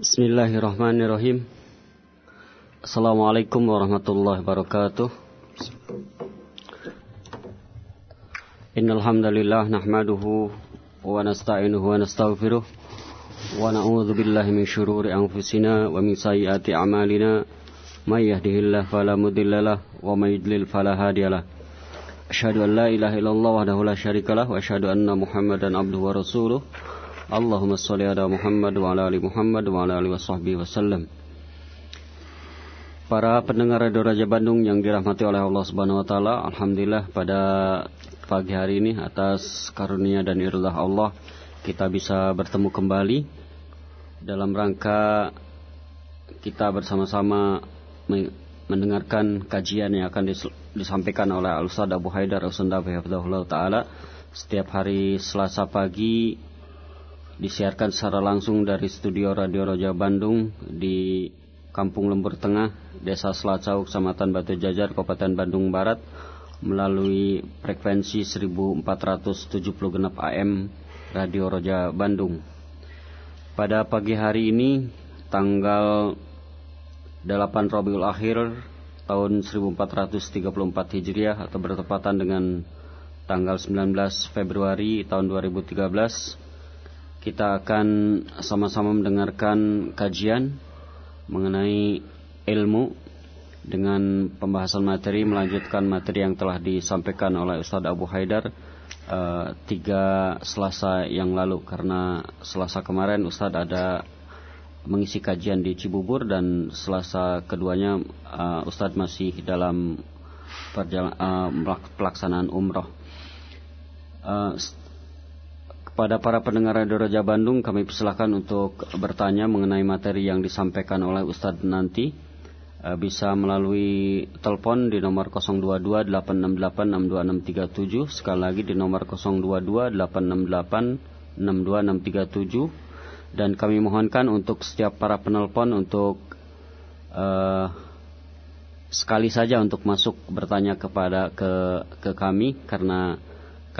Bismillahirrahmanirrahim. Assalamualaikum warahmatullahi wabarakatuh. Innal hamdalillah nahmaduhu wa nasta'inuhu wa nastaghfiruh wa na'udzu billahi min shururi anfusina wa min sayyiati a'malina may yahdihillahu fala wa may yudlil fala hadiyalah. Asyhadu an la ilaha illallah wahdahu la syarikalah wa asyhadu anna Muhammadan abduhu wa rasuluh. Allahumma salli ala Muhammad wa ala ali Muhammad wa ala alihi wasahbihi wasallam. Para pendengar Radio Raja Bandung yang dirahmati oleh Allah Subhanahu wa taala, alhamdulillah pada pagi hari ini atas karunia dan irulah Allah kita bisa bertemu kembali dalam rangka kita bersama-sama mendengarkan kajian yang akan disampaikan oleh Al-Ustaz Abu Haidar Rasulullah taala setiap hari Selasa pagi disiarkan secara langsung dari studio Radio Roja Bandung di Kampung Lembur Tengah, Desa Selacau, Kecamatan Batu Jajar, Kabupaten Bandung Barat melalui frekuensi 1470 genap AM Radio Roja Bandung. Pada pagi hari ini tanggal 8 Rabiul Akhir tahun 1434 Hijriah atau bertepatan dengan tanggal 19 Februari tahun 2013 kita akan sama-sama mendengarkan kajian mengenai ilmu dengan pembahasan materi melanjutkan materi yang telah disampaikan oleh Ustadz Abu Haidar uh, tiga Selasa yang lalu karena Selasa kemarin Ustadz ada mengisi kajian di Cibubur dan Selasa keduanya uh, Ustadz masih dalam uh, pelaksanaan umroh. Uh, kepada para pendengar Radio Raja Bandung, kami persilahkan untuk bertanya mengenai materi yang disampaikan oleh Ustadz nanti. E, bisa melalui telepon di nomor 022-868-62637. Sekali lagi di nomor 022-868-62637. Dan kami mohonkan untuk setiap para penelpon untuk uh, sekali saja untuk masuk bertanya kepada ke ke kami karena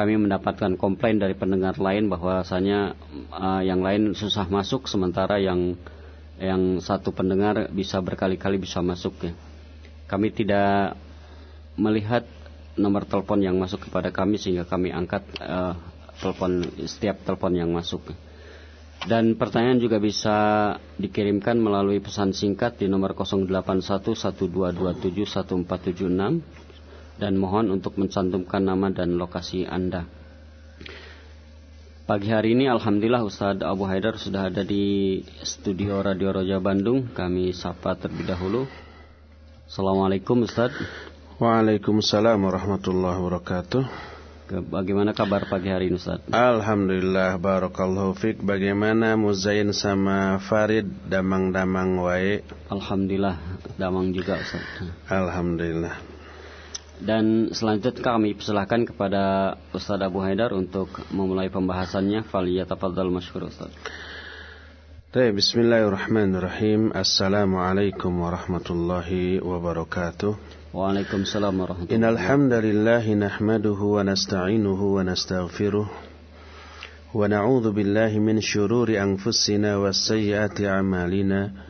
kami mendapatkan komplain dari pendengar lain bahwasanya uh, yang lain susah masuk sementara yang yang satu pendengar bisa berkali-kali bisa masuk ya. Kami tidak melihat nomor telepon yang masuk kepada kami sehingga kami angkat uh, telepon setiap telepon yang masuk. Dan pertanyaan juga bisa dikirimkan melalui pesan singkat di nomor 081122714776 dan mohon untuk mencantumkan nama dan lokasi Anda. Pagi hari ini Alhamdulillah Ustadz Abu Haidar sudah ada di studio Radio Roja Bandung. Kami sapa terlebih dahulu. Assalamualaikum Ustadz. Waalaikumsalam warahmatullahi wabarakatuh. Bagaimana kabar pagi hari ini Ustaz? Alhamdulillah barakallahu fik. Bagaimana Muzain sama Farid damang-damang wae? Alhamdulillah damang juga Ustaz. Alhamdulillah. Dan selanjutnya kami persilahkan kepada Ustaz Abu Haidar untuk memulai pembahasannya. Faliyatafadzal masykur Ustaz. Baik, bismillahirrahmanirrahim. Assalamualaikum warahmatullahi wabarakatuh. Waalaikumsalam warahmatullahi wabarakatuh. Innal hamdalillah nahmaduhu wa nasta'inuhu wa nastaghfiruh. Wa na'udzu billahi min shururi anfusina wa sayyiati a'malina.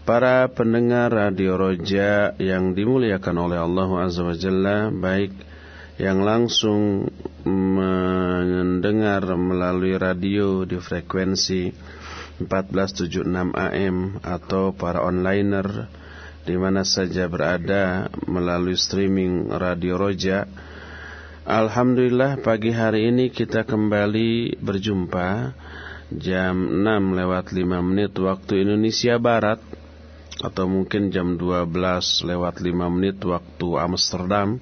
Para pendengar Radio Roja yang dimuliakan oleh Allah Azza wa Jalla Baik yang langsung mendengar melalui radio di frekuensi 1476 AM Atau para onliner di mana saja berada melalui streaming Radio Roja. Alhamdulillah pagi hari ini kita kembali berjumpa jam 6 lewat 5 menit waktu Indonesia Barat atau mungkin jam 12 lewat 5 menit waktu Amsterdam.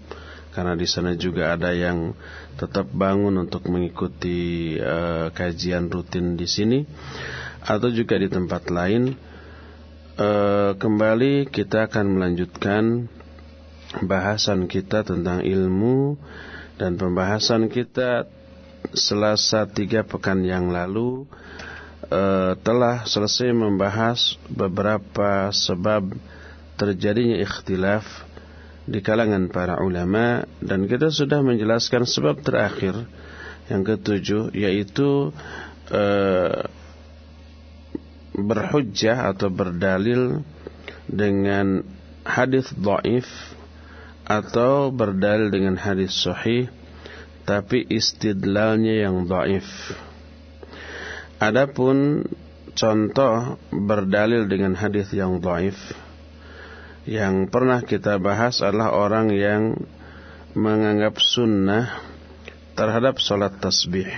Karena di sana juga ada yang tetap bangun untuk mengikuti uh, kajian rutin di sini. Atau juga di tempat lain. Uh, kembali kita akan melanjutkan bahasan kita tentang ilmu. Dan pembahasan kita selasa tiga pekan yang lalu uh, telah selesai membahas beberapa sebab terjadinya ikhtilaf di kalangan para ulama dan kita sudah menjelaskan sebab terakhir yang ketujuh yaitu uh, berhujjah atau berdalil dengan hadis dhaif atau berdalil dengan hadis sahih tapi istidlalnya yang dhaif. Adapun contoh berdalil dengan hadis yang dhaif yang pernah kita bahas adalah orang yang menganggap sunnah terhadap salat tasbih.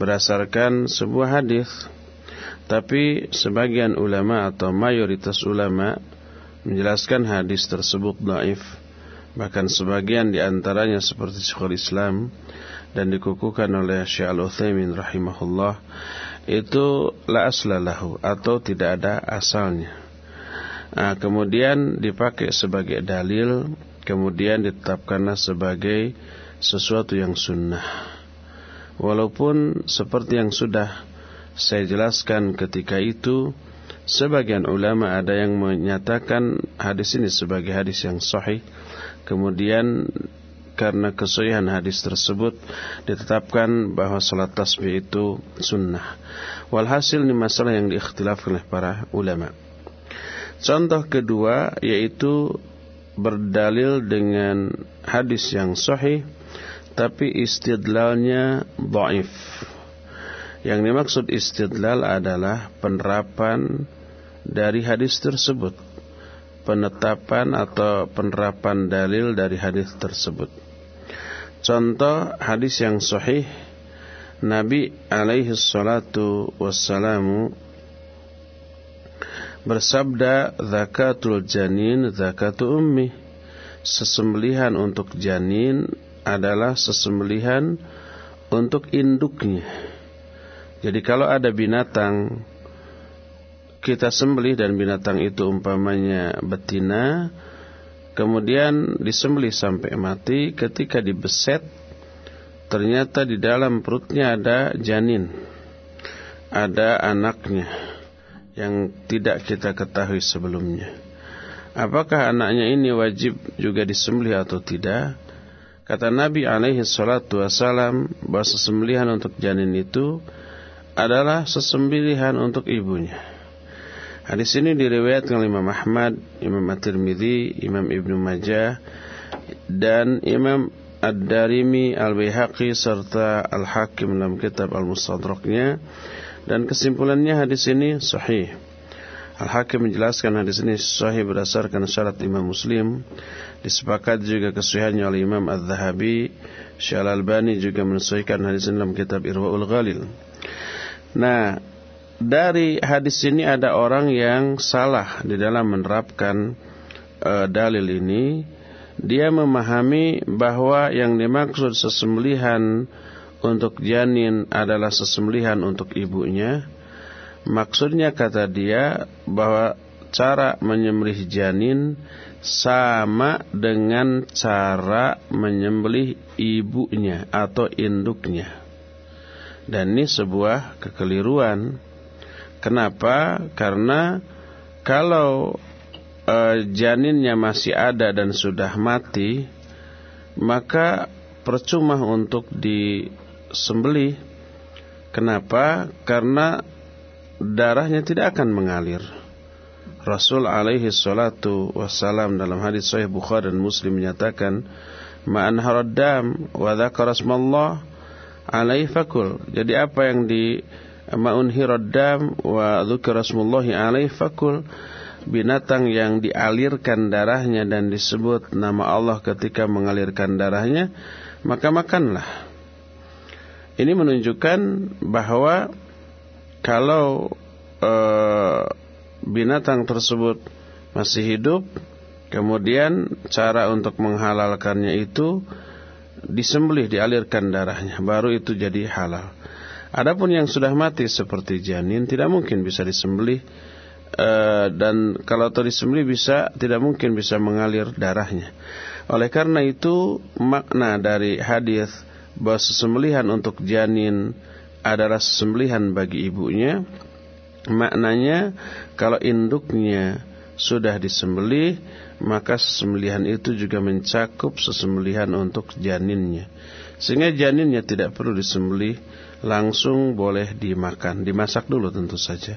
Berdasarkan sebuah hadis tapi sebagian ulama atau mayoritas ulama menjelaskan hadis tersebut naif bahkan sebagian di antaranya seperti Syekhul Islam dan dikukuhkan oleh Syekh Al-Utsaimin rahimahullah itu la aslalahu atau tidak ada asalnya. Nah, kemudian dipakai sebagai dalil, kemudian ditetapkanlah sebagai sesuatu yang sunnah. Walaupun seperti yang sudah saya jelaskan ketika itu Sebagian ulama ada yang menyatakan hadis ini sebagai hadis yang sahih. Kemudian karena kesahihan hadis tersebut ditetapkan bahwa salat tasbih itu sunnah. Walhasil ini masalah yang diikhtilafkan oleh para ulama. Contoh kedua yaitu berdalil dengan hadis yang sahih tapi istidlalnya dhaif. Yang dimaksud istidlal adalah penerapan dari hadis tersebut penetapan atau penerapan dalil dari hadis tersebut contoh hadis yang sahih Nabi alaihi salatu wassalamu bersabda zakatul janin zakatu ummi. Sesembelihan untuk janin adalah sesembelihan untuk induknya. Jadi kalau ada binatang kita sembelih dan binatang itu umpamanya betina kemudian disembelih sampai mati. Ketika dibeset ternyata di dalam perutnya ada janin. Ada anaknya yang tidak kita ketahui sebelumnya. Apakah anaknya ini wajib juga disembelih atau tidak? Kata Nabi alaihi salatu wasalam bahwa sesembelihan untuk janin itu adalah sesembelihan untuk ibunya Hadis ini diriwayatkan oleh Imam Ahmad, Imam At-Tirmidzi, Imam Ibnu Majah dan Imam Ad-Darimi Al-Baihaqi serta Al-Hakim dalam kitab Al-Mustadraknya dan kesimpulannya hadis ini sahih. Al-Hakim menjelaskan hadis ini sahih berdasarkan syarat Imam Muslim disepakati juga kesuhihannya oleh Imam Az-Zahabi Syekh Al-Albani juga menyesuaikan hadis ini dalam kitab Irwaul Ghalil. Nah, dari hadis ini ada orang yang salah di dalam menerapkan uh, dalil ini. Dia memahami bahwa yang dimaksud sesembelihan untuk janin adalah sesembelihan untuk ibunya. Maksudnya kata dia bahwa cara menyembelih janin sama dengan cara menyembelih ibunya atau induknya. Dan ini sebuah kekeliruan Kenapa? Karena kalau e, janinnya masih ada dan sudah mati, maka percuma untuk disembelih. Kenapa? Karena darahnya tidak akan mengalir. Rasul alaihi salatu wassalam dalam hadis sahih Bukhari dan Muslim menyatakan, "Ma'an haradam wa dzakara alaihi fakul." Jadi apa yang di ma'un hiradam wa dzukira asmallahi alaihi fakul binatang yang dialirkan darahnya dan disebut nama Allah ketika mengalirkan darahnya, maka makanlah. Ini menunjukkan bahwa kalau e, binatang tersebut masih hidup, kemudian cara untuk menghalalkannya itu disembelih, dialirkan darahnya, baru itu jadi halal. Adapun yang sudah mati seperti janin tidak mungkin bisa disembelih e, dan kalau itu disembelih bisa tidak mungkin bisa mengalir darahnya. Oleh karena itu makna dari hadis bahwa sesembelihan untuk janin adalah sesembelihan bagi ibunya maknanya kalau induknya sudah disembelih maka sesembelihan itu juga mencakup sesembelihan untuk janinnya sehingga janinnya tidak perlu disembelih langsung boleh dimakan. Dimasak dulu tentu saja.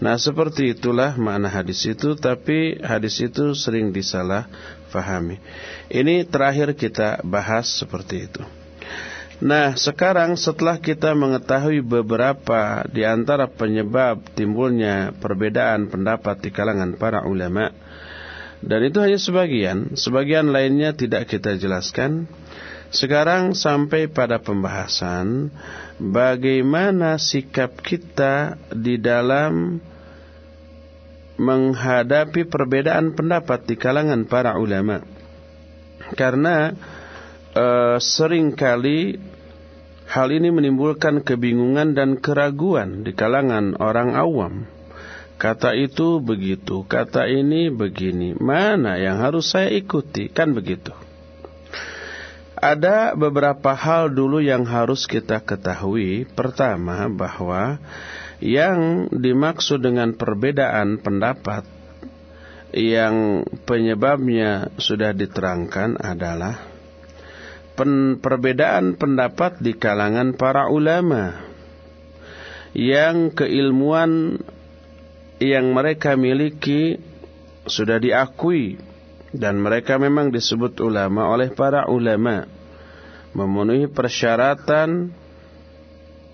Nah seperti itulah makna hadis itu tapi hadis itu sering disalah fahami ini terakhir kita bahas seperti itu. Nah, sekarang setelah kita mengetahui beberapa di antara penyebab timbulnya perbedaan pendapat di kalangan para ulama, dan itu hanya sebagian, sebagian lainnya tidak kita jelaskan. Sekarang sampai pada pembahasan bagaimana sikap kita di dalam menghadapi perbedaan pendapat di kalangan para ulama. Karena uh, sering kali hal ini menimbulkan kebingungan dan keraguan di kalangan orang awam. Kata itu begitu, kata ini begini. Mana yang harus saya ikuti? Kan begitu. Ada beberapa hal dulu yang harus kita ketahui. Pertama, bahwa yang dimaksud dengan perbedaan pendapat yang penyebabnya sudah diterangkan adalah pen, perbedaan pendapat di kalangan para ulama yang keilmuan yang mereka miliki sudah diakui dan mereka memang disebut ulama oleh para ulama memenuhi persyaratan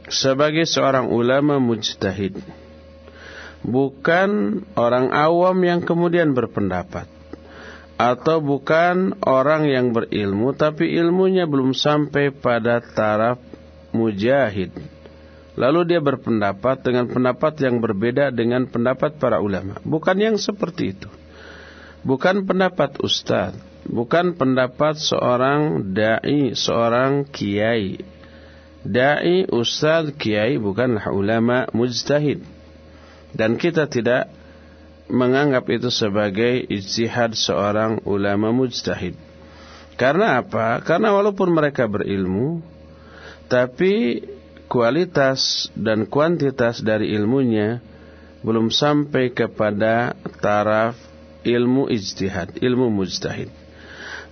sebagai seorang ulama mujtahid bukan orang awam yang kemudian berpendapat atau bukan orang yang berilmu tapi ilmunya belum sampai pada taraf mujahid. Lalu dia berpendapat dengan pendapat yang berbeda dengan pendapat para ulama. Bukan yang seperti itu. Bukan pendapat ustaz, bukan pendapat seorang dai, seorang kiai. Dai, ustaz, kiai bukanlah ulama mujtahid. Dan kita tidak menganggap itu sebagai ijtihad seorang ulama mujtahid. Karena apa? Karena walaupun mereka berilmu, tapi kualitas dan kuantitas dari ilmunya belum sampai kepada taraf ilmu ijtihad, ilmu mujtahid.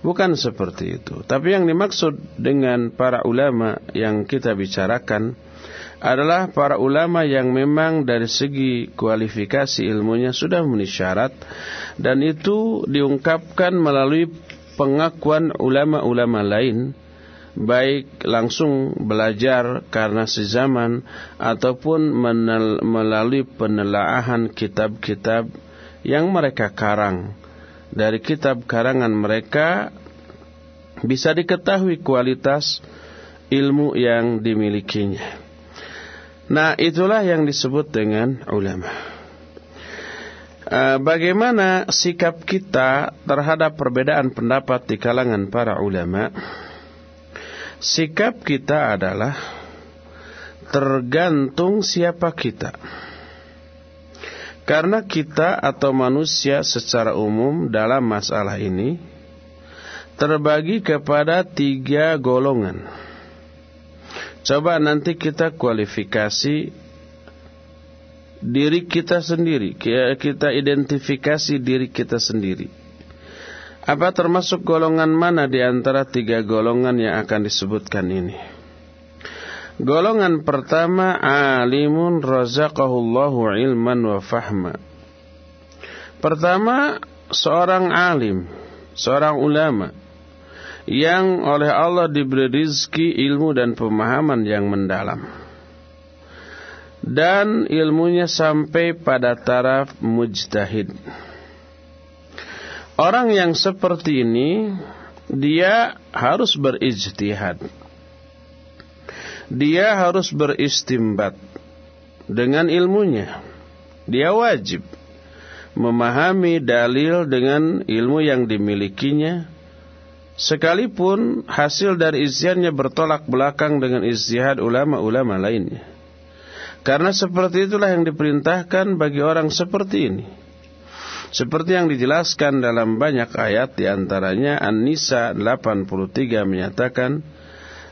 Bukan seperti itu. Tapi yang dimaksud dengan para ulama yang kita bicarakan adalah para ulama yang memang dari segi kualifikasi ilmunya sudah memenuhi syarat dan itu diungkapkan melalui pengakuan ulama-ulama lain baik langsung belajar karena sezaman ataupun melalui penelaahan kitab-kitab yang mereka karang dari kitab karangan mereka bisa diketahui kualitas ilmu yang dimilikinya Nah itulah yang disebut dengan ulama. Eh, bagaimana sikap kita terhadap perbedaan pendapat di kalangan para ulama? Sikap kita adalah tergantung siapa kita. Karena kita atau manusia secara umum dalam masalah ini terbagi kepada tiga golongan. Coba nanti kita kualifikasi diri kita sendiri. Kita identifikasi diri kita sendiri. Apa termasuk golongan mana di antara tiga golongan yang akan disebutkan ini? Golongan pertama alimun razaqahullahu ilman wa fahma. Pertama seorang alim, seorang ulama yang oleh Allah diberi rizki ilmu dan pemahaman yang mendalam. Dan ilmunya sampai pada taraf mujtahid. Orang yang seperti ini dia harus berijtihad. Dia harus beristimbat dengan ilmunya. Dia wajib memahami dalil dengan ilmu yang dimilikinya sekalipun hasil dari iziannya bertolak belakang dengan istihad ulama-ulama lainnya. Karena seperti itulah yang diperintahkan bagi orang seperti ini. Seperti yang dijelaskan dalam banyak ayat di antaranya An-Nisa 83 menyatakan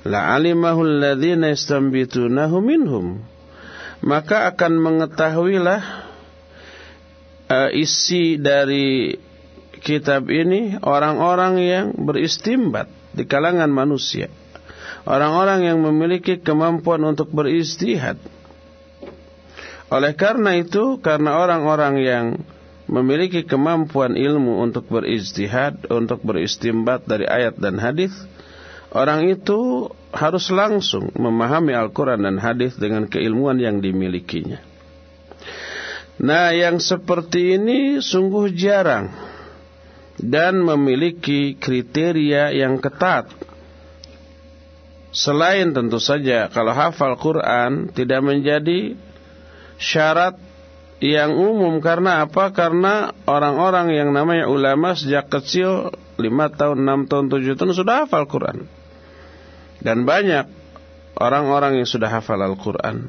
La alimahul ladhina istambitunahu minhum. Maka akan mengetahuilah uh, isi dari kitab ini orang-orang yang beristimbat di kalangan manusia. Orang-orang yang memiliki kemampuan untuk beristihad. Oleh karena itu, karena orang-orang yang memiliki kemampuan ilmu untuk berijtihad, untuk beristimbat dari ayat dan hadis, orang itu harus langsung memahami Al-Quran dan hadis dengan keilmuan yang dimilikinya. Nah, yang seperti ini sungguh jarang dan memiliki kriteria yang ketat. Selain tentu saja kalau hafal Quran tidak menjadi syarat yang umum karena apa? Karena orang-orang yang namanya ulama sejak kecil 5 tahun, 6 tahun, 7 tahun sudah hafal Quran. Dan banyak orang-orang yang sudah hafal Al-Quran.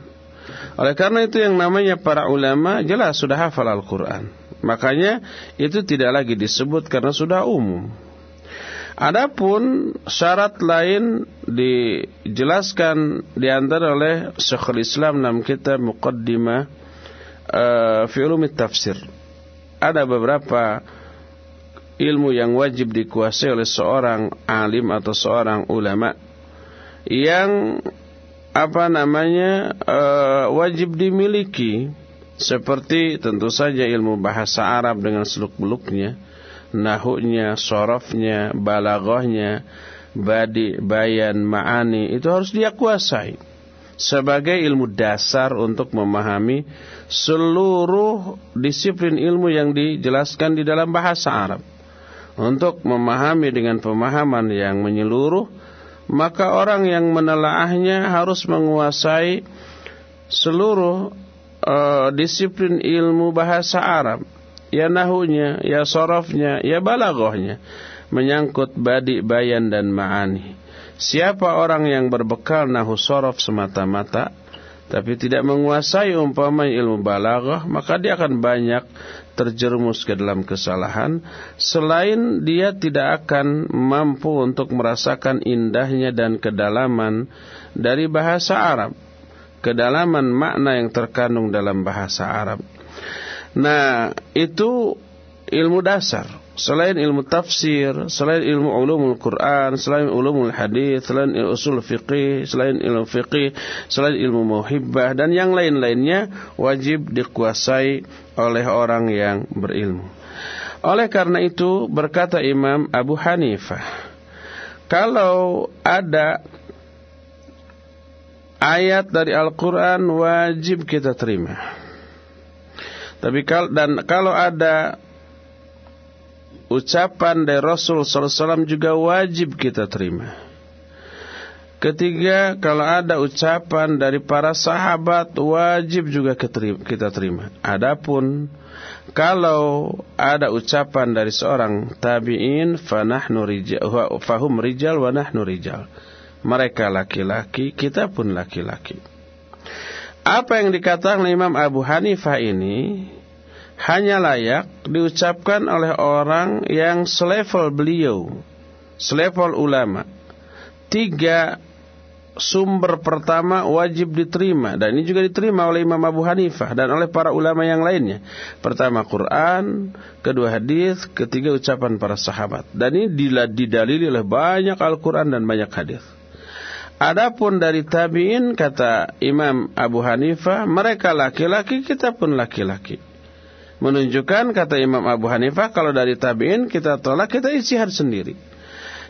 Oleh karena itu yang namanya para ulama jelas sudah hafal Al-Quran. Makanya itu tidak lagi disebut karena sudah umum. Adapun syarat lain dijelaskan di antara oleh Syekhul Islam dalam kitab Muqaddimah uh, fi tafsir. Ada beberapa ilmu yang wajib dikuasai oleh seorang alim atau seorang ulama yang apa namanya uh, wajib dimiliki seperti tentu saja ilmu bahasa Arab dengan seluk-beluknya, nahunya, sorofnya, balaghahnya, badi, bayan, ma'ani itu harus dia kuasai sebagai ilmu dasar untuk memahami seluruh disiplin ilmu yang dijelaskan di dalam bahasa Arab. Untuk memahami dengan pemahaman yang menyeluruh, maka orang yang menelaahnya harus menguasai seluruh uh, disiplin ilmu bahasa Arab. Ya nahunya, ya sorofnya, ya balagohnya. Menyangkut badi, bayan, dan ma'ani. Siapa orang yang berbekal nahu sorof semata-mata tapi tidak menguasai umpama ilmu balaghah maka dia akan banyak terjerumus ke dalam kesalahan selain dia tidak akan mampu untuk merasakan indahnya dan kedalaman dari bahasa Arab. Kedalaman makna yang terkandung dalam bahasa Arab. Nah itu ilmu dasar selain ilmu tafsir, selain ilmu ulumul Quran, selain ulumul hadis, selain ilmu usul fiqih, selain ilmu fiqih, selain ilmu muhibbah dan yang lain-lainnya wajib dikuasai oleh orang yang berilmu. Oleh karena itu berkata Imam Abu Hanifah, kalau ada ayat dari Al-Quran wajib kita terima. Tapi kalau dan kalau ada ucapan dari Rasul SAW juga wajib kita terima. Ketiga, kalau ada ucapan dari para sahabat wajib juga kita terima. Adapun kalau ada ucapan dari seorang tabi'in fanahnu rijal fahum rijal wa nahnu rijal. Mereka laki-laki, kita pun laki-laki. Apa yang dikatakan Imam Abu Hanifah ini hanya layak diucapkan oleh orang yang selevel beliau, selevel ulama. Tiga sumber pertama wajib diterima dan ini juga diterima oleh Imam Abu Hanifah dan oleh para ulama yang lainnya. Pertama Quran, kedua hadis, ketiga ucapan para sahabat. Dan ini didalili oleh banyak Al-Quran dan banyak hadis. Adapun dari tabi'in kata Imam Abu Hanifah, mereka laki-laki, kita pun laki-laki. Menunjukkan kata Imam Abu Hanifah kalau dari tabi'in kita tolak, kita istihad sendiri.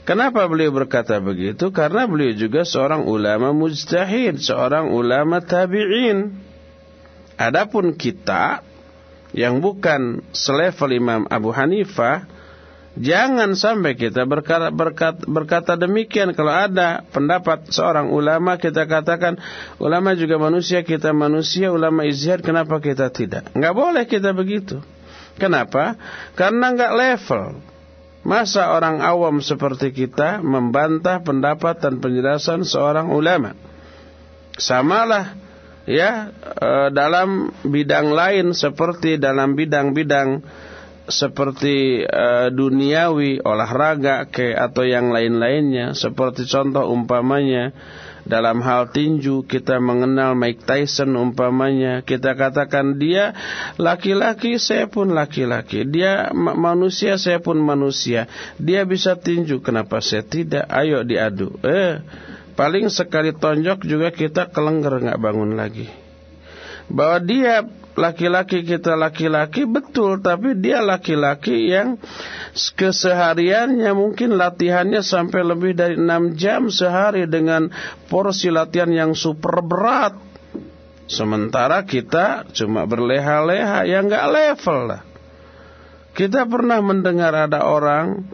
Kenapa beliau berkata begitu? Karena beliau juga seorang ulama mujtahid, seorang ulama tabi'in. Adapun kita yang bukan selevel Imam Abu Hanifah, jangan sampai kita berkata, berkata, berkata demikian. Kalau ada pendapat seorang ulama, kita katakan ulama juga manusia, kita manusia, ulama izhar, kenapa kita tidak? Enggak boleh kita begitu. Kenapa? Karena enggak level. Masa orang awam seperti kita membantah pendapat dan penjelasan seorang ulama? Samalah ya e, dalam bidang lain seperti dalam bidang-bidang seperti e, duniawi, olahraga ke atau yang lain-lainnya. Seperti contoh umpamanya dalam hal tinju kita mengenal Mike Tyson umpamanya. Kita katakan dia laki-laki saya pun laki-laki. Dia manusia saya pun manusia. Dia bisa tinju kenapa saya tidak? Ayo diadu. Eh paling sekali tonjok juga kita kelengger nggak bangun lagi. Bahwa dia laki-laki kita laki-laki betul. Tapi dia laki-laki yang kesehariannya mungkin latihannya sampai lebih dari 6 jam sehari dengan porsi latihan yang super berat. Sementara kita cuma berleha-leha yang nggak level lah. Kita pernah mendengar ada orang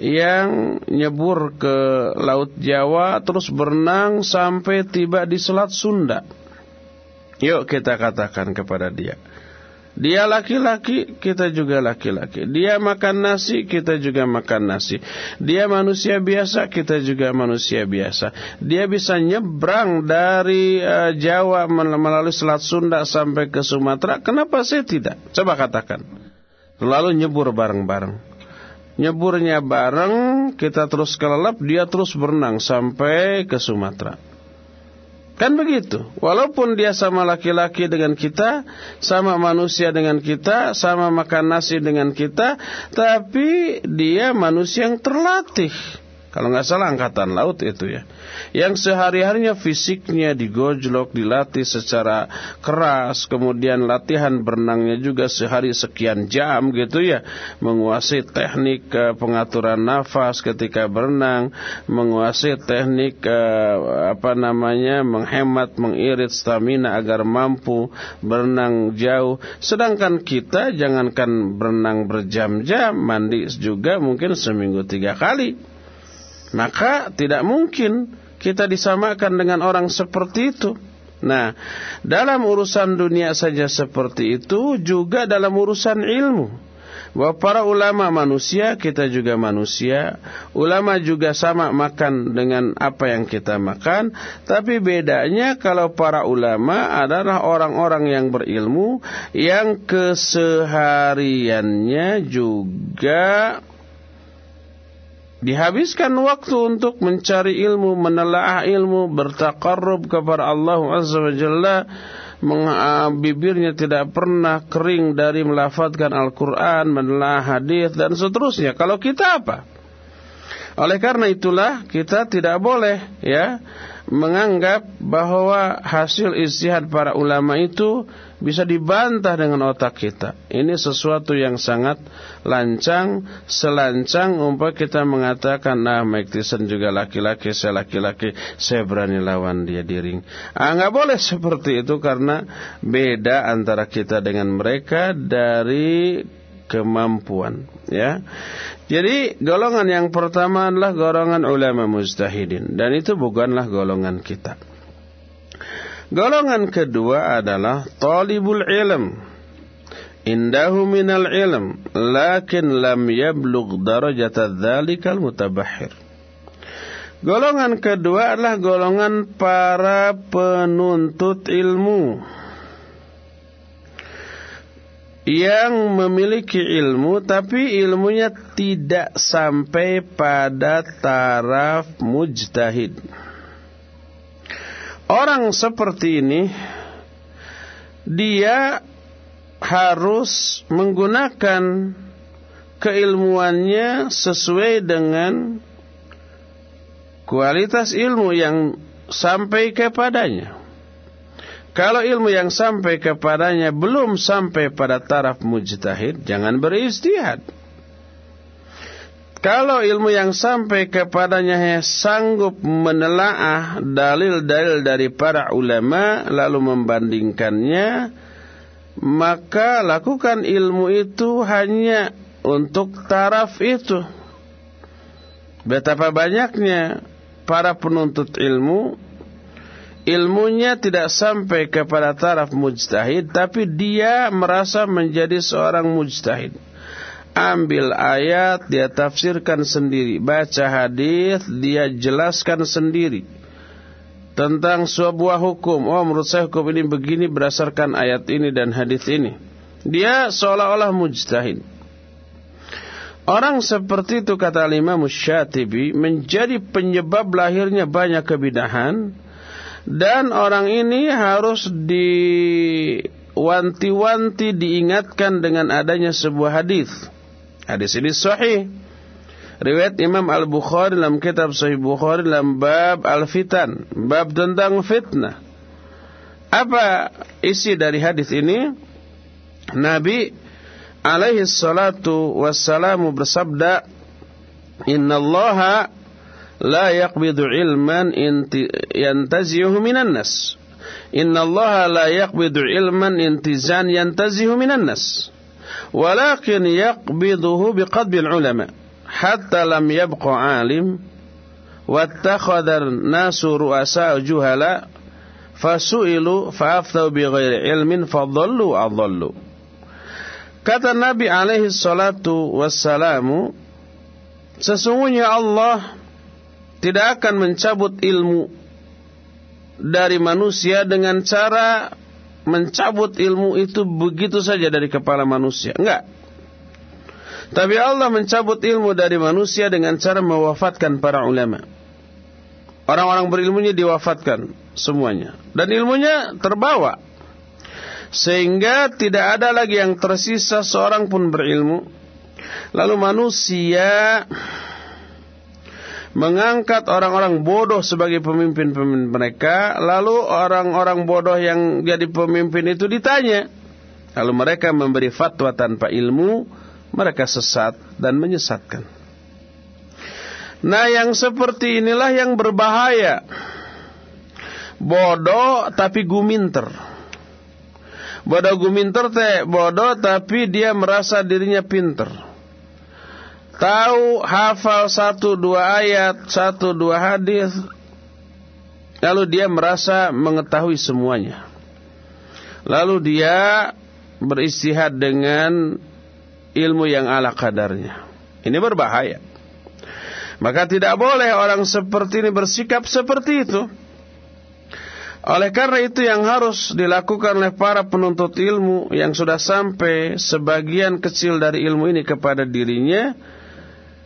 yang nyebur ke Laut Jawa terus berenang sampai tiba di Selat Sunda Yuk kita katakan kepada dia. Dia laki-laki, kita juga laki-laki. Dia makan nasi, kita juga makan nasi. Dia manusia biasa, kita juga manusia biasa. Dia bisa nyebrang dari uh, Jawa melalui Selat Sunda sampai ke Sumatera. Kenapa saya tidak? Coba katakan. Lalu nyebur bareng-bareng. Nyeburnya bareng, kita terus kelelap, dia terus berenang sampai ke Sumatera. Kan begitu. Walaupun dia sama laki-laki dengan kita, sama manusia dengan kita, sama makan nasi dengan kita, tapi dia manusia yang terlatih. Kalau nggak salah angkatan laut itu ya. Yang sehari-harinya fisiknya digojlok, dilatih secara keras, kemudian latihan berenangnya juga sehari sekian jam gitu ya. Menguasai teknik uh, pengaturan nafas ketika berenang, menguasai teknik uh, apa namanya menghemat, mengirit stamina agar mampu berenang jauh. Sedangkan kita jangankan berenang berjam-jam, mandi juga mungkin seminggu tiga kali. Maka tidak mungkin kita disamakan dengan orang seperti itu. Nah, dalam urusan dunia saja seperti itu, juga dalam urusan ilmu. Bahwa para ulama manusia, kita juga manusia. Ulama juga sama makan dengan apa yang kita makan. Tapi bedanya kalau para ulama adalah orang-orang yang berilmu. Yang kesehariannya juga dihabiskan waktu untuk mencari ilmu, menelaah ilmu, bertakarrub kepada Allah Azza wa Jalla, ah, bibirnya tidak pernah kering dari melafadzkan Al-Quran, menelaah hadis dan seterusnya. Kalau kita apa? Oleh karena itulah kita tidak boleh ya menganggap bahwa hasil istihad para ulama itu bisa dibantah dengan otak kita. Ini sesuatu yang sangat lancang, selancang umpah kita mengatakan, nah Mike Tyson juga laki-laki, saya laki-laki, saya berani lawan dia di ring. Ah, nggak boleh seperti itu karena beda antara kita dengan mereka dari kemampuan ya. Jadi golongan yang pertama adalah golongan ulama mujtahidin dan itu bukanlah golongan kita. Golongan kedua adalah talibul ilm. Indahu minal ilm lakin lam yablugh darajata dzalikal mutabahhir. Golongan kedua adalah golongan para penuntut ilmu yang memiliki ilmu tapi ilmunya tidak sampai pada taraf mujtahid. orang seperti ini dia harus menggunakan keilmuannya sesuai dengan kualitas ilmu yang sampai kepadanya. Kalau ilmu yang sampai kepadanya belum sampai pada taraf mujtahid, jangan beristihad. Kalau ilmu yang sampai kepadanya sanggup menelaah dalil-dalil dari para ulama lalu membandingkannya, maka lakukan ilmu itu hanya untuk taraf itu. Betapa banyaknya para penuntut ilmu ilmunya tidak sampai kepada taraf mujtahid tapi dia merasa menjadi seorang mujtahid. Ambil ayat dia tafsirkan sendiri. Baca hadis dia jelaskan sendiri tentang sebuah hukum. Oh menurut saya hukum ini begini berdasarkan ayat ini dan hadis ini. Dia seolah-olah mujtahid. Orang seperti itu kata Imam Syatibi menjadi penyebab lahirnya banyak kebidahan dan orang ini harus diwanti-wanti diingatkan dengan adanya sebuah hadis. Hadis ini sahih. Riwayat Imam Al-Bukhari dalam kitab Sahih Bukhari dalam bab Al-Fitan, bab tentang fitnah. Apa isi dari hadis ini? Nabi alaihi salatu wassalamu bersabda, "Inna Allah لا يقبض علما ينتزعه من الناس. إن الله لا يقبض علما انتزاعا ينتزه من الناس. ولكن يقبضه بقدب العلماء. حتى لم يبق عالم واتخذ الناس رؤساء جهلاء فسئلوا فأفتوا بغير علم فضلوا أضلوا. Kata Nabi alaihi salatu wassalamu Sesungguhnya Allah tidak akan mencabut ilmu dari manusia dengan cara mencabut ilmu itu begitu saja dari kepala manusia. Enggak. Tapi Allah mencabut ilmu dari manusia dengan cara mewafatkan para ulama. Orang-orang berilmunya diwafatkan semuanya. Dan ilmunya terbawa. Sehingga tidak ada lagi yang tersisa seorang pun berilmu. Lalu manusia mengangkat orang-orang bodoh sebagai pemimpin-pemimpin mereka, lalu orang-orang bodoh yang jadi pemimpin itu ditanya. Lalu mereka memberi fatwa tanpa ilmu, mereka sesat dan menyesatkan. Nah yang seperti inilah yang berbahaya. Bodoh tapi guminter. Bodoh guminter teh bodoh tapi dia merasa dirinya pinter tahu hafal satu dua ayat, satu dua hadis, lalu dia merasa mengetahui semuanya. Lalu dia beristihad dengan ilmu yang ala kadarnya. Ini berbahaya. Maka tidak boleh orang seperti ini bersikap seperti itu. Oleh karena itu yang harus dilakukan oleh para penuntut ilmu yang sudah sampai sebagian kecil dari ilmu ini kepada dirinya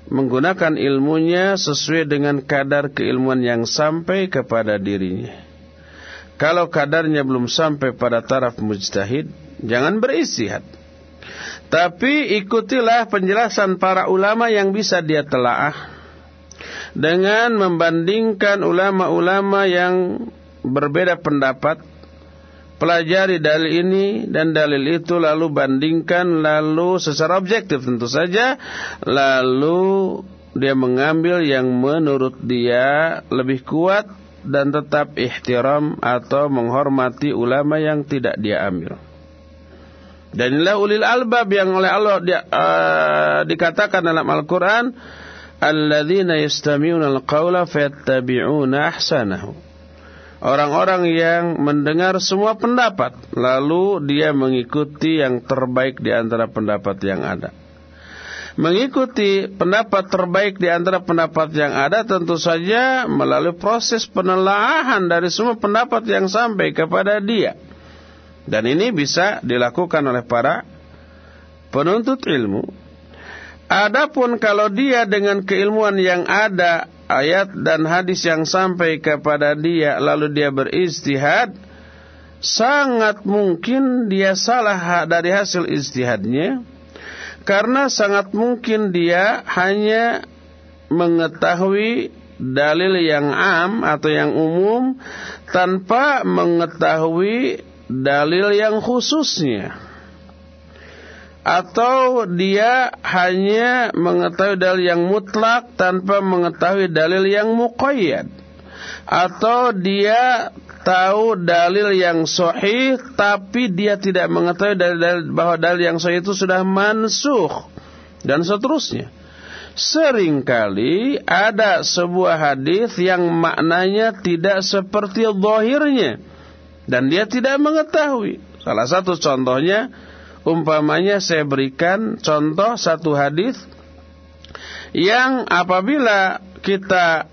menggunakan ilmunya sesuai dengan kadar keilmuan yang sampai kepada dirinya. Kalau kadarnya belum sampai pada taraf mujtahid, jangan beristihad. Tapi ikutilah penjelasan para ulama yang bisa dia telaah dengan membandingkan ulama-ulama yang berbeda pendapat pelajari dalil ini dan dalil itu lalu bandingkan lalu secara objektif tentu saja lalu dia mengambil yang menurut dia lebih kuat dan tetap ihtiram atau menghormati ulama yang tidak dia ambil. Dan inilah ulil albab yang oleh Allah dia, uh, dikatakan dalam Al-Quran Alladzina yastami'una al-qawla fayattabi'una ahsanahu orang-orang yang mendengar semua pendapat lalu dia mengikuti yang terbaik di antara pendapat yang ada. Mengikuti pendapat terbaik di antara pendapat yang ada tentu saja melalui proses penelaahan dari semua pendapat yang sampai kepada dia. Dan ini bisa dilakukan oleh para penuntut ilmu. Adapun kalau dia dengan keilmuan yang ada ayat dan hadis yang sampai kepada dia lalu dia beristihad sangat mungkin dia salah dari hasil istihadnya karena sangat mungkin dia hanya mengetahui dalil yang am atau yang umum tanpa mengetahui dalil yang khususnya atau dia hanya mengetahui dalil yang mutlak tanpa mengetahui dalil yang muqayyad. Atau dia tahu dalil yang sahih tapi dia tidak mengetahui dalil, dalil bahwa dalil yang sahih itu sudah mansuh dan seterusnya. Seringkali ada sebuah hadis yang maknanya tidak seperti zahirnya dan dia tidak mengetahui. Salah satu contohnya Umpamanya saya berikan contoh satu hadis yang apabila kita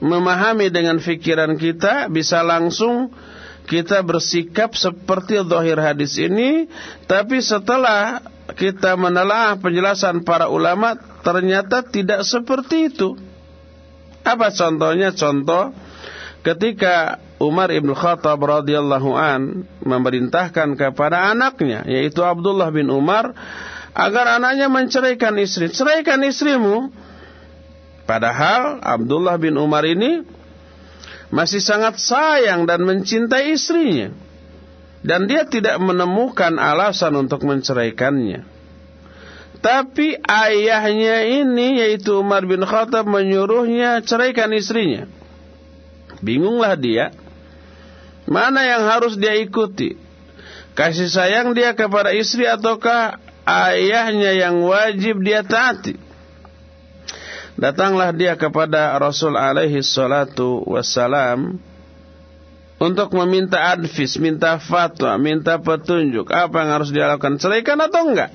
memahami dengan fikiran kita bisa langsung kita bersikap seperti zahir hadis ini. Tapi setelah kita menelaah penjelasan para ulama ternyata tidak seperti itu. Apa contohnya? Contoh ketika Umar ibn Khattab radhiyallahu an memerintahkan kepada anaknya yaitu Abdullah bin Umar agar anaknya menceraikan istri. Ceraikan istrimu. Padahal Abdullah bin Umar ini masih sangat sayang dan mencintai istrinya. Dan dia tidak menemukan alasan untuk menceraikannya. Tapi ayahnya ini yaitu Umar bin Khattab menyuruhnya ceraikan istrinya. Bingunglah dia Mana yang harus dia ikuti? Kasih sayang dia kepada istri ataukah ayahnya yang wajib dia taati? Datanglah dia kepada Rasul alaihi salatu wassalam untuk meminta advis, minta fatwa, minta petunjuk. Apa yang harus dia lakukan? Ceraikan atau enggak?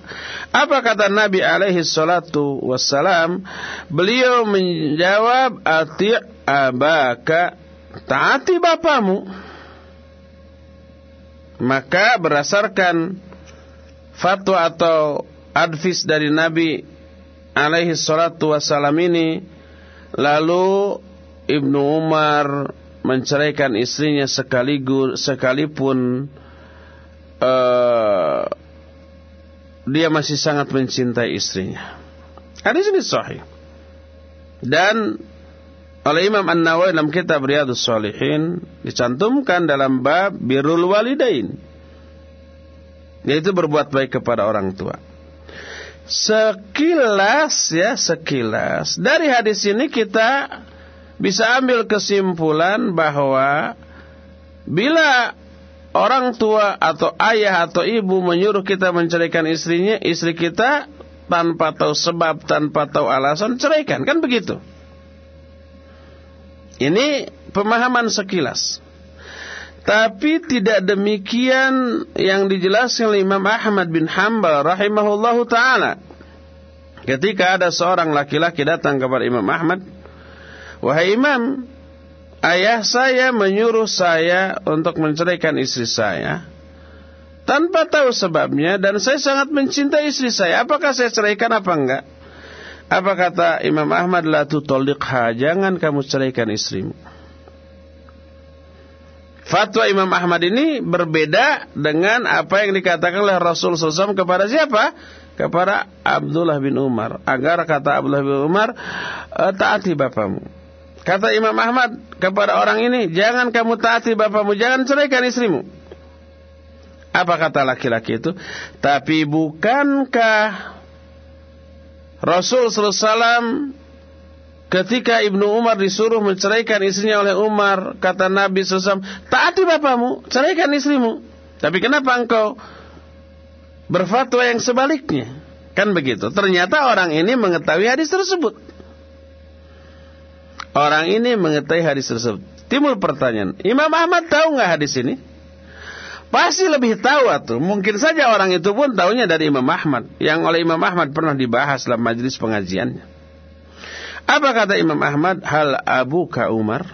Apa kata Nabi alaihi salatu wassalam? Beliau menjawab, Ati' abaka, taati bapamu. Maka berdasarkan fatwa atau advis dari Nabi alaihi salatu wassalam ini lalu Ibnu Umar menceraikan istrinya sekaligus sekalipun uh, dia masih sangat mencintai istrinya. Hadis ini sahih. Dan oleh Imam An-Nawawi dalam kitab Riyadhus Shalihin dicantumkan dalam bab birrul walidain yaitu berbuat baik kepada orang tua. Sekilas ya, sekilas dari hadis ini kita bisa ambil kesimpulan bahwa bila orang tua atau ayah atau ibu menyuruh kita menceraikan istrinya, istri kita tanpa tahu sebab, tanpa tahu alasan, ceraikan. Kan begitu? Ini pemahaman sekilas. Tapi tidak demikian yang dijelaskan oleh Imam Ahmad bin Hanbal rahimahullahu taala. Ketika ada seorang laki-laki datang kepada Imam Ahmad, "Wahai Imam, ayah saya menyuruh saya untuk menceraikan istri saya tanpa tahu sebabnya dan saya sangat mencintai istri saya. Apakah saya ceraikan apa enggak?" Apa kata Imam Ahmad la tutalliqha, jangan kamu ceraikan istrimu. Fatwa Imam Ahmad ini berbeda dengan apa yang dikatakan oleh Rasul SAW kepada siapa? Kepada Abdullah bin Umar. Agar kata Abdullah bin Umar, e, taati bapamu. Kata Imam Ahmad kepada orang ini, jangan kamu taati bapamu, jangan ceraikan istrimu. Apa kata laki-laki itu? Tapi bukankah Rasul SAW ketika Ibnu Umar disuruh menceraikan istrinya oleh Umar, kata Nabi SAW, taati bapamu, ceraikan istrimu. Tapi kenapa engkau berfatwa yang sebaliknya? Kan begitu. Ternyata orang ini mengetahui hadis tersebut. Orang ini mengetahui hadis tersebut. Timbul pertanyaan, Imam Ahmad tahu nggak hadis ini? Pasti lebih tahu tuh. Mungkin saja orang itu pun tahunya dari Imam Ahmad. Yang oleh Imam Ahmad pernah dibahas dalam majelis pengajiannya. Apa kata Imam Ahmad? Hal Abu Ka Umar?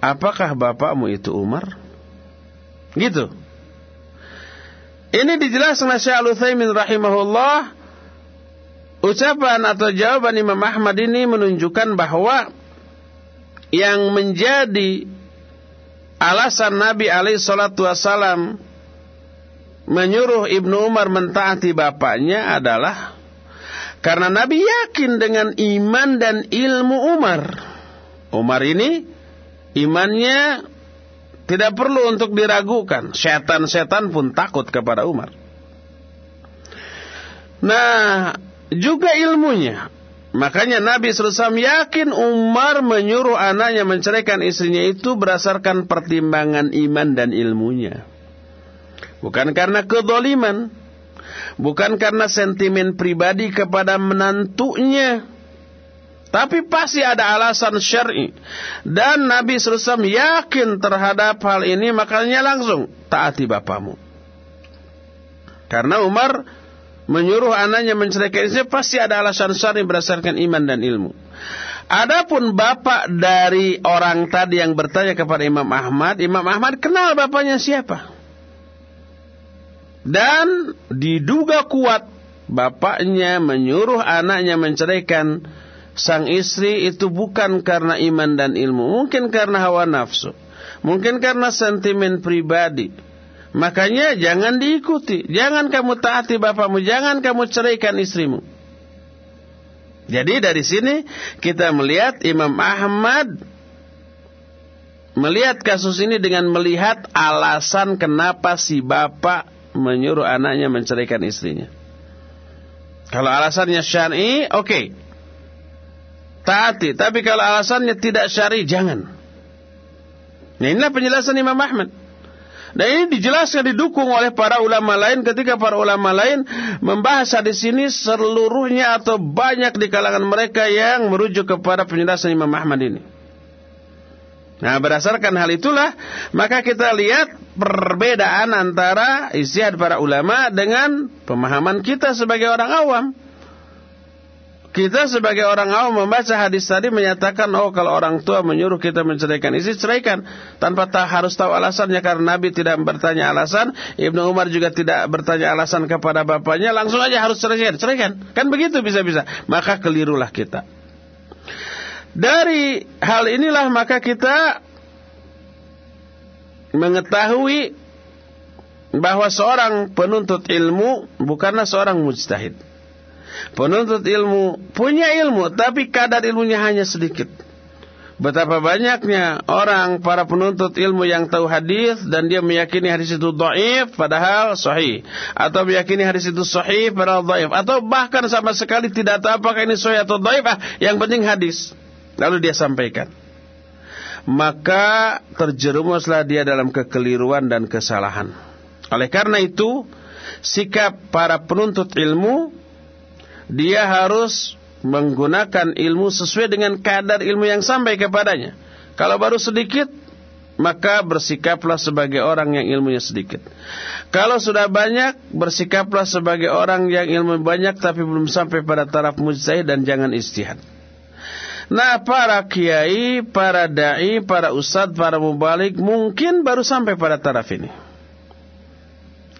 Apakah bapakmu itu Umar? Gitu. Ini dijelaskan oleh Syekh Al-Utsaimin rahimahullah ucapan atau jawaban Imam Ahmad ini menunjukkan bahwa yang menjadi alasan Nabi alaihi salatu menyuruh Ibnu Umar mentaati bapaknya adalah karena Nabi yakin dengan iman dan ilmu Umar. Umar ini imannya tidak perlu untuk diragukan. Setan-setan pun takut kepada Umar. Nah, juga ilmunya. Makanya Nabi SAW yakin Umar menyuruh anaknya menceraikan istrinya itu berdasarkan pertimbangan iman dan ilmunya. Bukan karena kedoliman. Bukan karena sentimen pribadi kepada menantunya. Tapi pasti ada alasan syar'i. Dan Nabi SAW yakin terhadap hal ini makanya langsung taati bapamu. Karena Umar menyuruh anaknya menceraikan istrinya pasti ada alasan syar'i berdasarkan iman dan ilmu. Adapun bapak dari orang tadi yang bertanya kepada Imam Ahmad, Imam Ahmad kenal bapaknya siapa? Dan diduga kuat bapaknya menyuruh anaknya menceraikan sang istri itu bukan karena iman dan ilmu, mungkin karena hawa nafsu, mungkin karena sentimen pribadi, Makanya jangan diikuti. Jangan kamu taati bapakmu. Jangan kamu ceraikan istrimu. Jadi dari sini kita melihat Imam Ahmad melihat kasus ini dengan melihat alasan kenapa si bapak menyuruh anaknya menceraikan istrinya. Kalau alasannya syar'i, oke. Okay. Taati. Tapi kalau alasannya tidak syar'i, jangan. Nah inilah penjelasan Imam Ahmad. Dan ini dijelaskan didukung oleh para ulama lain ketika para ulama lain membahas hadis ini seluruhnya atau banyak di kalangan mereka yang merujuk kepada penjelasan Imam Ahmad ini. Nah berdasarkan hal itulah maka kita lihat perbedaan antara istihad para ulama dengan pemahaman kita sebagai orang awam. Kita sebagai orang awam membaca hadis tadi menyatakan oh kalau orang tua menyuruh kita menceraikan istri ceraikan. Tanpa tak harus tahu alasannya karena Nabi tidak bertanya alasan Ibnu Umar juga tidak bertanya alasan kepada bapaknya langsung aja harus ceraikan ceraikan. Kan begitu bisa-bisa. Maka kelirulah kita. Dari hal inilah maka kita mengetahui bahwa seorang penuntut ilmu bukanlah seorang mujtahid Penuntut ilmu punya ilmu tapi kadar ilmunya hanya sedikit. Betapa banyaknya orang para penuntut ilmu yang tahu hadis dan dia meyakini hadis itu dhaif padahal sahih. Atau meyakini hadis itu sahih padahal dhaif. Atau bahkan sama sekali tidak tahu apakah ini sahih atau dhaif ah, yang penting hadis. Lalu dia sampaikan. Maka terjerumuslah dia dalam kekeliruan dan kesalahan. Oleh karena itu sikap para penuntut ilmu dia harus menggunakan ilmu sesuai dengan kadar ilmu yang sampai kepadanya. Kalau baru sedikit, maka bersikaplah sebagai orang yang ilmunya sedikit. Kalau sudah banyak, bersikaplah sebagai orang yang ilmu banyak tapi belum sampai pada taraf mujtahid dan jangan istihad. Nah, para kiai, para dai, para ustadz, para mubalik mungkin baru sampai pada taraf ini.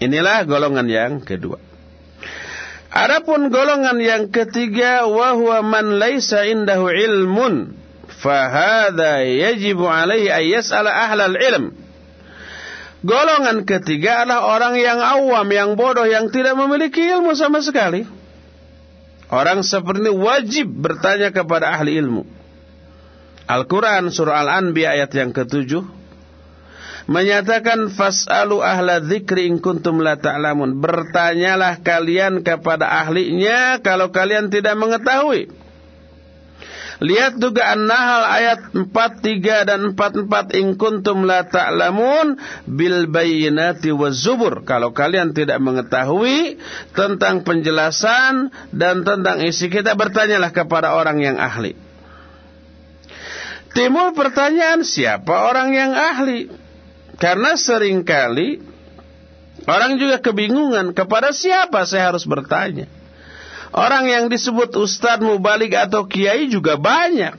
Inilah golongan yang kedua. Adapun golongan yang ketiga wahwa man laisa indahu ilmun fahada yajibu alaihi ay yas'ala ahlal ilm. Golongan ketiga adalah orang yang awam, yang bodoh, yang tidak memiliki ilmu sama sekali. Orang seperti ini wajib bertanya kepada ahli ilmu. Al-Quran surah Al-Anbiya ayat yang ketujuh menyatakan fasalu ahla dzikri in kuntum la ta'lamun. Bertanyalah kalian kepada ahlinya kalau kalian tidak mengetahui. Lihat juga An-Nahl ayat 43 dan 44 in kuntum la ta'lamun bil bayyinati waz-zubur. Kalau kalian tidak mengetahui tentang penjelasan dan tentang isi kita bertanyalah kepada orang yang ahli. Timbul pertanyaan siapa orang yang ahli? Karena sering kali orang juga kebingungan kepada siapa saya harus bertanya. Orang yang disebut ustadz mubalik atau kiai juga banyak.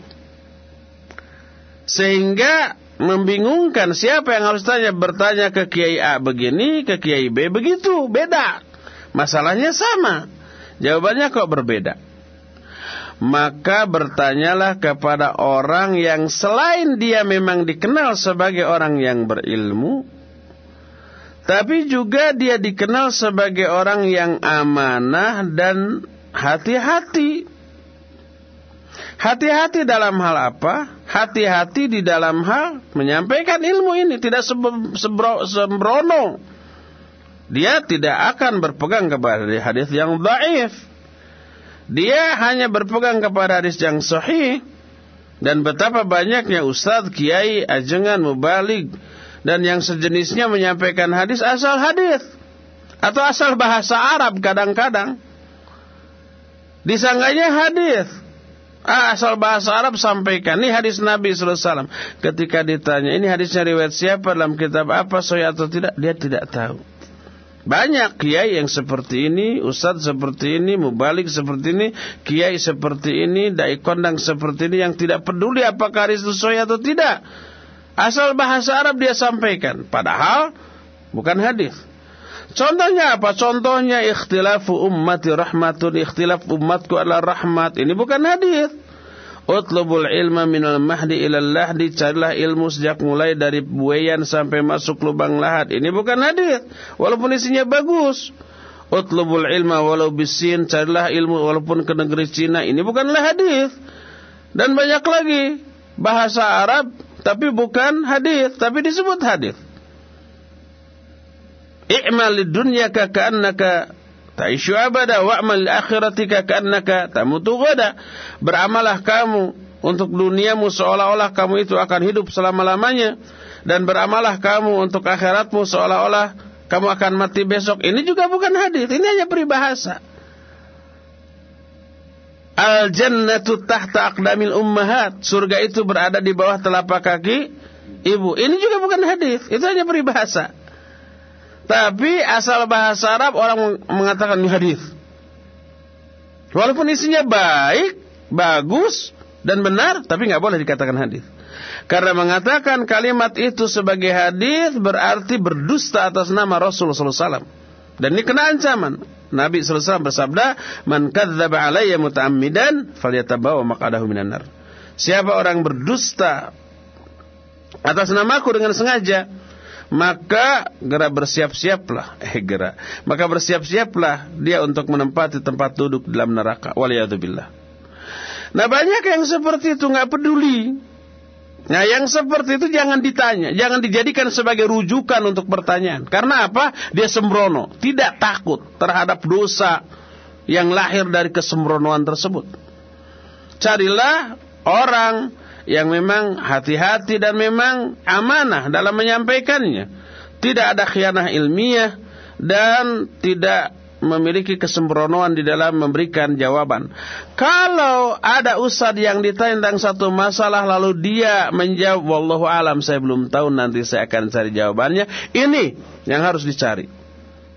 Sehingga membingungkan siapa yang harus tanya bertanya ke kiai A begini, ke kiai B begitu, beda. Masalahnya sama. Jawabannya kok berbeda. Maka bertanyalah kepada orang yang selain dia memang dikenal sebagai orang yang berilmu, tapi juga dia dikenal sebagai orang yang amanah dan hati-hati. Hati-hati dalam hal apa? Hati-hati di dalam hal menyampaikan ilmu ini tidak sembrono. Dia tidak akan berpegang kepada hadis yang dhaif. Dia hanya berpegang kepada hadis yang sahih dan betapa banyaknya ustaz, kiai, ajengan, mubalik dan yang sejenisnya menyampaikan hadis asal hadis atau asal bahasa Arab kadang-kadang. Disangkanya hadis. Ah, asal bahasa Arab sampaikan. Ini hadis Nabi SAW. Ketika ditanya, ini hadisnya riwayat siapa dalam kitab apa, sahih atau tidak, dia tidak tahu. Banyak kiai yang seperti ini, ustadz seperti ini, mubalik seperti ini, kiai seperti ini, dai kondang seperti ini yang tidak peduli apakah hadis itu atau tidak. Asal bahasa Arab dia sampaikan, padahal bukan hadis. Contohnya apa? Contohnya ikhtilafu ummati rahmatun, ikhtilaf umatku adalah rahmat. Ini bukan hadis. Utlubul ilma minal mahdi ilal lahdi. Carilah ilmu sejak mulai dari buayan sampai masuk lubang lahat. Ini bukan hadis Walaupun isinya bagus. Utlubul ilma walau bisin Carilah ilmu walaupun ke negeri Cina. Ini bukanlah hadis. Dan banyak lagi Bahasa Arab Tapi bukan hadis Tapi disebut hadis. I'mal dunyaka ka'annaka Ta'ishu abada wa'mal akhiratika ka'annaka tamutu gada. Beramalah kamu untuk duniamu seolah-olah kamu itu akan hidup selama-lamanya dan beramalah kamu untuk akhiratmu seolah-olah kamu akan mati besok. Ini juga bukan hadis, ini hanya peribahasa. Al jannatu tahta aqdamil ummahat. Surga itu berada di bawah telapak kaki ibu. Ini juga bukan hadis, itu hanya peribahasa. Tapi asal bahasa Arab orang mengatakan ini hadis. Walaupun isinya baik, bagus dan benar, tapi nggak boleh dikatakan hadis. Karena mengatakan kalimat itu sebagai hadis berarti berdusta atas nama Rasulullah SAW. Dan ini kena ancaman. Nabi SAW bersabda, "Man kadzdzaba alayya muta'ammidan falyatabawa maq'adahu minan nar." Siapa orang berdusta atas namaku dengan sengaja, maka gerak bersiap-siaplah. Eh gerak. Maka bersiap-siaplah dia untuk menempati tempat duduk dalam neraka. Waliyadzubillah. Nah banyak yang seperti itu nggak peduli. Nah yang seperti itu jangan ditanya jangan dijadikan sebagai rujukan untuk pertanyaan. Karena apa? Dia sembrono. Tidak takut terhadap dosa yang lahir dari kesembronoan tersebut. Carilah orang yang memang hati-hati dan memang amanah dalam menyampaikannya. Tidak ada khianah ilmiah dan tidak memiliki kesembronoan di dalam memberikan jawaban. Kalau ada ustadz yang ditanya tentang satu masalah lalu dia menjawab wallahu alam saya belum tahu nanti saya akan cari jawabannya. Ini yang harus dicari.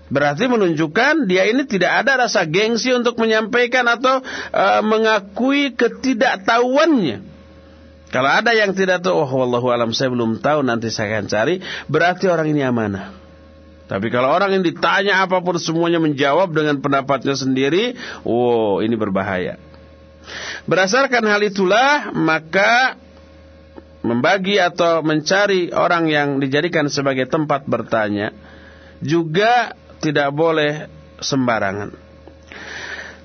Berarti menunjukkan dia ini tidak ada rasa gengsi untuk menyampaikan atau uh, mengakui ketidaktahuannya. Kalau ada yang tidak tahu, oh wallahu alam saya belum tahu nanti saya akan cari, berarti orang ini amanah. Tapi kalau orang yang ditanya apa pun semuanya menjawab dengan pendapatnya sendiri, oh ini berbahaya. Berdasarkan hal itulah maka membagi atau mencari orang yang dijadikan sebagai tempat bertanya juga tidak boleh sembarangan.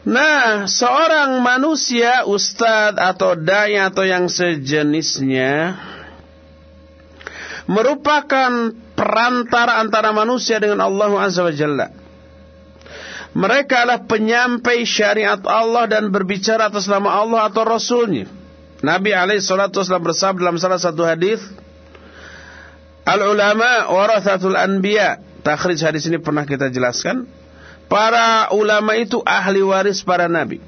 Nah, seorang manusia, ustadz atau dai atau yang sejenisnya merupakan perantara antara manusia dengan Allah Azza wa Jalla. Mereka adalah penyampai syariat Allah dan berbicara atas nama Allah atau Rasulnya. Nabi alaihi salatu wasallam bersabda dalam salah satu hadis, Al-ulama warathatul anbiya. Takhrij hadis ini pernah kita jelaskan. Para ulama itu ahli waris para nabi.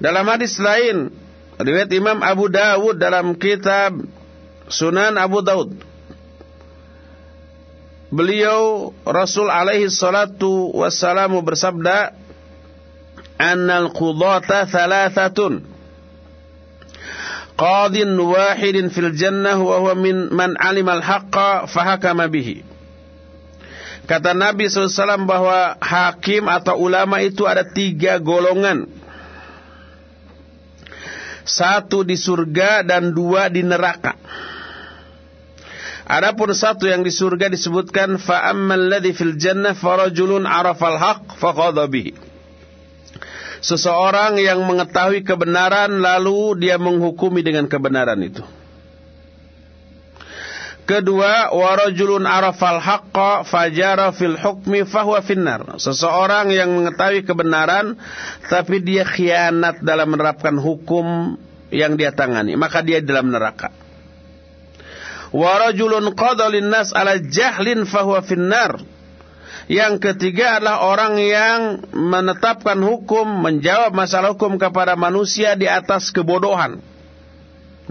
Dalam hadis lain, riwayat Imam Abu Dawud dalam kitab Sunan Abu Dawud. Beliau Rasul alaihi salatu wassalamu bersabda, "Annal qudata thalathatun." Qadin wahidin fil jannah wa huwa min man alima al-haqqa fahakama bihi. Kata Nabi SAW bahwa hakim atau ulama itu ada tiga golongan. satu di surga dan dua di neraka. Adapun satu yang di surga disebutkan fa ammal ladzi fil jannah farajulun arafal haq. Seseorang yang mengetahui kebenaran lalu dia menghukumi dengan kebenaran itu. Kedua, warajulun arafal haqqa fajara fil hukmi fahuwa finnar. Seseorang yang mengetahui kebenaran tapi dia khianat dalam menerapkan hukum yang dia tangani, maka dia dalam neraka. Warajulun qada linnas ala jahlin fahuwa finnar. Yang ketiga adalah orang yang menetapkan hukum, menjawab masalah hukum kepada manusia di atas kebodohan.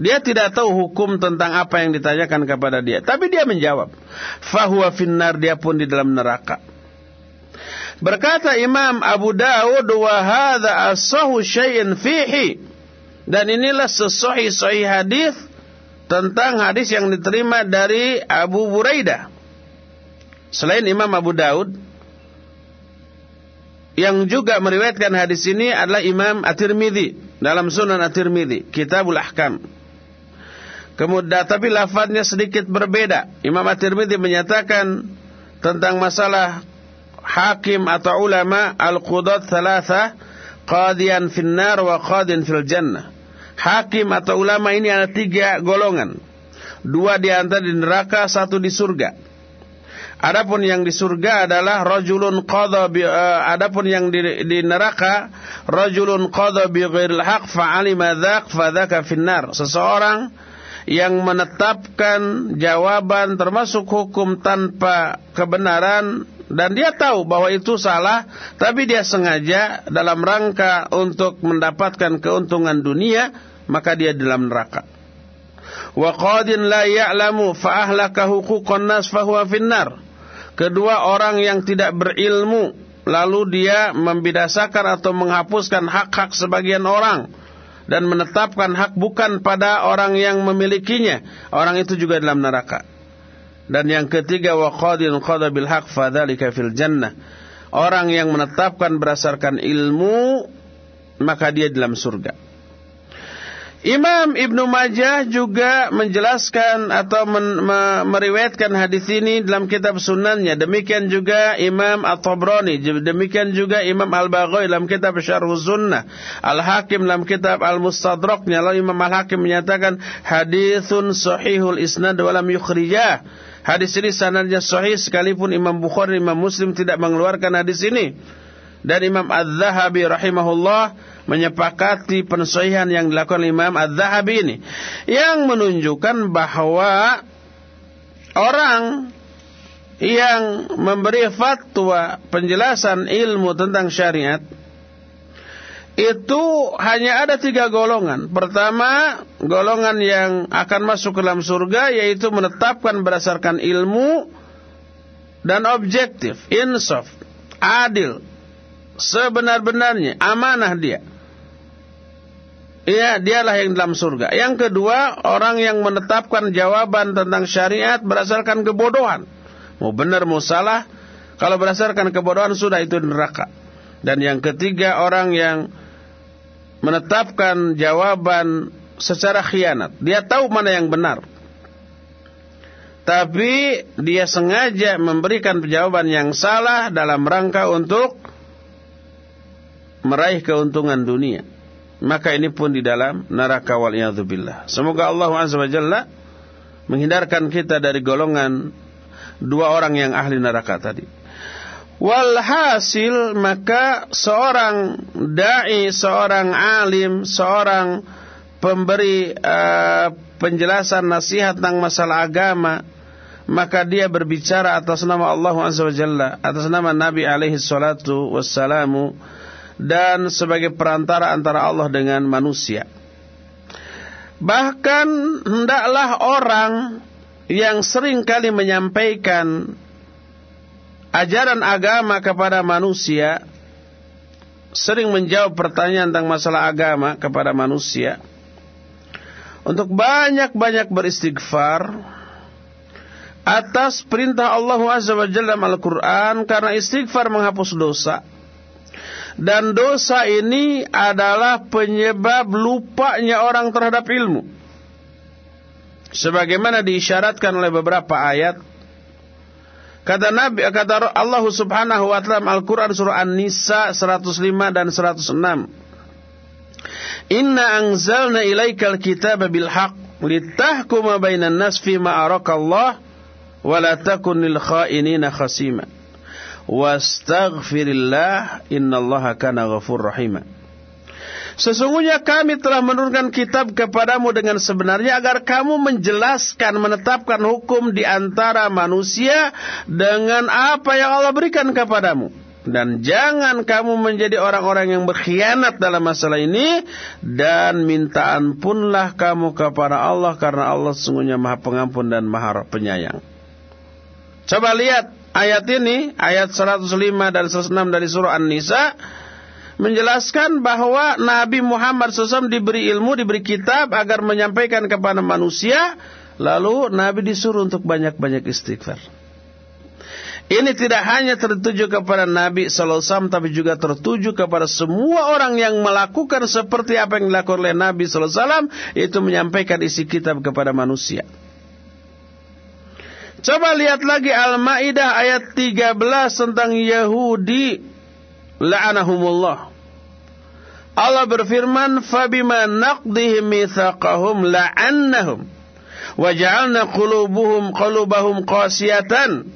Dia tidak tahu hukum tentang apa yang ditanyakan kepada dia. Tapi dia menjawab. Fahuwa finnar, dia pun di dalam neraka. Berkata Imam Abu Dawud, wa hadha asahu syai'in fihi. Dan inilah sesuai sahih hadis tentang hadis yang diterima dari Abu Buraidah. Selain Imam Abu Daud, yang juga meriwayatkan hadis ini adalah Imam At-Tirmidzi dalam Sunan At-Tirmidzi, Kitabul Ahkam. Kemudian tapi lafadznya sedikit berbeda. Imam At-Tirmidzi menyatakan tentang masalah hakim atau ulama al-qudat thalatha qadiyan finnar wa qadin fil jannah. Hakim atau ulama ini ada tiga golongan. Dua di antara di neraka, satu di surga. Adapun yang di surga adalah rajulun qadha bi uh, adapun yang di, di neraka rajulun qadha bi ghairil haq fa'alima dzak fadzaka finnar. Seseorang yang menetapkan jawaban termasuk hukum tanpa kebenaran dan dia tahu bahwa itu salah tapi dia sengaja dalam rangka untuk mendapatkan keuntungan dunia maka dia dalam neraka. Wa qadin la ya'lamu fa ahlaka huquqan nas fa huwa finnar. Kedua orang yang tidak berilmu lalu dia membidasakan atau menghapuskan hak-hak sebagian orang dan menetapkan hak bukan pada orang yang memilikinya, orang itu juga dalam neraka. Dan yang ketiga wa qadin qada bil haq fadzalika fil jannah. Orang yang menetapkan berdasarkan ilmu maka dia dalam surga. Imam Ibnu Majah juga menjelaskan atau men, me, meriwayatkan hadis ini dalam kitab sunannya. Demikian juga Imam At-Tabrani, demikian juga Imam Al-Baghawi dalam kitab Syarh Sunnah, Al-Hakim dalam kitab Al-Mustadraknya. Lalu Imam Al-Hakim menyatakan hadisun sahihul isnad wa yukhrijah. Hadis ini sanadnya sahih sekalipun Imam Bukhari Imam Muslim tidak mengeluarkan hadis ini. Dan Imam Az-Zahabi rahimahullah menyepakati penyesuaian yang dilakukan Imam Az-Zahabi ini yang menunjukkan bahwa orang yang memberi fatwa penjelasan ilmu tentang syariat itu hanya ada tiga golongan. Pertama, golongan yang akan masuk ke dalam surga yaitu menetapkan berdasarkan ilmu dan objektif, insaf, adil, sebenar-benarnya, amanah dia. Iya, dialah yang dalam surga. Yang kedua, orang yang menetapkan jawaban tentang syariat berdasarkan kebodohan. Mau benar mau salah, kalau berdasarkan kebodohan sudah itu neraka. Dan yang ketiga, orang yang menetapkan jawaban secara khianat. Dia tahu mana yang benar. Tapi dia sengaja memberikan jawaban yang salah dalam rangka untuk meraih keuntungan dunia maka ini pun di dalam neraka wal billah. Semoga Allah Azza wa Jalla menghindarkan kita dari golongan dua orang yang ahli neraka tadi. Walhasil maka seorang dai, seorang alim, seorang pemberi uh, penjelasan nasihat tentang masalah agama, maka dia berbicara atas nama Allah Azza wa Jalla, atas nama Nabi alaihi salatu wassalamu dan sebagai perantara antara Allah dengan manusia. Bahkan hendaklah orang yang sering kali menyampaikan ajaran agama kepada manusia, sering menjawab pertanyaan tentang masalah agama kepada manusia, untuk banyak-banyak beristighfar atas perintah Allah Azza wa Jalla dalam Al-Quran karena istighfar menghapus dosa Dan dosa ini adalah penyebab lupanya orang terhadap ilmu. Sebagaimana diisyaratkan oleh beberapa ayat Kata Nabi kata Allah Subhanahu wa taala Al-Qur'an surah An-Nisa 105 dan 106 Inna anzalna ilaikal kitaba bil haqq litahkuma bainan nas fi ma Allah wa la takun lil kha'inina khasima wastaghfirillah innallaha kana ghafur rahima Sesungguhnya kami telah menurunkan kitab kepadamu dengan sebenarnya agar kamu menjelaskan, menetapkan hukum di antara manusia dengan apa yang Allah berikan kepadamu. Dan jangan kamu menjadi orang-orang yang berkhianat dalam masalah ini dan minta ampunlah kamu kepada Allah karena Allah sesungguhnya Maha Pengampun dan Maha Penyayang. Coba lihat ayat ini, ayat 105 dan 106 dari surah An-Nisa menjelaskan bahwa Nabi Muhammad SAW diberi ilmu, diberi kitab agar menyampaikan kepada manusia. Lalu Nabi disuruh untuk banyak-banyak istighfar. Ini tidak hanya tertuju kepada Nabi SAW, tapi juga tertuju kepada semua orang yang melakukan seperti apa yang dilakukan oleh Nabi SAW, yaitu menyampaikan isi kitab kepada manusia. Coba lihat lagi Al-Ma'idah ayat 13 tentang Yahudi la'anahumullah. Allah berfirman, "Fabima naqdihim mitsaqahum la'annahum wa ja'alna qulubuhum qulubahum qasiyatan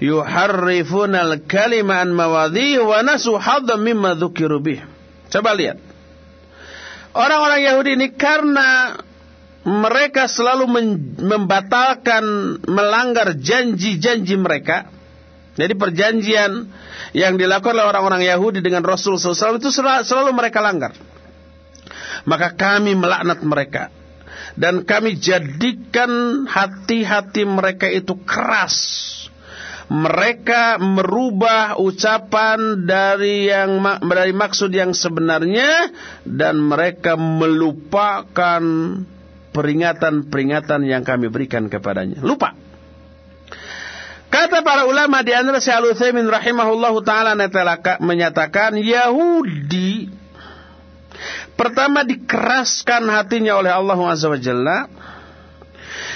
yuharrifuna al-kalima an mawadhihi wa nasu haddan mimma dzukiru bih." Coba lihat. Orang-orang Yahudi ini karena mereka selalu membatalkan melanggar janji-janji mereka. Jadi perjanjian yang dilakukan oleh orang-orang Yahudi dengan Rasul SAW itu selalu mereka langgar. Maka kami melaknat mereka. Dan kami jadikan hati-hati mereka itu keras. Mereka merubah ucapan dari yang dari maksud yang sebenarnya dan mereka melupakan peringatan-peringatan yang kami berikan kepadanya. Lupa. Kata para ulama di antara Syekh Al-Utsaimin rahimahullahu taala menyatakan Yahudi pertama dikeraskan hatinya oleh Allah Azza wa Jalla.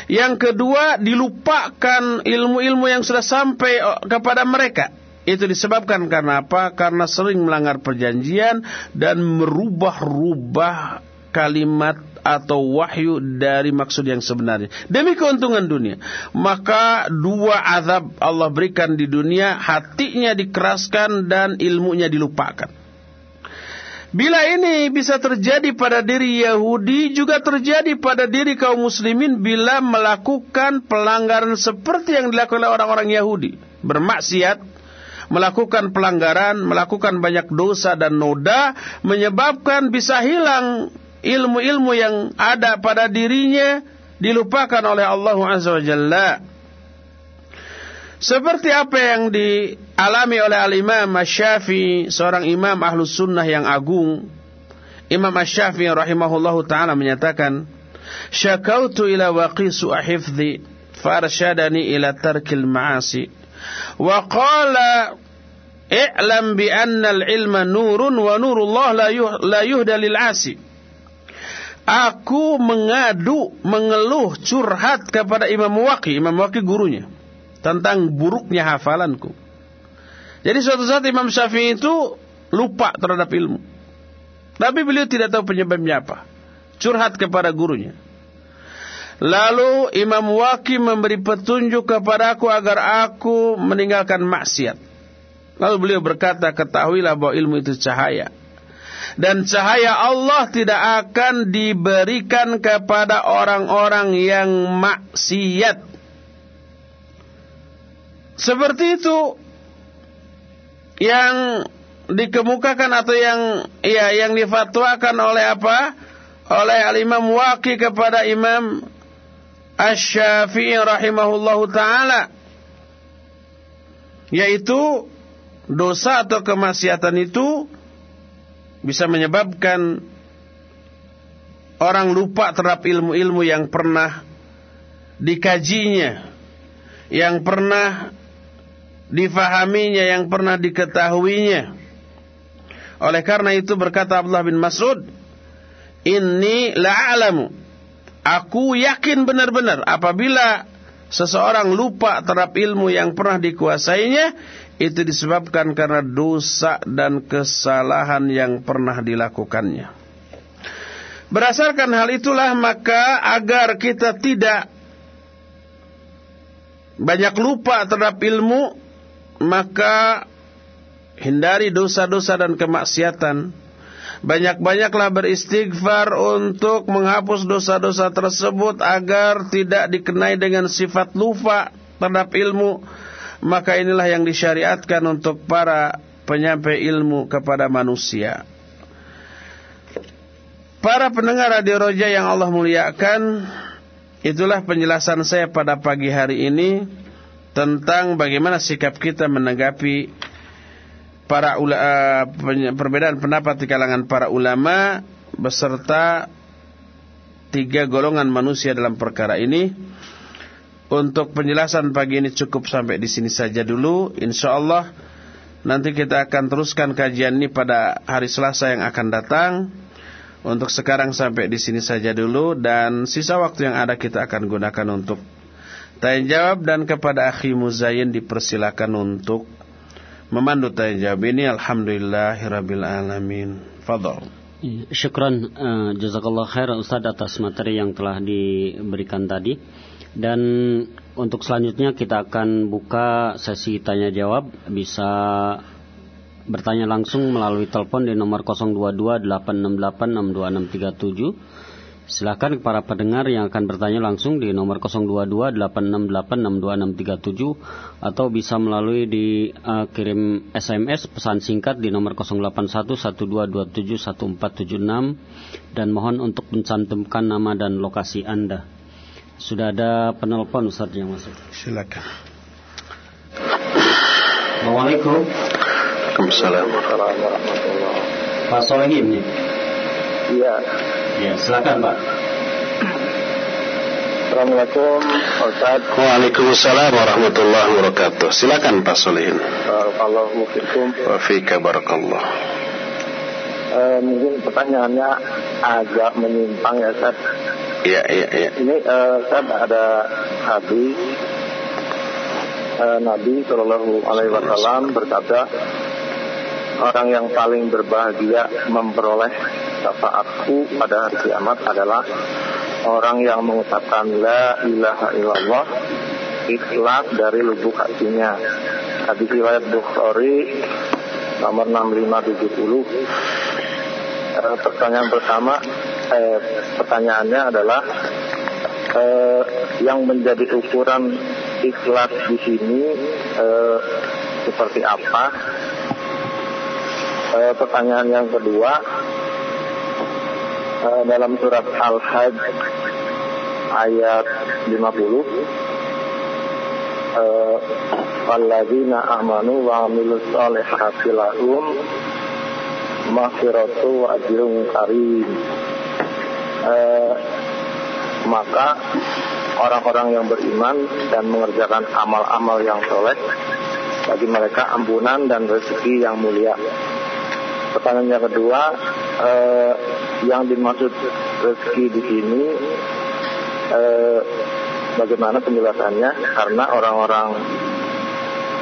Yang kedua dilupakan ilmu-ilmu yang sudah sampai kepada mereka. Itu disebabkan karena apa? Karena sering melanggar perjanjian dan merubah-rubah kalimat atau wahyu dari maksud yang sebenarnya. Demi keuntungan dunia. Maka dua azab Allah berikan di dunia, hatinya dikeraskan dan ilmunya dilupakan. Bila ini bisa terjadi pada diri Yahudi, juga terjadi pada diri kaum muslimin bila melakukan pelanggaran seperti yang dilakukan oleh orang-orang Yahudi. Bermaksiat, melakukan pelanggaran, melakukan banyak dosa dan noda, menyebabkan bisa hilang ilmu-ilmu yang ada pada dirinya dilupakan oleh Allah Azza wa Jalla. Seperti apa yang dialami oleh Al-Imam Asy-Syafi'i, seorang imam ahlus sunnah yang agung. Imam Asy-Syafi'i rahimahullahu taala menyatakan, "Syakautu ila waqisu ahifdhi farshadani ila tarkil ma'asi." Wa qala i'lam bi anna al-ilma nurun wa nurullah la yuhda lil 'asi. Aku mengadu, mengeluh, curhat kepada Imam Waqi, Imam Waqi gurunya, tentang buruknya hafalanku. Jadi suatu saat Imam Syafi'i itu lupa terhadap ilmu. Tapi beliau tidak tahu penyebabnya apa. Curhat kepada gurunya. Lalu Imam Waqi memberi petunjuk kepadaku agar aku meninggalkan maksiat. Lalu beliau berkata, ketahuilah bahwa ilmu itu cahaya dan cahaya Allah tidak akan diberikan kepada orang-orang yang maksiat. Seperti itu yang dikemukakan atau yang ya yang difatwakan oleh apa? Oleh al-Imam Waqi kepada Imam Asy-Syafi'i rahimahullahu taala yaitu dosa atau kemaksiatan itu bisa menyebabkan orang lupa terhadap ilmu-ilmu yang pernah dikajinya, yang pernah difahaminya, yang pernah diketahuinya. Oleh karena itu berkata Abdullah bin Mas'ud, "Inni la'alamu." Aku yakin benar-benar apabila seseorang lupa terhadap ilmu yang pernah dikuasainya, itu disebabkan karena dosa dan kesalahan yang pernah dilakukannya. Berdasarkan hal itulah maka agar kita tidak banyak lupa terhadap ilmu, maka hindari dosa-dosa dan kemaksiatan. Banyak-banyaklah beristighfar untuk menghapus dosa-dosa tersebut agar tidak dikenai dengan sifat lupa terhadap ilmu. Maka inilah yang disyariatkan untuk para penyampai ilmu kepada manusia. Para pendengar Radio Roja yang Allah muliakan, itulah penjelasan saya pada pagi hari ini tentang bagaimana sikap kita menanggapi para uh, perbedaan pendapat di kalangan para ulama beserta tiga golongan manusia dalam perkara ini. Untuk penjelasan pagi ini cukup sampai di sini saja dulu. Insya Allah nanti kita akan teruskan kajian ini pada hari Selasa yang akan datang. Untuk sekarang sampai di sini saja dulu dan sisa waktu yang ada kita akan gunakan untuk tanya jawab dan kepada akhi Muzayin dipersilakan untuk memandu tanya jawab ini alhamdulillahirabbil alamin. Fadhol. Iya, syukran uh, jazakallah khair Ustaz atas materi yang telah diberikan tadi. Dan untuk selanjutnya kita akan buka sesi tanya jawab bisa bertanya langsung melalui telepon di nomor 022 868 62637 Silakan para pendengar yang akan bertanya langsung di nomor 022 868 atau bisa melalui di uh, kirim SMS pesan singkat di nomor 081 dan mohon untuk mencantumkan nama dan lokasi Anda. Sudah ada penelpon Ustaz yang masuk. Silakan. Assalamualaikum. Waalaikumsalam warahmatullahi wabarakatuh. Pak Sohim Iya. Ya, silakan Pak. Assalamualaikum Ustaz. Waalaikumsalam warahmatullahi wabarakatuh. Silakan Pak Solihin. Barakallahu fikum. Wa fika barakallah. Uh, mungkin pertanyaannya agak menyimpang ya Ustaz. Iya, iya, iya. Ini uh, Ustaz ada hadis uh, Nabi Shallallahu Alaihi Wasallam berkata orang yang paling berbahagia memperoleh syafaatku pada hari kiamat adalah orang yang mengucapkan la ilaha illallah ikhlas dari lubuk hatinya. Hadis riwayat Bukhari nomor 6570. Eh, pertanyaan pertama, eh, pertanyaannya adalah eh, yang menjadi ukuran ikhlas di sini eh, seperti apa? Eh, pertanyaan yang kedua, Eh, dalam surat Al-Hajj ayat 50 uh, Alladzina amanu wa amilus solihati lahum maghfiratu wa karim uh, maka orang-orang yang beriman dan mengerjakan amal-amal yang soleh bagi mereka ampunan dan rezeki yang mulia pertanyaan yang kedua eh, yang dimaksud rezeki di sini eh, bagaimana penjelasannya karena orang-orang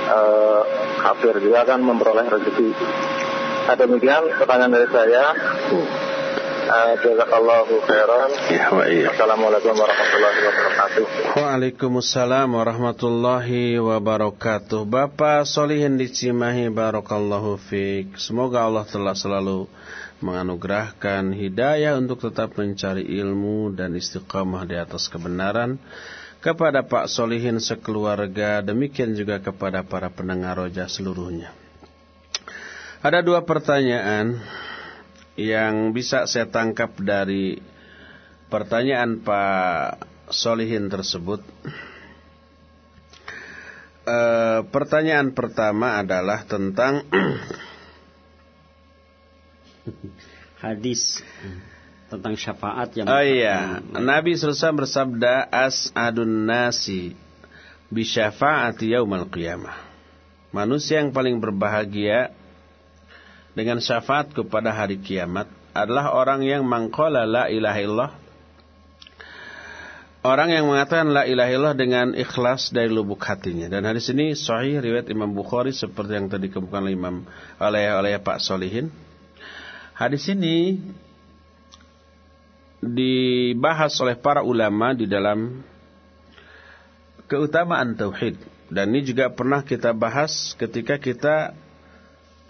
eh, kafir juga kan memperoleh rezeki. Nah, demikian pertanyaan dari saya. Jazakallahu khairan. Ya, wa iya. Assalamualaikum warahmatullahi wabarakatuh. Waalaikumsalam warahmatullahi wabarakatuh. Bapak Solihin di Cimahi barakallahu fiik. Semoga Allah telah selalu menganugerahkan hidayah untuk tetap mencari ilmu dan istiqamah di atas kebenaran kepada Pak Solihin sekeluarga demikian juga kepada para pendengar roja seluruhnya. Ada dua pertanyaan yang bisa saya tangkap dari pertanyaan Pak Solihin tersebut. E, pertanyaan pertama adalah tentang hadis tentang syafaat yang Oh iya, Nabi SAW bersabda as'adun nasi bi syafaati yaumal qiyamah. Manusia yang paling berbahagia dengan syafaatku pada hari kiamat adalah orang yang mangkola la ilaha illallah Orang yang mengatakan la ilaha illallah dengan ikhlas dari lubuk hatinya. Dan hadis ini sahih riwayat Imam Bukhari seperti yang tadi dikemukakan oleh Imam oleh oleh Pak Solihin. Hadis ini dibahas oleh para ulama di dalam keutamaan tauhid. Dan ini juga pernah kita bahas ketika kita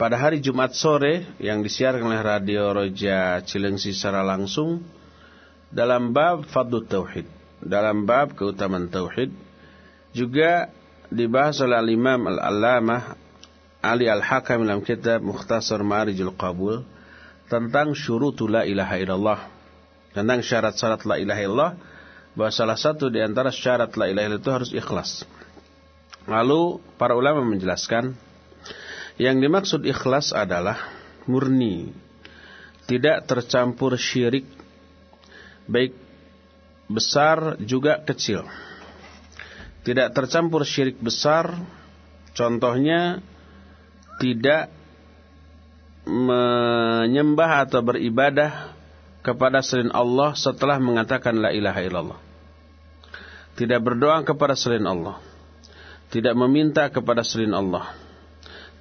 pada hari Jumat sore yang disiarkan oleh Radio Roja Cilengsi secara langsung dalam bab Fadlu Tauhid dalam bab keutamaan tauhid juga dibahas oleh Al-Imam Al-Allamah Ali Al-Hakam dalam kitab Mukhtasar Ma'arijul Qabul tentang syurutu la ilaha illallah tentang syarat-syarat la ilaha illallah bahwa salah satu di antara syarat la ilaha illallah itu harus ikhlas. Lalu para ulama menjelaskan yang dimaksud ikhlas adalah murni tidak tercampur syirik baik besar juga kecil. Tidak tercampur syirik besar, contohnya tidak menyembah atau beribadah kepada selain Allah setelah mengatakan la ilaha illallah. Tidak berdoa kepada selain Allah. Tidak meminta kepada selain Allah.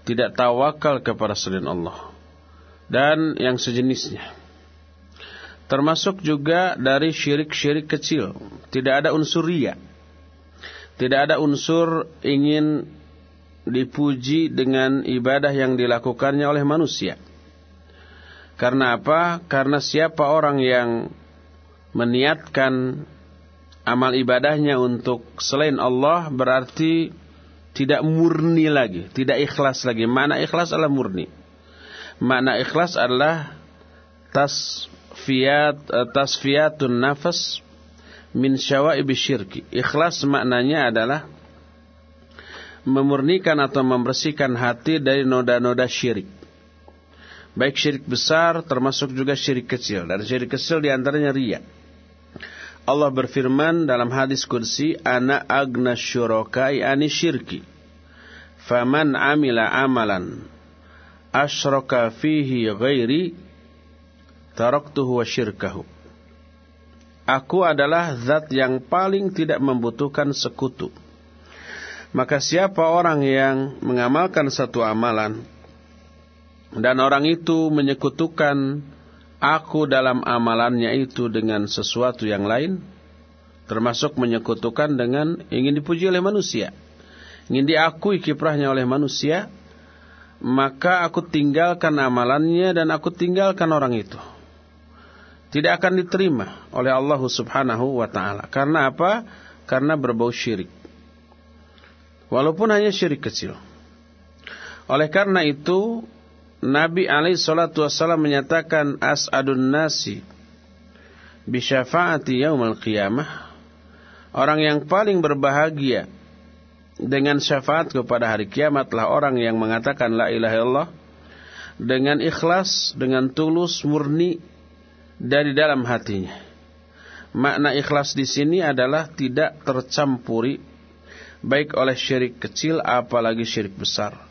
Tidak tawakal kepada selain Allah. Dan yang sejenisnya. Termasuk juga dari syirik-syirik kecil. Tidak ada unsur ria. Tidak ada unsur ingin dipuji dengan ibadah yang dilakukannya oleh manusia. Karena apa? Karena siapa orang yang meniatkan amal ibadahnya untuk selain Allah berarti tidak murni lagi, tidak ikhlas lagi. Mana ikhlas adalah murni. Makna ikhlas adalah tas tasfiyat eh, tasfiyatun nafas min syawaib syirki. Ikhlas maknanya adalah memurnikan atau membersihkan hati dari noda-noda syirik. Baik syirik besar termasuk juga syirik kecil. Dan syirik kecil di antaranya ria. Allah berfirman dalam hadis kursi, Ana agna syurokai ani syirki. Faman amila amalan asyraka fihi ghairi taraktuhu wa syirkahu. Aku adalah zat yang paling tidak membutuhkan sekutu. Maka siapa orang yang mengamalkan satu amalan dan orang itu menyekutukan aku dalam amalannya itu dengan sesuatu yang lain, termasuk menyekutukan dengan ingin dipuji oleh manusia, ingin diakui kiprahnya oleh manusia, maka aku tinggalkan amalannya dan aku tinggalkan orang itu tidak akan diterima oleh Allah Subhanahu wa taala. Karena apa? Karena berbau syirik. Walaupun hanya syirik kecil. Oleh karena itu Nabi alaihi salatu wasallam menyatakan as'adun nasi bi syafaati yaumil qiyamah. Orang yang paling berbahagia dengan syafaat kepada hari kiamatlah orang yang mengatakan la ilaha illallah dengan ikhlas, dengan tulus, murni dari dalam hatinya. Makna ikhlas di sini adalah tidak tercampuri baik oleh syirik kecil apalagi syirik besar.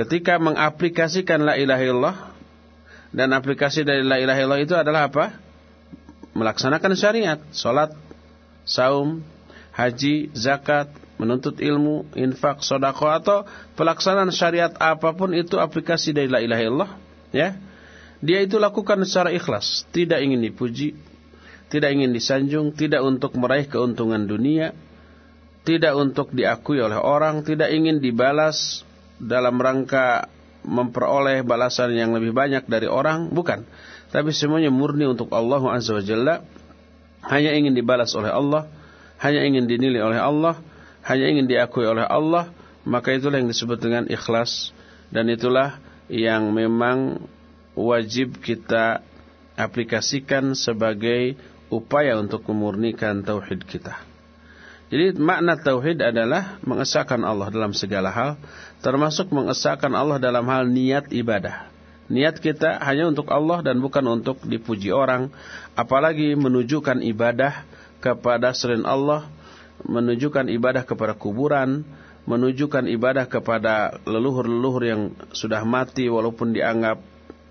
Ketika mengaplikasikan la ilaha illallah dan aplikasi dari la ilaha illallah itu adalah apa? Melaksanakan syariat, salat, saum, haji, zakat, menuntut ilmu, infak, sodako atau pelaksanaan syariat apa pun itu aplikasi dari la ilaha illallah, ya dia itu lakukan secara ikhlas, tidak ingin dipuji, tidak ingin disanjung, tidak untuk meraih keuntungan dunia, tidak untuk diakui oleh orang, tidak ingin dibalas dalam rangka memperoleh balasan yang lebih banyak dari orang, bukan. Tapi semuanya murni untuk Allah Azza wa Jalla, hanya ingin dibalas oleh Allah, hanya ingin dinilai oleh Allah, hanya ingin diakui oleh Allah, maka itulah yang disebut dengan ikhlas dan itulah yang memang wajib kita aplikasikan sebagai upaya untuk memurnikan tauhid kita. Jadi makna tauhid adalah mengesahkan Allah dalam segala hal, termasuk mengesahkan Allah dalam hal niat ibadah. Niat kita hanya untuk Allah dan bukan untuk dipuji orang, apalagi menunjukkan ibadah kepada selain Allah, menunjukkan ibadah kepada kuburan, menunjukkan ibadah kepada leluhur-leluhur yang sudah mati walaupun dianggap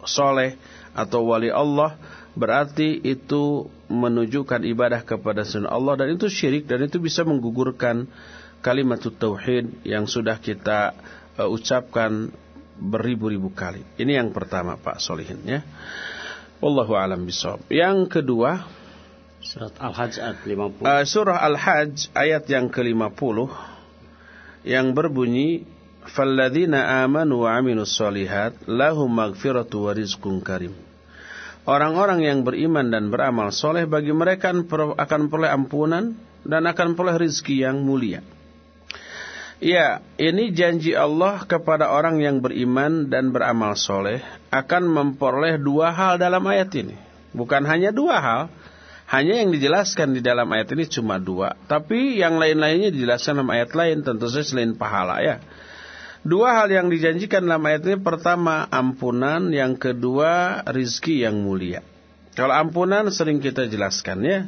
soleh atau wali Allah berarti itu menunjukkan ibadah kepada selain Allah dan itu syirik dan itu bisa menggugurkan kalimat tauhid yang sudah kita uh, ucapkan beribu-ribu kali. Ini yang pertama Pak Solihin ya. Wallahu alam bisawab. Yang kedua surat Al-Hajj ayat 50. Uh, surah Al-Hajj ayat yang ke-50 yang berbunyi wa amilus solihat lahum maghfiratu wa rizqun karim. Orang-orang yang beriman dan beramal soleh bagi mereka akan peroleh ampunan dan akan peroleh rizki yang mulia. Ya, ini janji Allah kepada orang yang beriman dan beramal soleh akan memperoleh dua hal dalam ayat ini. Bukan hanya dua hal, hanya yang dijelaskan di dalam ayat ini cuma dua. Tapi yang lain-lainnya dijelaskan dalam ayat lain tentu saja selain pahala ya. Dua hal yang dijanjikan dalam ayat ini pertama ampunan, yang kedua rizki yang mulia. Kalau ampunan sering kita jelaskan ya.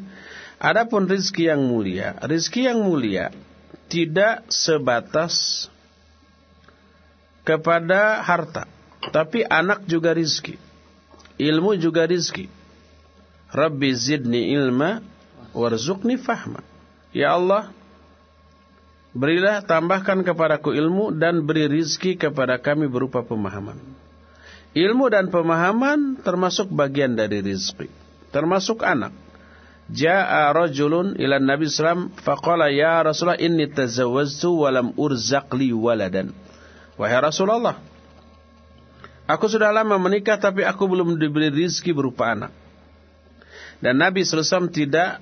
Adapun rizki yang mulia, rizki yang mulia tidak sebatas kepada harta, tapi anak juga rizki, ilmu juga rizki. Rabbi zidni ilma warzuqni fahma. Ya Allah, berilah tambahkan kepadaku ilmu dan beri rizki kepada kami berupa pemahaman. Ilmu dan pemahaman termasuk bagian dari rizki. Termasuk anak. Ja'a rajulun ila Nabi sallam faqala ya Rasulullah inni tazawwaztu wa lam urzaq li waladan. Wahai Rasulullah, aku sudah lama menikah tapi aku belum diberi rizki berupa anak. Dan Nabi SAW tidak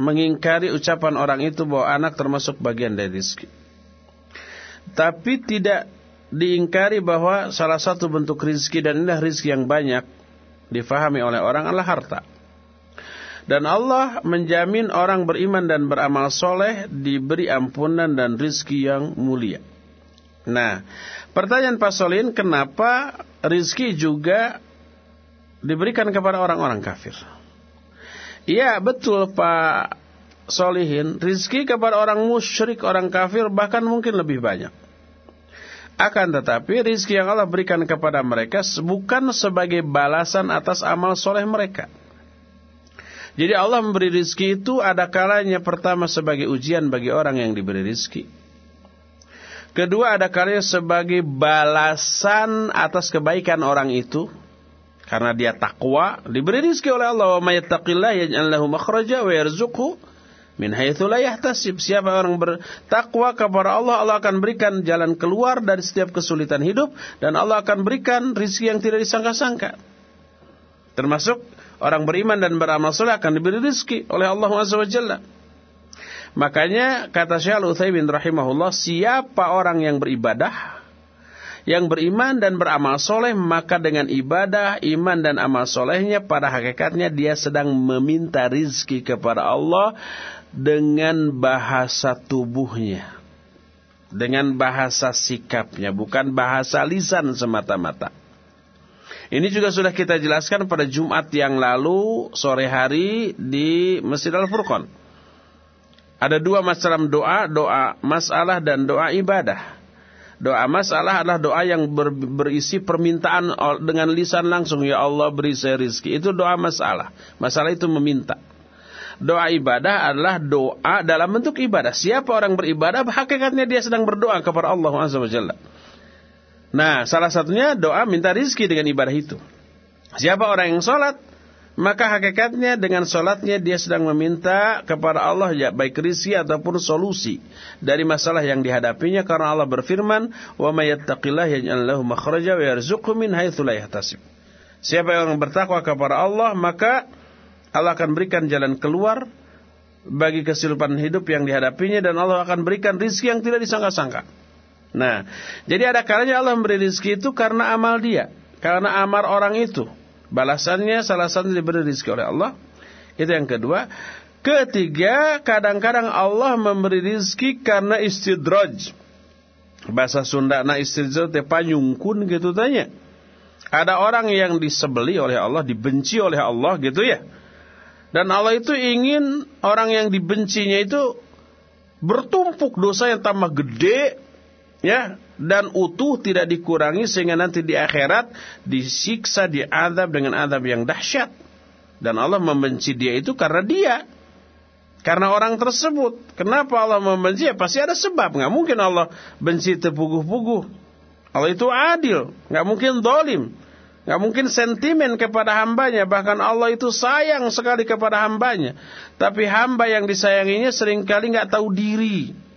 mengingkari ucapan orang itu bahwa anak termasuk bagian dari rizki. Tapi tidak diingkari bahwa salah satu bentuk rizki dan inilah rizki yang banyak difahami oleh orang adalah harta. Dan Allah menjamin orang beriman dan beramal soleh diberi ampunan dan rizki yang mulia. Nah, pertanyaan Pak Solin, kenapa rizki juga diberikan kepada orang-orang kafir? Iya betul Pak Solihin. Rizki kepada orang musyrik, orang kafir Bahkan mungkin lebih banyak. Akan tetapi rizki yang Allah berikan kepada mereka Bukan sebagai balasan atas amal soleh mereka. Jadi Allah memberi rizki itu Ada kalanya pertama sebagai ujian bagi orang yang diberi rizki. Kedua ada kalanya sebagai balasan atas kebaikan orang itu karena dia takwa, diberi rizki oleh Allah. Wa mayattaqillah yaj'al lahu makhraja wa min haitsu la yahtasib. Siapa orang bertakwa kepada Allah, Allah akan berikan jalan keluar dari setiap kesulitan hidup dan Allah akan berikan rizki yang tidak disangka-sangka. Termasuk orang beriman dan beramal soleh akan diberi rizki oleh Allah Azza. Makanya kata Syekh Al-Utsaimin rahimahullah, siapa orang yang beribadah yang beriman dan beramal soleh maka dengan ibadah, iman dan amal solehnya pada hakikatnya dia sedang meminta rizki kepada Allah dengan bahasa tubuhnya. Dengan bahasa sikapnya, bukan bahasa lisan semata-mata. Ini juga sudah kita jelaskan pada Jumat yang lalu sore hari di Masjid Al-Furqan. Ada dua macam doa, doa masalah dan doa ibadah. Doa masalah adalah doa yang ber, berisi permintaan dengan lisan langsung. Ya Allah beri saya rizki. Itu doa masalah. Masalah itu meminta. Doa ibadah adalah doa dalam bentuk ibadah. Siapa orang beribadah, hakikatnya dia sedang berdoa kepada Allah SWT. Nah, salah satunya doa minta rizki dengan ibadah itu. Siapa orang yang sholat, maka hakikatnya dengan solatnya dia sedang meminta kepada Allah ya baik rizki ataupun solusi dari masalah yang dihadapinya karena Allah berfirman wa may yattaqillah yaj'al lahu makhraja wa yarzuqhu min haitsu. Siapa yang bertakwa kepada Allah maka Allah akan berikan jalan keluar bagi kesulitan hidup yang dihadapinya dan Allah akan berikan rizki yang tidak disangka-sangka. Nah, jadi ada kalanya Allah memberi rizki itu karena amal dia, karena amal orang itu. Balasannya salah satu diberi rezeki oleh Allah. Itu yang kedua. Ketiga, kadang-kadang Allah memberi rezeki karena istidraj. Bahasa Sunda na istidraj te panyungkun gitu tanya. Ada orang yang disebeli oleh Allah, dibenci oleh Allah gitu ya. Dan Allah itu ingin orang yang dibencinya itu bertumpuk dosa yang tambah gede ya dan utuh tidak dikurangi sehingga nanti di akhirat disiksa diadab dengan adab yang dahsyat. Dan Allah membenci dia itu karena dia. Karena orang tersebut. Kenapa Allah membenci? Ya pasti ada sebab. Nggak mungkin Allah benci terpuguh-puguh. Allah itu adil. Nggak mungkin dolim. Nggak mungkin sentimen kepada hambanya. Bahkan Allah itu sayang sekali kepada hambanya. Tapi hamba yang disayanginya sering kali nggak tahu diri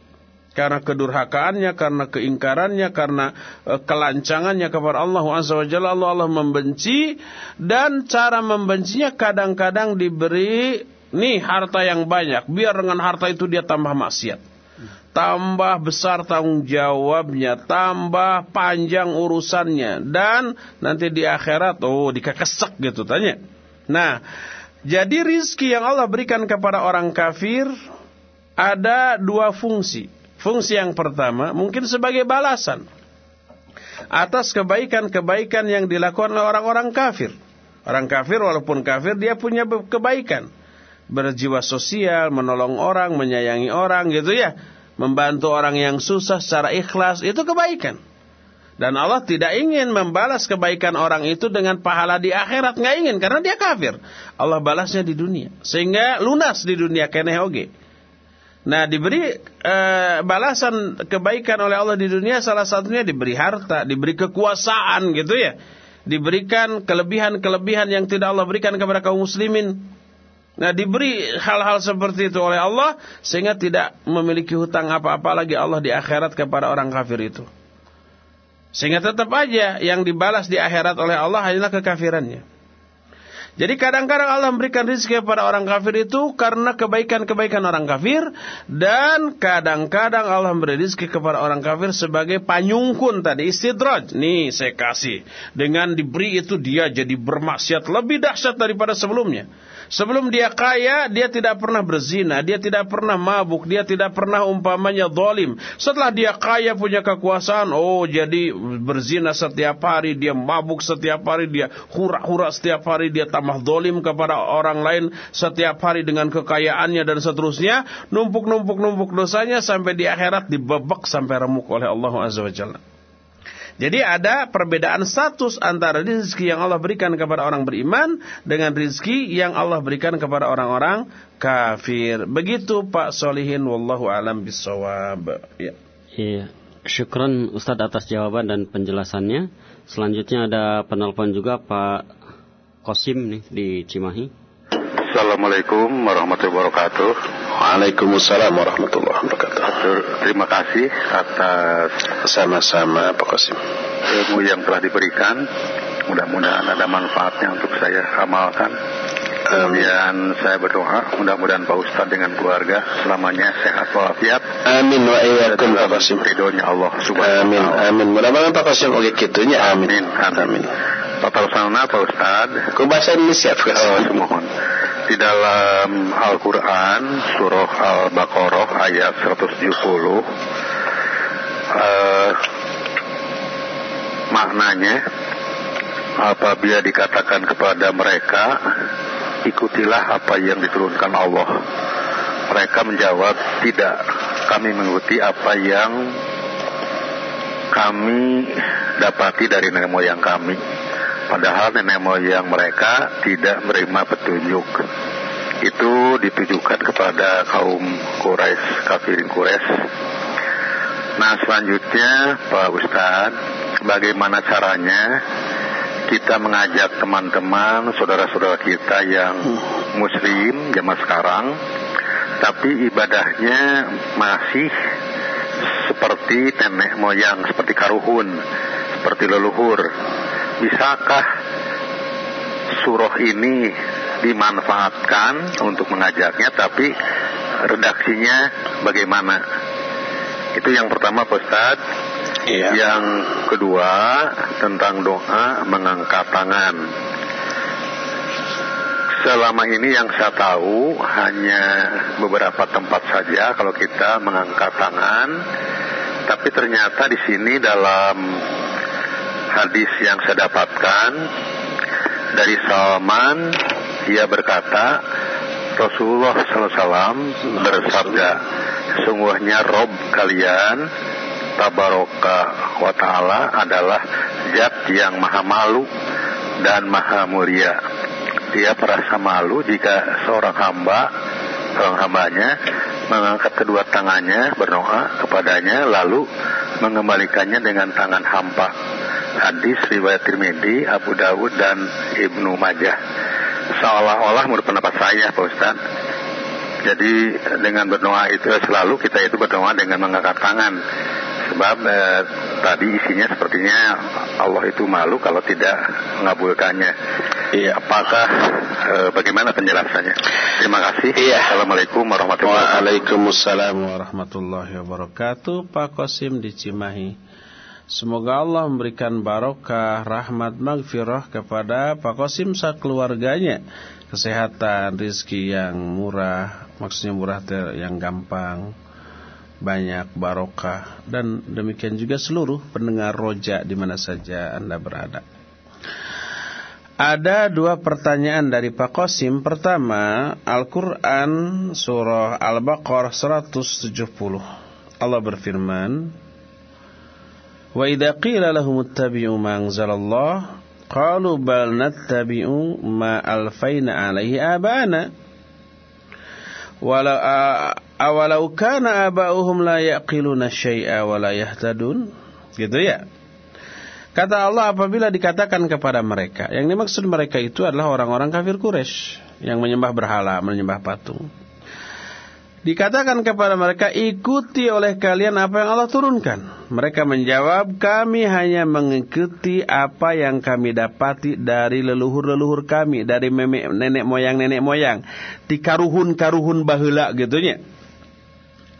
karena kedurhakaannya, karena keingkarannya, karena uh, kelancangannya kepada Allah Azza wa Jalla Allah, Allah membenci dan cara membencinya kadang-kadang diberi nih harta yang banyak biar dengan harta itu dia tambah maksiat. Tambah besar tanggung jawabnya, tambah panjang urusannya dan nanti di akhirat oh dikekesek gitu tanya. Nah, jadi rizki yang Allah berikan kepada orang kafir ada dua fungsi. Fungsi yang pertama mungkin sebagai balasan atas kebaikan-kebaikan yang dilakukan oleh orang-orang kafir. Orang kafir walaupun kafir dia punya kebaikan. Berjiwa sosial, menolong orang, menyayangi orang gitu ya. Membantu orang yang susah secara ikhlas, itu kebaikan. Dan Allah tidak ingin membalas kebaikan orang itu dengan pahala di akhirat. Nggak ingin, karena dia kafir. Allah balasnya di dunia. Sehingga lunas di dunia, keneh oge. Nah diberi e, balasan kebaikan oleh Allah di dunia salah satunya diberi harta, diberi kekuasaan gitu ya. Diberikan kelebihan-kelebihan yang tidak Allah berikan kepada kaum muslimin. Nah diberi hal-hal seperti itu oleh Allah sehingga tidak memiliki hutang apa-apa lagi Allah di akhirat kepada orang kafir itu. Sehingga tetap aja yang dibalas di akhirat oleh Allah hanyalah kekafirannya. Jadi kadang-kadang Allah memberikan rezeki kepada orang kafir itu karena kebaikan-kebaikan orang kafir dan kadang-kadang Allah memberi rezeki kepada orang kafir sebagai panyungkun tadi istidraj. Nih saya kasih dengan diberi itu dia jadi bermaksiat lebih dahsyat daripada sebelumnya. Sebelum dia kaya, dia tidak pernah berzina, dia tidak pernah mabuk, dia tidak pernah umpamanya dolim. Setelah dia kaya punya kekuasaan, oh jadi berzina setiap hari, dia mabuk setiap hari, dia hura-hura setiap hari, dia tambah dolim kepada orang lain setiap hari dengan kekayaannya dan seterusnya. Numpuk-numpuk-numpuk dosanya sampai di akhirat dibebek sampai remuk oleh Allah Azza wa. Jadi ada perbedaan status antara rezeki yang Allah berikan kepada orang beriman dengan rezeki yang Allah berikan kepada orang-orang kafir. Begitu Pak Solihin wallahu alam bisawab. Ya. Iya. Ustadz atas jawaban dan penjelasannya. Selanjutnya ada penelpon juga Pak Kosim nih di Cimahi. Assalamualaikum warahmatullahi wabarakatuh. Waalaikumsalam warahmatullahi wabarakatuh. Terima kasih atas sama-sama Pak Qasim. Ilmu yang telah diberikan. Mudah-mudahan ada manfaatnya untuk saya amalkan. Kemudian saya berdoa mudah-mudahan Pak Ustadz dengan keluarga selamanya sehat walafiat. Amin wa iyyakum Pak Qasim. Ridhonya Allah Subhanahu Amin amin. Mudah-mudahan Pak Qasim oke kitunya amin. Amin. Amin. Total sana Pak Ustadz. Ku bahasa Indonesia Pak Qasim. Oh, semohon. Di dalam Al-Quran Surah Al-Baqarah ayat 170 uh, Maknanya Apabila dikatakan kepada mereka Ikutilah apa yang diturunkan Allah Mereka menjawab Tidak Kami mengikuti apa yang Kami dapati dari nenek moyang kami Padahal nenek moyang mereka tidak menerima petunjuk. Itu ditujukan kepada kaum Quraisy, kafirin Quraisy. Nah selanjutnya Pak Ustadz, bagaimana caranya kita mengajak teman-teman, saudara-saudara kita yang muslim zaman sekarang, tapi ibadahnya masih seperti nenek moyang, seperti karuhun, seperti leluhur bisakah surah ini dimanfaatkan untuk mengajaknya tapi redaksinya bagaimana? Itu yang pertama Pak Ustaz iya. yang kedua tentang doa mengangkat tangan. Selama ini yang saya tahu hanya beberapa tempat saja kalau kita mengangkat tangan. Tapi ternyata di sini dalam hadis yang saya dapatkan dari Salman ia berkata Rasulullah SAW bersabda sungguhnya Rob kalian tabaraka wa ta'ala adalah zat yang maha malu dan maha mulia. Dia merasa malu jika seorang hamba, seorang hambanya mengangkat kedua tangannya berdoa kepadanya lalu mengembalikannya dengan tangan hampa. Hadis riwayat Tirmidzi, Abu Dawud dan Ibnu Majah. Seolah-olah menurut pendapat saya Pak Ustaz, jadi dengan berdoa itu selalu kita itu berdoa dengan mengangkat tangan. Sebab eh, tadi isinya sepertinya Allah itu malu kalau tidak mengabulkannya. Iya. Apakah eh, bagaimana penjelasannya? Terima kasih. Iya. Assalamualaikum warahmatullahi wabarakatuh. Waalaikumsalam warahmatullahi wabarakatuh. Pak Kosim di Cimahi. Semoga Allah memberikan barokah, rahmat, maghfirah kepada Pak Kosim keluarganya kesehatan, rizki yang murah, maksudnya murah yang gampang, banyak barokah, dan demikian juga seluruh pendengar roja di mana saja Anda berada. Ada dua pertanyaan dari Pak Qasim. Pertama, Al-Quran Surah Al-Baqarah 170. Allah berfirman, Wa idha qila lahum ittabi'u ma anzalallah Qalu bal nattabi'u ma alfaina alaihi abana. Walau awalau kana aba'uhum la yaqiluna syai'a wa la yahtadun. Gitu ya. Kata Allah apabila dikatakan kepada mereka, yang dimaksud mereka itu adalah orang-orang kafir Quraisy yang menyembah berhala, menyembah patung. Dikatakan kepada mereka, ikuti oleh kalian apa yang Allah turunkan. Mereka menjawab, kami hanya mengikuti apa yang kami dapati dari leluhur-leluhur kami, dari nenek moyang-nenek moyang. Di karuhun-karuhun bahula gitunya.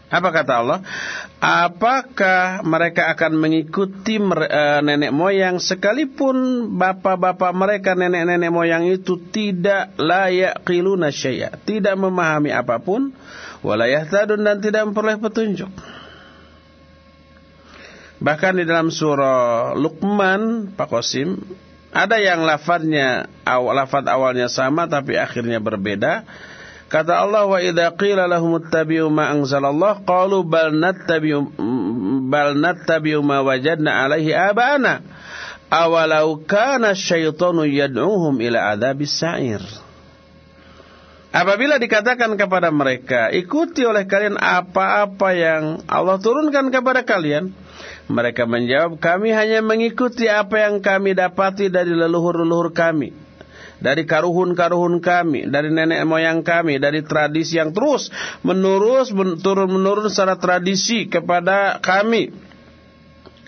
Apa kata Allah? Apakah mereka akan mengikuti uh, nenek moyang sekalipun bapak-bapak mereka nenek-nenek moyang itu tidak layak qiluna syai'a, tidak memahami apa pun? Walayah tadun dan tidak memperoleh petunjuk. Bahkan di dalam surah Luqman, Pak Qasim, ada yang lafadznya lafadz awalnya sama tapi akhirnya berbeda. Kata Allah wa idza qila lahum ittabi'u ma anzalallah qalu bal nattabi'u bal ma wajadna alaihi abana awalau kana syaitanu yad'uhum ila adzabis sa'ir. Apabila dikatakan kepada mereka, ikuti oleh kalian apa-apa yang Allah turunkan kepada kalian, mereka menjawab, kami hanya mengikuti apa yang kami dapati dari leluhur-leluhur kami. Dari karuhun-karuhun kami, dari nenek moyang kami, dari tradisi yang terus menurus, turun-menurun secara tradisi kepada kami.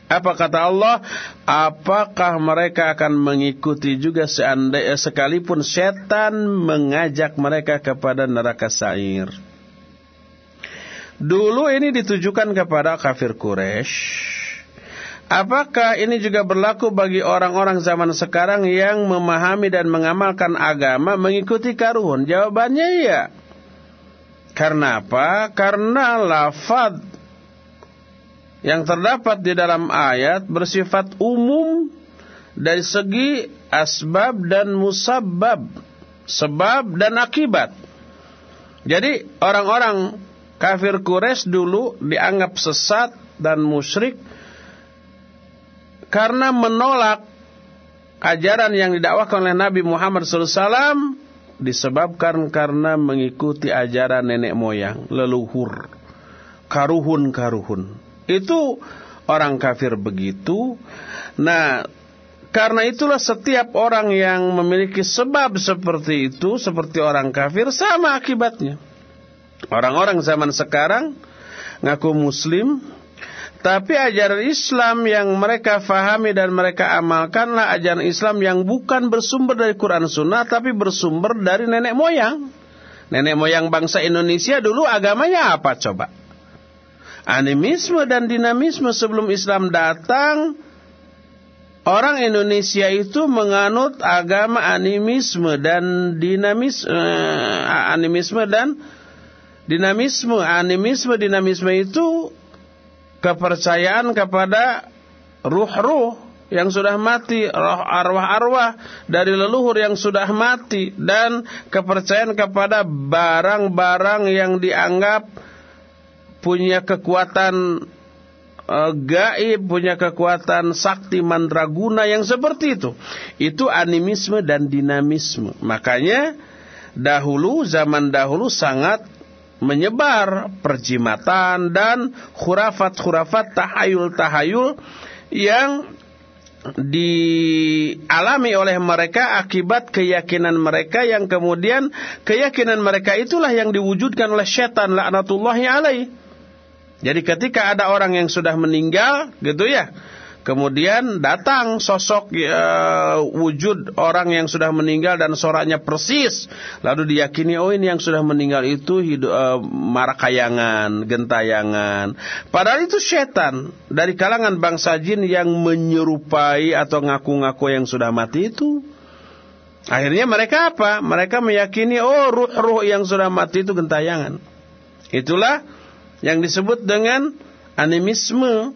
Apa kata Allah? Apakah mereka akan mengikuti juga seandainya sekalipun setan mengajak mereka kepada neraka sair? Dulu ini ditujukan kepada kafir Quraisy. Apakah ini juga berlaku bagi orang-orang zaman sekarang yang memahami dan mengamalkan agama mengikuti karun? Jawabannya iya. Karena apa? Karena lafad yang terdapat di dalam ayat bersifat umum dari segi asbab dan musabab, sebab dan akibat. Jadi orang-orang kafir Quraisy dulu dianggap sesat dan musyrik karena menolak ajaran yang didakwakan oleh Nabi Muhammad SAW disebabkan karena mengikuti ajaran nenek moyang, leluhur, karuhun-karuhun. Itu orang kafir begitu. Nah, karena itulah setiap orang yang memiliki sebab seperti itu, seperti orang kafir, sama akibatnya. Orang-orang zaman sekarang ngaku muslim, tapi ajaran Islam yang mereka fahami dan mereka amalkanlah ajaran Islam yang bukan bersumber dari Quran Sunnah, tapi bersumber dari nenek moyang. Nenek moyang bangsa Indonesia dulu agamanya apa coba? Animisme dan dinamisme sebelum Islam datang orang Indonesia itu menganut agama animisme dan dinamis uh, animisme dan dinamisme. Animisme dinamisme itu kepercayaan kepada ruh-ruh yang sudah mati, roh arwah-arwah dari leluhur yang sudah mati dan kepercayaan kepada barang-barang yang dianggap punya kekuatan uh, gaib, punya kekuatan sakti mandraguna yang seperti itu. Itu animisme dan dinamisme. Makanya dahulu zaman dahulu sangat menyebar perjimatan dan khurafat-khurafat tahayul-tahayul yang dialami oleh mereka akibat keyakinan mereka yang kemudian keyakinan mereka itulah yang diwujudkan oleh setan laknatullahi alaih. Jadi ketika ada orang yang sudah meninggal gitu ya, Kemudian datang sosok uh, wujud orang yang sudah meninggal dan soraknya persis. Lalu diyakini oh ini yang sudah meninggal itu hidup uh, marakayangan, gentayangan. Padahal itu setan dari kalangan bangsa jin yang menyerupai atau ngaku-ngaku yang sudah mati itu. Akhirnya mereka apa? Mereka meyakini oh ruh-ruh yang sudah mati itu gentayangan. Itulah yang disebut dengan animisme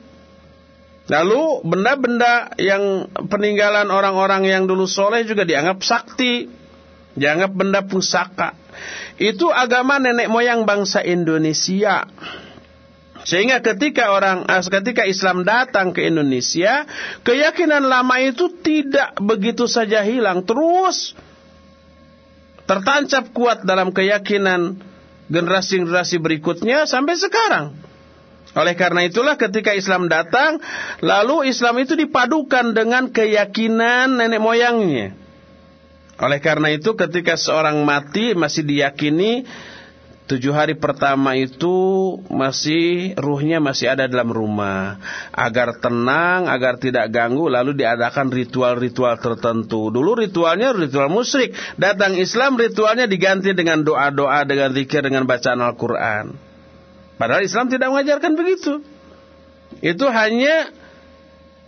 Lalu benda-benda yang peninggalan orang-orang yang dulu soleh juga dianggap sakti. Dianggap benda pusaka. Itu agama nenek moyang bangsa Indonesia. Sehingga ketika orang eh, ketika Islam datang ke Indonesia, keyakinan lama itu tidak begitu saja hilang, terus tertancap kuat dalam keyakinan generasi-generasi berikutnya sampai sekarang. Oleh karena itulah ketika Islam datang, lalu Islam itu dipadukan dengan keyakinan nenek moyangnya. Oleh karena itu ketika seorang mati masih diyakini tujuh hari pertama itu masih ruhnya masih ada dalam rumah. Agar tenang agar tidak ganggu lalu diadakan ritual-ritual tertentu. Dulu ritualnya ritual musyrik. Datang Islam ritualnya diganti dengan doa-doa dengan zikir dengan bacaan Al-Quran. Padahal Islam tidak mengajarkan begitu. Itu hanya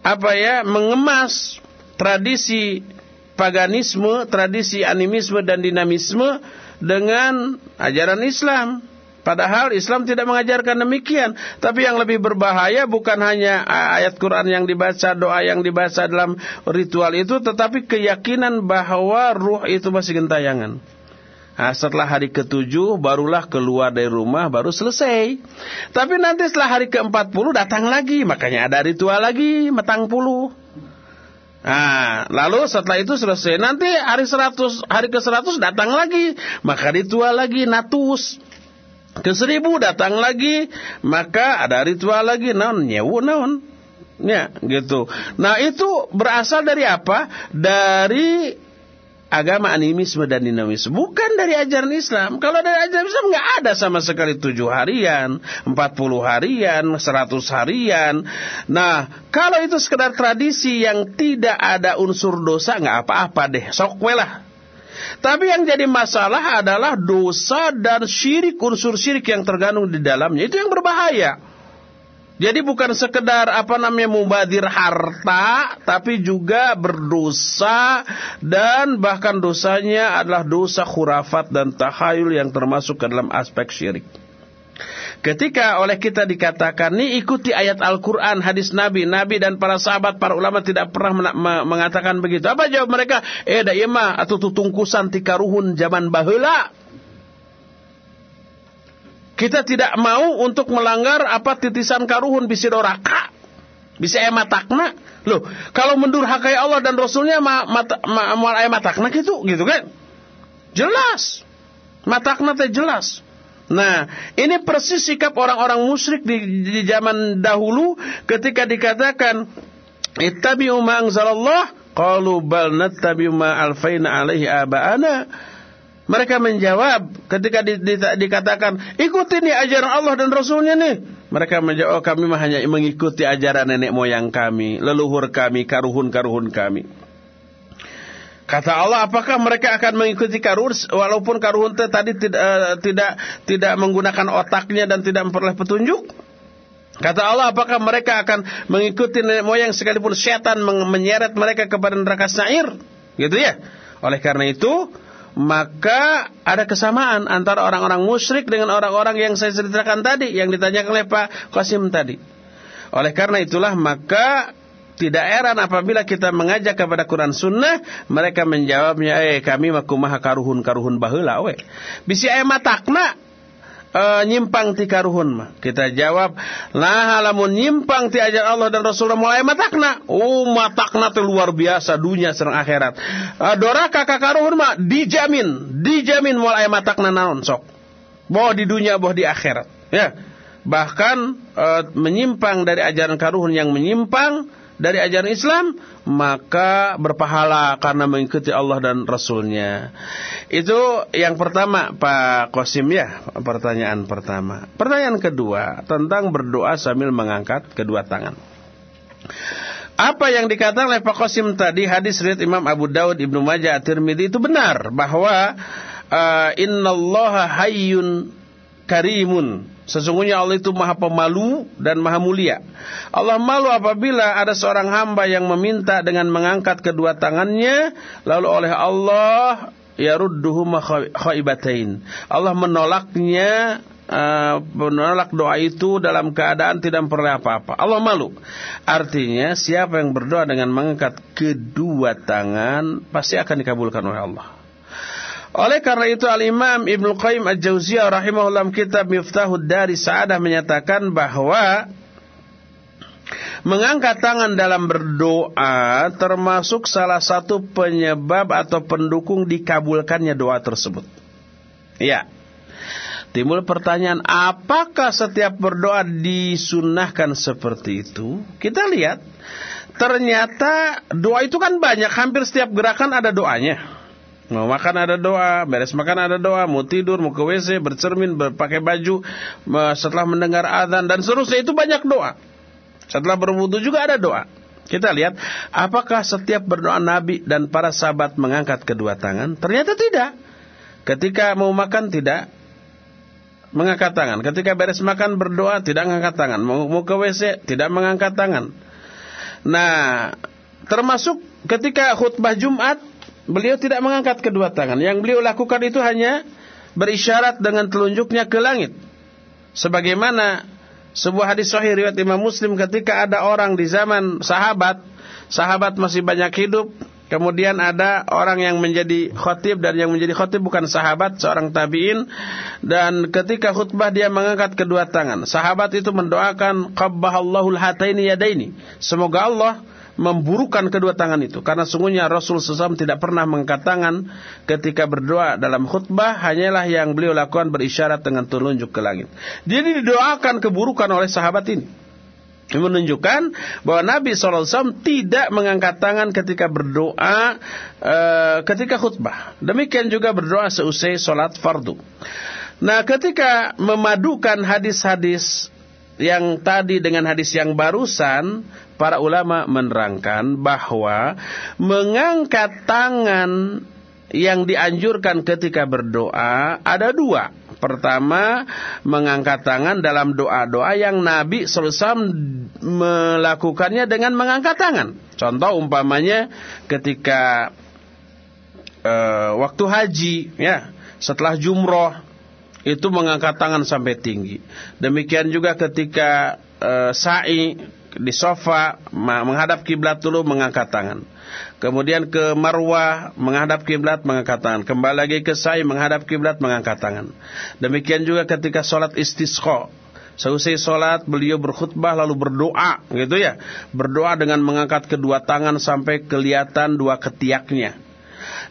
apa ya mengemas tradisi paganisme, tradisi animisme dan dinamisme dengan ajaran Islam. Padahal Islam tidak mengajarkan demikian. Tapi yang lebih berbahaya bukan hanya ayat Quran yang dibaca, doa yang dibaca dalam ritual itu, tetapi keyakinan bahwa ruh itu masih gentayangan. Nah, setelah hari ketujuh barulah keluar dari rumah baru selesai. Tapi nanti setelah hari ke-40 datang lagi, makanya ada ritual lagi metang puluh. Nah, lalu setelah itu selesai. Nanti hari 100, hari ke-100 datang lagi, maka ritual lagi natus. Ke seribu datang lagi, maka ada ritual lagi naon nyewu naon. Ya, gitu. Nah, itu berasal dari apa? Dari agama animisme dan dinamisme. Bukan dari ajaran Islam. Kalau dari ajaran Islam nggak ada sama sekali tujuh harian, empat puluh harian, seratus harian. Nah, kalau itu sekedar tradisi yang tidak ada unsur dosa, nggak apa-apa deh. Sok lah. Tapi yang jadi masalah adalah dosa dan syirik, unsur syirik yang tergandung di dalamnya. Itu yang berbahaya. Jadi bukan sekedar apa namanya mubadir harta, tapi juga berdosa dan bahkan dosanya adalah dosa khurafat dan tahayul yang termasuk ke dalam aspek syirik. Ketika oleh kita dikatakan, nih ikuti ayat Al-Quran, hadis Nabi, Nabi dan para sahabat, para ulama tidak pernah mengatakan begitu. Apa jawab mereka? Eh, da mah atau tutungkusan tikaruhun zaman bahula. Kita tidak mau untuk melanggar apa titisan karuhun bisi doraka. Bisa ematakna. Loh, kalau mendurhakai Allah dan Rasulnya ma, mata, ma, ma, ematakna gitu, gitu kan? Jelas. Matakna teh jelas. Nah, ini persis sikap orang-orang musyrik di, di zaman dahulu ketika dikatakan ittabi'u ma anzalallah qalu bal nattabi'u ma alfaina alaihi aba'ana mereka menjawab ketika di, di, dikatakan ikuti nih ajaran Allah dan Rasulnya nih. Mereka menjawab oh, kami hanya mengikuti ajaran nenek moyang kami, leluhur kami, karuhun-karuhun kami. Kata Allah, apakah mereka akan mengikuti karuhun walaupun karuhun tadi tidak uh, tidak tidak menggunakan otaknya dan tidak memperoleh petunjuk? Kata Allah, apakah mereka akan mengikuti nenek moyang sekalipun setan menyeret mereka kepada neraka sa'ir? Gitu ya. Oleh karena itu, maka ada kesamaan antara orang-orang musyrik dengan orang-orang yang saya ceritakan tadi yang ditanyakan oleh Pak Qasim tadi. Oleh karena itulah maka tidak heran apabila kita mengajak kepada Quran Sunnah, mereka menjawabnya, eh kami makumaha karuhun karuhun bahula we. Bisi aya matakna, uh, nyimpang ti karuhun mah? Kita jawab, nah lamun nyimpang ti ajar Allah dan Rasulullah mulai matakna. Oh, matakna teh luar biasa dunia serang akhirat. Uh, doraka ka karuhun mah dijamin, dijamin mulai matakna naon sok. Boh di dunia, boh di akhirat. Ya. Bahkan uh, menyimpang dari ajaran karuhun yang menyimpang dari ajaran Islam, maka berpahala karena mengikuti Allah dan Rasulnya. Itu yang pertama Pak Kosim ya, pertanyaan pertama. Pertanyaan kedua, tentang berdoa sambil mengangkat kedua tangan. Apa yang dikatakan oleh Pak Kosim tadi, hadis riwayat Imam Abu Daud, Ibnu Majah, At-Tirmidzi itu benar bahwa uh, innallaha hayyun karimun Sesungguhnya Allah itu maha pemalu dan maha mulia. Allah malu apabila ada seorang hamba yang meminta dengan mengangkat kedua tangannya. Lalu oleh Allah yarudduhuma khaibatain. Allah menolaknya uh, menolak doa itu dalam keadaan tidak memperoleh apa-apa. Allah malu. Artinya siapa yang berdoa dengan mengangkat kedua tangan pasti akan dikabulkan oleh Allah. Oleh karena itu Al-Imam Ibn Qayyim Al-Jauziyah rahimahullah kitab Miftahud Dari Sa'adah menyatakan bahwa Mengangkat tangan dalam berdoa termasuk salah satu penyebab atau pendukung dikabulkannya doa tersebut. Ya. Timbul pertanyaan, apakah setiap berdoa disunahkan seperti itu? Kita lihat, ternyata doa itu kan banyak, hampir setiap gerakan ada doanya. Mau makan ada doa, beres makan ada doa, mau tidur, mau ke WC, bercermin, berpakai baju, setelah mendengar azan dan seterusnya itu banyak doa. Setelah berwudu juga ada doa. Kita lihat apakah setiap berdoa Nabi dan para sahabat mengangkat kedua tangan? Ternyata tidak. Ketika mau makan tidak mengangkat tangan. Ketika beres makan berdoa tidak mengangkat tangan. Mau ke WC tidak mengangkat tangan. Nah, termasuk ketika khutbah Jumat Beliau tidak mengangkat kedua tangan. Yang beliau lakukan itu hanya berisyarat dengan telunjuknya ke langit. Sebagaimana sebuah hadis sahih riwayat Imam Muslim ketika ada orang di zaman sahabat, sahabat masih banyak hidup, kemudian ada orang yang menjadi khotib dan yang menjadi khotib bukan sahabat, seorang tabi'in dan ketika khutbah dia mengangkat kedua tangan. Sahabat itu mendoakan yadaini. Semoga Allah memburukan kedua tangan itu. Karena sungguhnya Rasul SAW tidak pernah mengangkat tangan ketika berdoa dalam khutbah. Hanyalah yang beliau lakukan berisyarat dengan telunjuk ke langit. Jadi didoakan keburukan oleh sahabat ini. Menunjukkan bahwa Nabi SAW tidak mengangkat tangan ketika berdoa e, ketika khutbah. Demikian juga berdoa seusai sholat fardu. Nah ketika memadukan hadis-hadis yang tadi dengan hadis yang barusan para ulama menerangkan bahwa mengangkat tangan yang dianjurkan ketika berdoa ada dua. Pertama, mengangkat tangan dalam doa-doa yang Nabi SAW melakukannya dengan mengangkat tangan. Contoh umpamanya ketika uh, waktu haji, ya, setelah jumroh itu mengangkat tangan sampai tinggi. Demikian juga ketika uh, sa'i di sofa menghadap kiblat dulu mengangkat tangan. Kemudian ke Marwah menghadap kiblat mengangkat tangan. Kembali lagi ke Sa'i menghadap kiblat mengangkat tangan. Demikian juga ketika sholat istisqa. Selesai sholat beliau berkhutbah lalu berdoa gitu ya. Berdoa dengan mengangkat kedua tangan sampai kelihatan dua ketiaknya.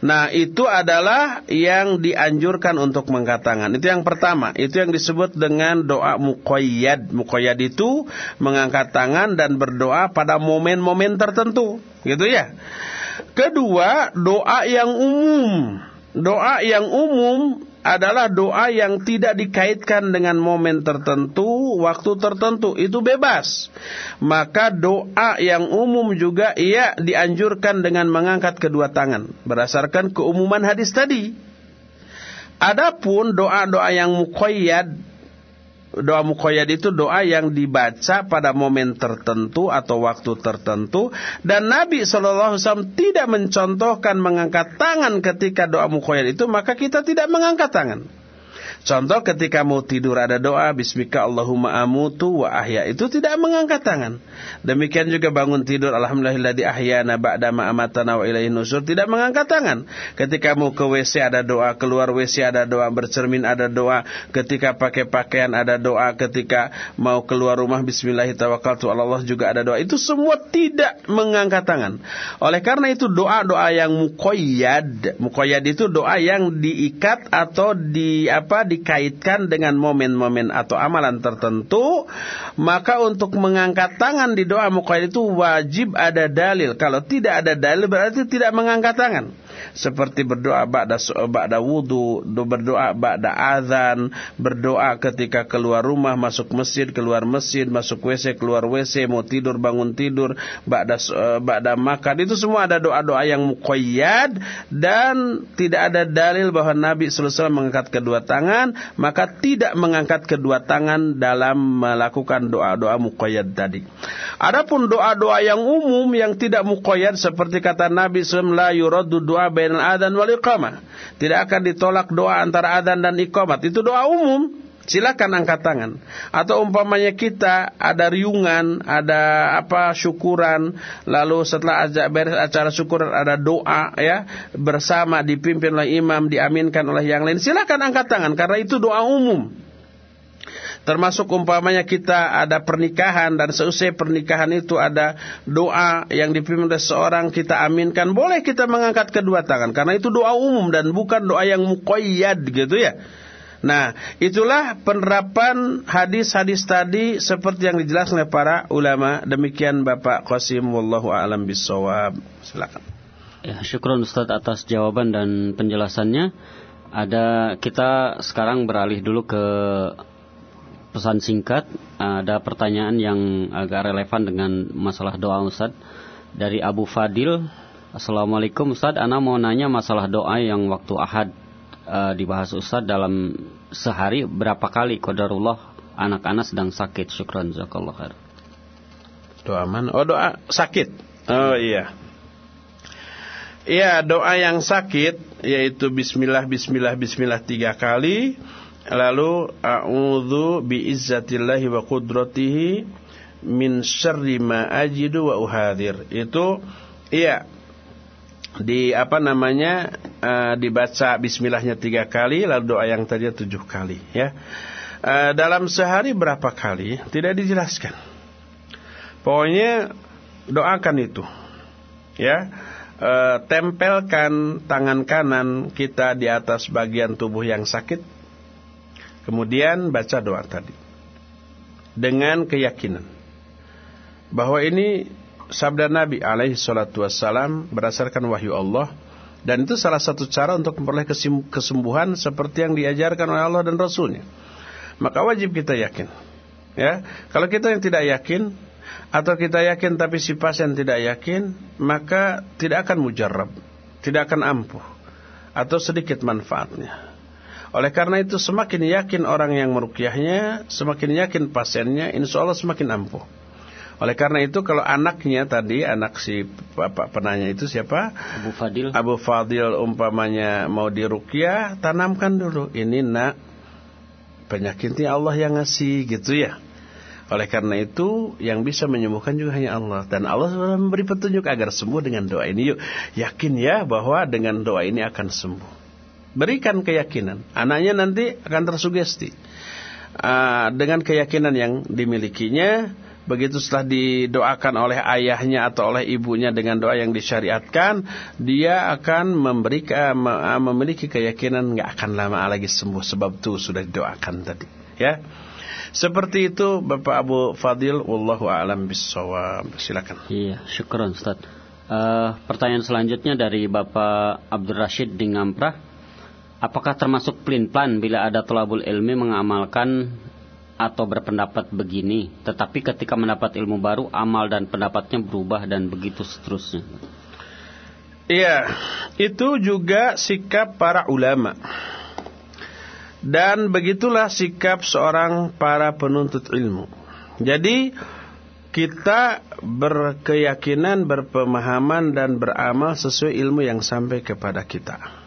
Nah itu adalah yang dianjurkan untuk mengangkat. Itu yang pertama. Itu yang disebut dengan doa muqayyad. Muqayyad itu mengangkat tangan dan berdoa pada momen-momen tertentu. Gitu ya. Kedua doa yang umum. Doa yang umum adalah doa yang tidak dikaitkan dengan momen tertentu, waktu tertentu, itu bebas. Maka doa yang umum juga ia dianjurkan dengan mengangkat kedua tangan berdasarkan keumuman hadis tadi. Adapun doa-doa yang muqayyad Doa muqayyad itu doa yang dibaca pada momen tertentu atau waktu tertentu dan Nabi SAW tidak mencontohkan mengangkat tangan ketika doa muqayyad itu maka kita tidak mengangkat tangan. Contoh ketika mau tidur ada doa Bismika Allahumma amutu wa ahya. Itu tidak mengangkat tangan. Demikian juga bangun tidur Alhamdulillahilladzi ahyana ba'da ma'amatana wa ilaihi nusur Tidak mengangkat tangan. Ketika mau ke WC ada doa Keluar WC ada doa Bercermin ada doa. Ketika pakai pakaian ada doa Ketika mau keluar rumah Bismillahirrahmanirrahim Allah juga ada doa. Itu semua tidak mengangkat tangan. Oleh karena itu doa-doa yang mukoyad Mukoyad itu doa yang diikat Atau di apa dikaitkan dengan momen-momen atau amalan tertentu, maka untuk mengangkat tangan di doa muqayyad itu wajib ada dalil. Kalau tidak ada dalil berarti tidak mengangkat tangan seperti berdoa ba'da ba'da wudu, berdoa ba'da azan, berdoa ketika keluar rumah, masuk masjid, keluar masjid, masuk WC, keluar WC, mau tidur, bangun tidur, ba'da ba'da makan. Itu semua ada doa-doa yang muqayyad dan tidak ada dalil bahwa Nabi sallallahu alaihi wasallam mengangkat kedua tangan, maka tidak mengangkat kedua tangan dalam melakukan doa-doa muqayyad tadi. Adapun doa-doa yang umum yang tidak muqayyad seperti kata Nabi sallallahu alaihi wasallam la doa bainal adzan wal iqamah. Tidak akan ditolak doa antara adzan dan iqamat. Itu doa umum. Silakan angkat tangan. Atau umpamanya kita ada riungan, ada apa syukuran, lalu setelah ajak beres acara syukuran ada doa ya bersama dipimpin oleh imam, diaminkan oleh yang lain. Silakan angkat tangan karena itu doa umum. Termasuk umpamanya kita ada pernikahan dan seusai pernikahan itu ada doa yang dipimpin oleh seorang kita aminkan. Boleh kita mengangkat kedua tangan karena itu doa umum dan bukan doa yang muqayyad gitu ya. Nah, itulah penerapan hadis-hadis tadi seperti yang dijelaskan oleh para ulama. Demikian Bapak Qasim wallahu a'lam bissawab. Silakan. Ya, syukur Ustaz atas jawaban dan penjelasannya. Ada kita sekarang beralih dulu ke pesan singkat. Ada pertanyaan yang agak relevan dengan masalah doa Ustaz dari Abu Fadil Assalamualaikum Ustaz Ana mau nanya masalah doa yang waktu ahad uh, dibahas Ustaz dalam sehari berapa kali qadarullah anak-anak sedang sakit. Syukran jazakallah khair. Doa mana? Oh doa sakit? Oh iya. Iya doa yang sakit yaitu Bismillah Bismillah Bismillah tiga kali Lalu a'udzu biizzatillahi wa qudratihi min syarri ma ajidu wa uhadir. Itu iya di apa namanya uh, dibaca bismillahnya tiga kali lalu doa yang tadi tujuh kali ya. Uh, dalam sehari berapa kali? Tidak dijelaskan. Pokoknya doakan itu ya. Uh, tempelkan tangan kanan kita di atas bagian tubuh yang sakit Kemudian baca doa tadi. Dengan keyakinan. Bahwa ini sabda Nabi alaihi salatu wassalam berdasarkan wahyu Allah. Dan itu salah satu cara untuk memperoleh kesembuhan seperti yang diajarkan oleh Allah dan Rasulnya. Maka wajib kita yakin. Ya, Kalau kita yang tidak yakin, atau kita yakin tapi si pasien tidak yakin, maka tidak akan mujarab. Tidak akan ampuh. Atau sedikit manfaatnya. Oleh karena itu semakin yakin orang yang merukyahnya, semakin yakin pasiennya, insya Allah semakin ampuh. Oleh karena itu kalau anaknya tadi, anak si bapak penanya itu siapa? Abu Fadil. Abu Fadil umpamanya mau dirukyah, tanamkan dulu. Ini nak, penyakitnya Allah yang ngasih gitu ya. Oleh karena itu yang bisa menyembuhkan juga hanya Allah dan Allah sudah memberi petunjuk agar sembuh dengan doa ini. Yuk yakin ya bahwa dengan doa ini akan sembuh. Berikan keyakinan. Anaknya nanti akan tersugesti. Uh, dengan keyakinan yang dimilikinya. Begitu setelah didoakan oleh ayahnya atau oleh ibunya dengan doa yang disyariatkan. Dia akan memberikan, uh, memiliki keyakinan nggak akan lama lagi sembuh. Sebab itu sudah didoakan tadi. Ya. Seperti itu Bapak Abu Fadil Wallahu a'lam bissawab Silakan Iya syukuran Ustaz uh, Pertanyaan selanjutnya dari Bapak Abdul Rashid di Ngamprah Apakah termasuk pelin-pelan bila ada tolabul ilmi mengamalkan atau berpendapat begini, tetapi ketika mendapat ilmu baru, amal dan pendapatnya berubah dan begitu seterusnya? Iya, itu juga sikap para ulama. Dan begitulah sikap seorang para penuntut ilmu. Jadi, kita berkeyakinan, berpemahaman dan beramal sesuai ilmu yang sampai kepada kita.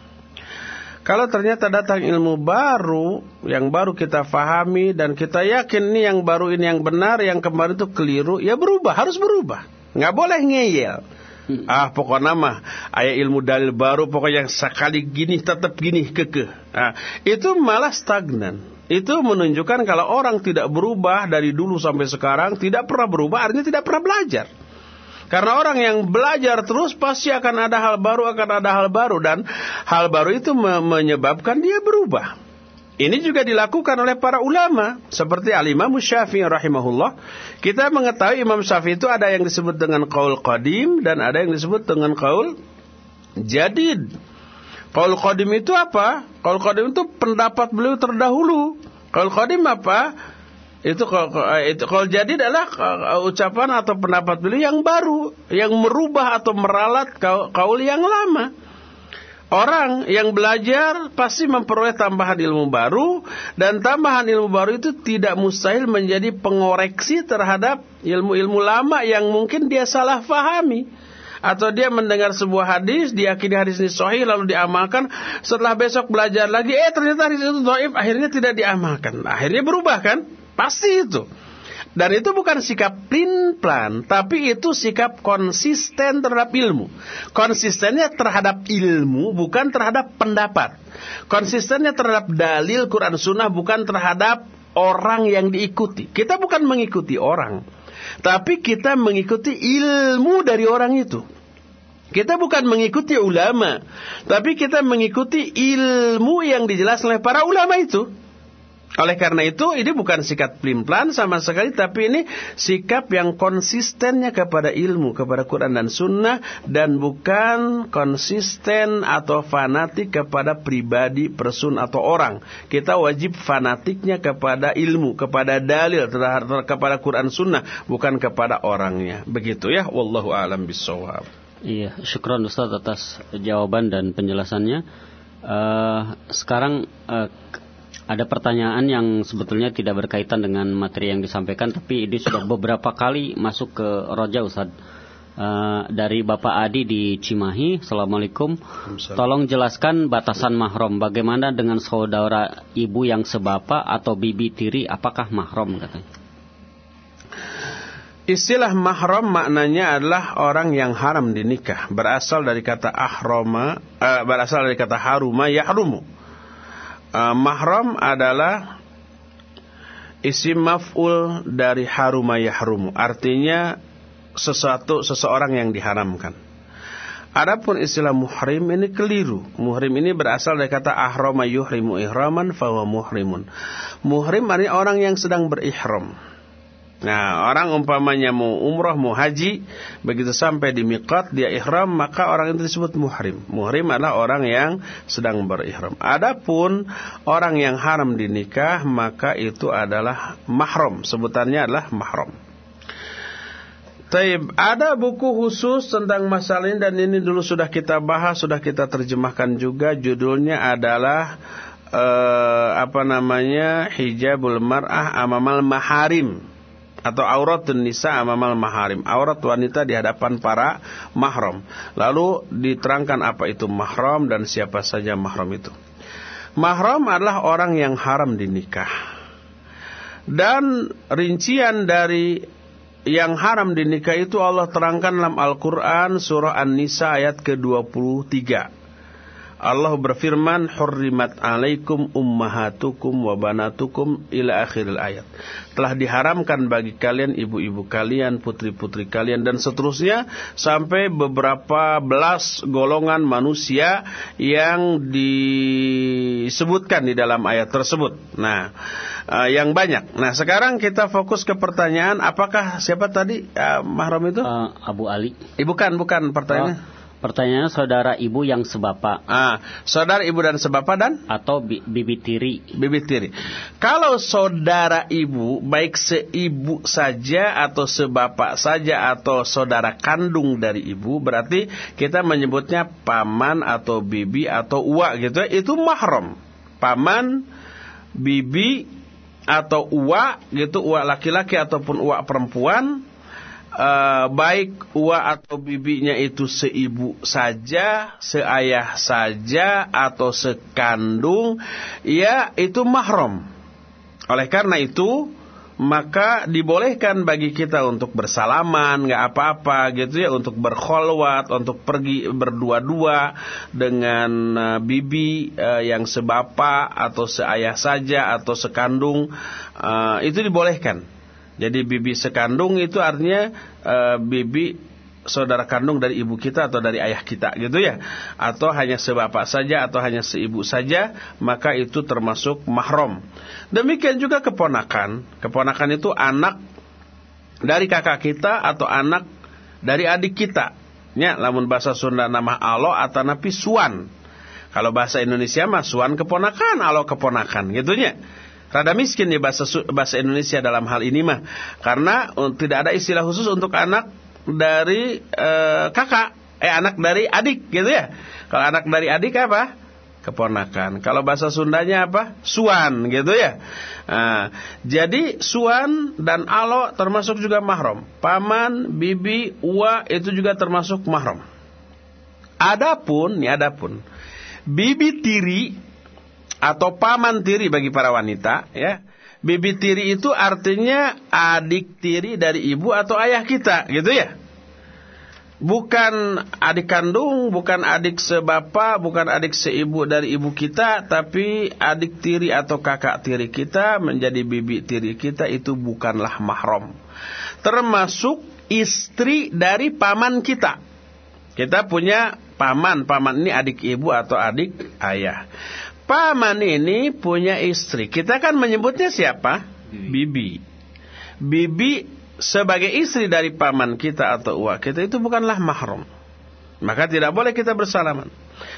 Kalau ternyata datang ilmu baru yang baru kita fahami dan kita yakin ini yang baru ini yang benar, yang kemarin itu keliru, ya berubah, harus berubah. Nggak boleh ngeyel. Hmm. Ah pokoknya mah ayat ilmu dalil baru pokoknya yang sekali gini tetap gini keke. Ah, itu malah stagnan. Itu menunjukkan kalau orang tidak berubah dari dulu sampai sekarang tidak pernah berubah artinya tidak pernah belajar. Karena orang yang belajar terus pasti akan ada hal baru, akan ada hal baru dan hal baru itu me menyebabkan dia berubah. Ini juga dilakukan oleh para ulama seperti Al-Imam Syafi'i rahimahullah. Kita mengetahui Imam Syafi'i itu ada yang disebut dengan qaul qadim dan ada yang disebut dengan qaul jadid. Qaul qadim itu apa? Qaul qadim itu pendapat beliau terdahulu. Qaul qadim apa? Itu itu kalau jadi adalah ucapan atau pendapat beliau yang baru, yang merubah atau meralat kaul yang lama. Orang yang belajar pasti memperoleh tambahan ilmu baru dan tambahan ilmu baru itu tidak mustahil menjadi pengoreksi terhadap ilmu-ilmu lama yang mungkin dia salah fahami. Atau dia mendengar sebuah hadis diyakini hadis ini sahih lalu diamalkan. Setelah besok belajar lagi eh ternyata hadis itu dhaif akhirnya tidak diamalkan. Akhirnya berubah kan pasti itu dan itu bukan sikap plin-plan, tapi itu sikap konsisten terhadap ilmu. Konsistennya terhadap ilmu, bukan terhadap pendapat. Konsistennya terhadap dalil Quran Sunnah, bukan terhadap orang yang diikuti. Kita bukan mengikuti orang, tapi kita mengikuti ilmu dari orang itu. Kita bukan mengikuti ulama, tapi kita mengikuti ilmu yang dijelaskan oleh para ulama itu. Oleh karena itu, ini bukan sikap plan sama sekali, tapi ini sikap yang konsistennya kepada ilmu, kepada Quran dan Sunnah, dan bukan konsisten atau fanatik kepada pribadi, person atau orang. Kita wajib fanatiknya kepada ilmu, kepada dalil, terhadap kepada Quran Sunnah, bukan kepada orangnya. Begitu ya, wallahu alam bisawab. Iya, syukron Ustaz atas jawaban dan penjelasannya. Uh, sekarang uh, ada pertanyaan yang sebetulnya tidak berkaitan dengan materi yang disampaikan, tapi ini sudah beberapa kali masuk ke Roja Ustaz. Uh, dari Bapak Adi di Cimahi, Assalamualaikum. Tolong jelaskan batasan mahram. Bagaimana dengan saudara ibu yang sebapa atau bibi tiri, apakah mahram katanya? Istilah mahram maknanya adalah orang yang haram dinikah. Berasal dari kata ahroma, uh, berasal dari kata haruma yahrumu uh, mahram adalah isim maf'ul dari haruma yahrumu. Artinya sesuatu seseorang yang diharamkan. Adapun istilah muhrim ini keliru. Muhrim ini berasal dari kata ahrama yuhrimu ihraman fawa muhrimun. Muhrim artinya orang yang sedang berihram. Nah, orang umpamanya mau umrah, mau haji, begitu sampai di miqat dia ihram, maka orang itu disebut muhrim. Muhrim adalah orang yang sedang berihram. Adapun orang yang haram dinikah, maka itu adalah mahram. Sebutannya adalah mahram. Taib, ada buku khusus tentang masalah ini dan ini dulu sudah kita bahas, sudah kita terjemahkan juga. Judulnya adalah uh, apa namanya hijabul mar'ah amamal maharim atau aurat nisa amamal maharim. Aurat wanita di hadapan para mahram. Lalu diterangkan apa itu mahram dan siapa saja mahram itu. Mahram adalah orang yang haram dinikah. Dan rincian dari yang haram dinikah itu Allah terangkan dalam Al-Quran surah An-Nisa ayat ke-23. Allah berfirman hurrimat alaikum ummahatukum wa banatukum ila akhiril ayat. Telah diharamkan bagi kalian ibu-ibu kalian, putri-putri kalian dan seterusnya sampai beberapa belas golongan manusia yang disebutkan di dalam ayat tersebut. Nah, uh, yang banyak. Nah, sekarang kita fokus ke pertanyaan apakah siapa tadi uh, mahram itu? Uh, Abu Ali. Eh, bukan, bukan pertanyaannya. Oh. Pertanyaannya saudara ibu yang sebapa. Ah, saudara ibu dan sebapa dan atau bi bibi tiri. Bibi tiri. Kalau saudara ibu baik seibu saja atau sebapak saja atau saudara kandung dari ibu berarti kita menyebutnya paman atau bibi atau uak gitu ya. Itu mahram. Paman, bibi atau uak gitu, uak laki-laki ataupun uak perempuan uh, baik uwa atau bibinya itu seibu saja, seayah saja atau sekandung, ya itu mahram. Oleh karena itu, maka dibolehkan bagi kita untuk bersalaman, nggak apa-apa gitu ya, untuk berkholwat, untuk pergi berdua-dua dengan uh, bibi uh, yang sebapa atau seayah saja atau sekandung, uh, itu dibolehkan. Jadi bibi sekandung itu artinya uh, bibi saudara kandung dari ibu kita atau dari ayah kita gitu ya. Atau hanya sebapak saja atau hanya seibu saja maka itu termasuk mahram. Demikian juga keponakan. Keponakan itu anak dari kakak kita atau anak dari adik kita. Ya lamun bahasa Sunda nama alo atau napi suan kalau bahasa Indonesia mah suan keponakan alo keponakan gitu ya Rada miskin ya bahasa bahasa Indonesia dalam hal ini mah karena uh, tidak ada istilah khusus untuk anak dari uh, kakak, eh anak dari adik gitu ya. Kalau anak dari adik apa? Keponakan. Kalau bahasa Sundanya apa? Suan gitu ya. Nah, jadi suan dan alo termasuk juga mahram. Paman, bibi, uwa itu juga termasuk mahram. Adapun, nih adapun, bibi tiri atau paman tiri bagi para wanita ya Bibi tiri itu artinya adik tiri dari ibu atau ayah kita, gitu ya. Bukan adik kandung, bukan adik sebapa, bukan adik seibu dari ibu kita, tapi adik tiri atau kakak tiri kita menjadi bibi tiri kita itu bukanlah mahram. Termasuk istri dari paman kita. Kita punya paman, paman ini adik ibu atau adik ayah. Paman ini punya istri. Kita kan menyebutnya siapa? Bibi. Bibi sebagai istri dari paman kita atau uak kita itu bukanlah mahram. Maka tidak boleh kita bersalaman.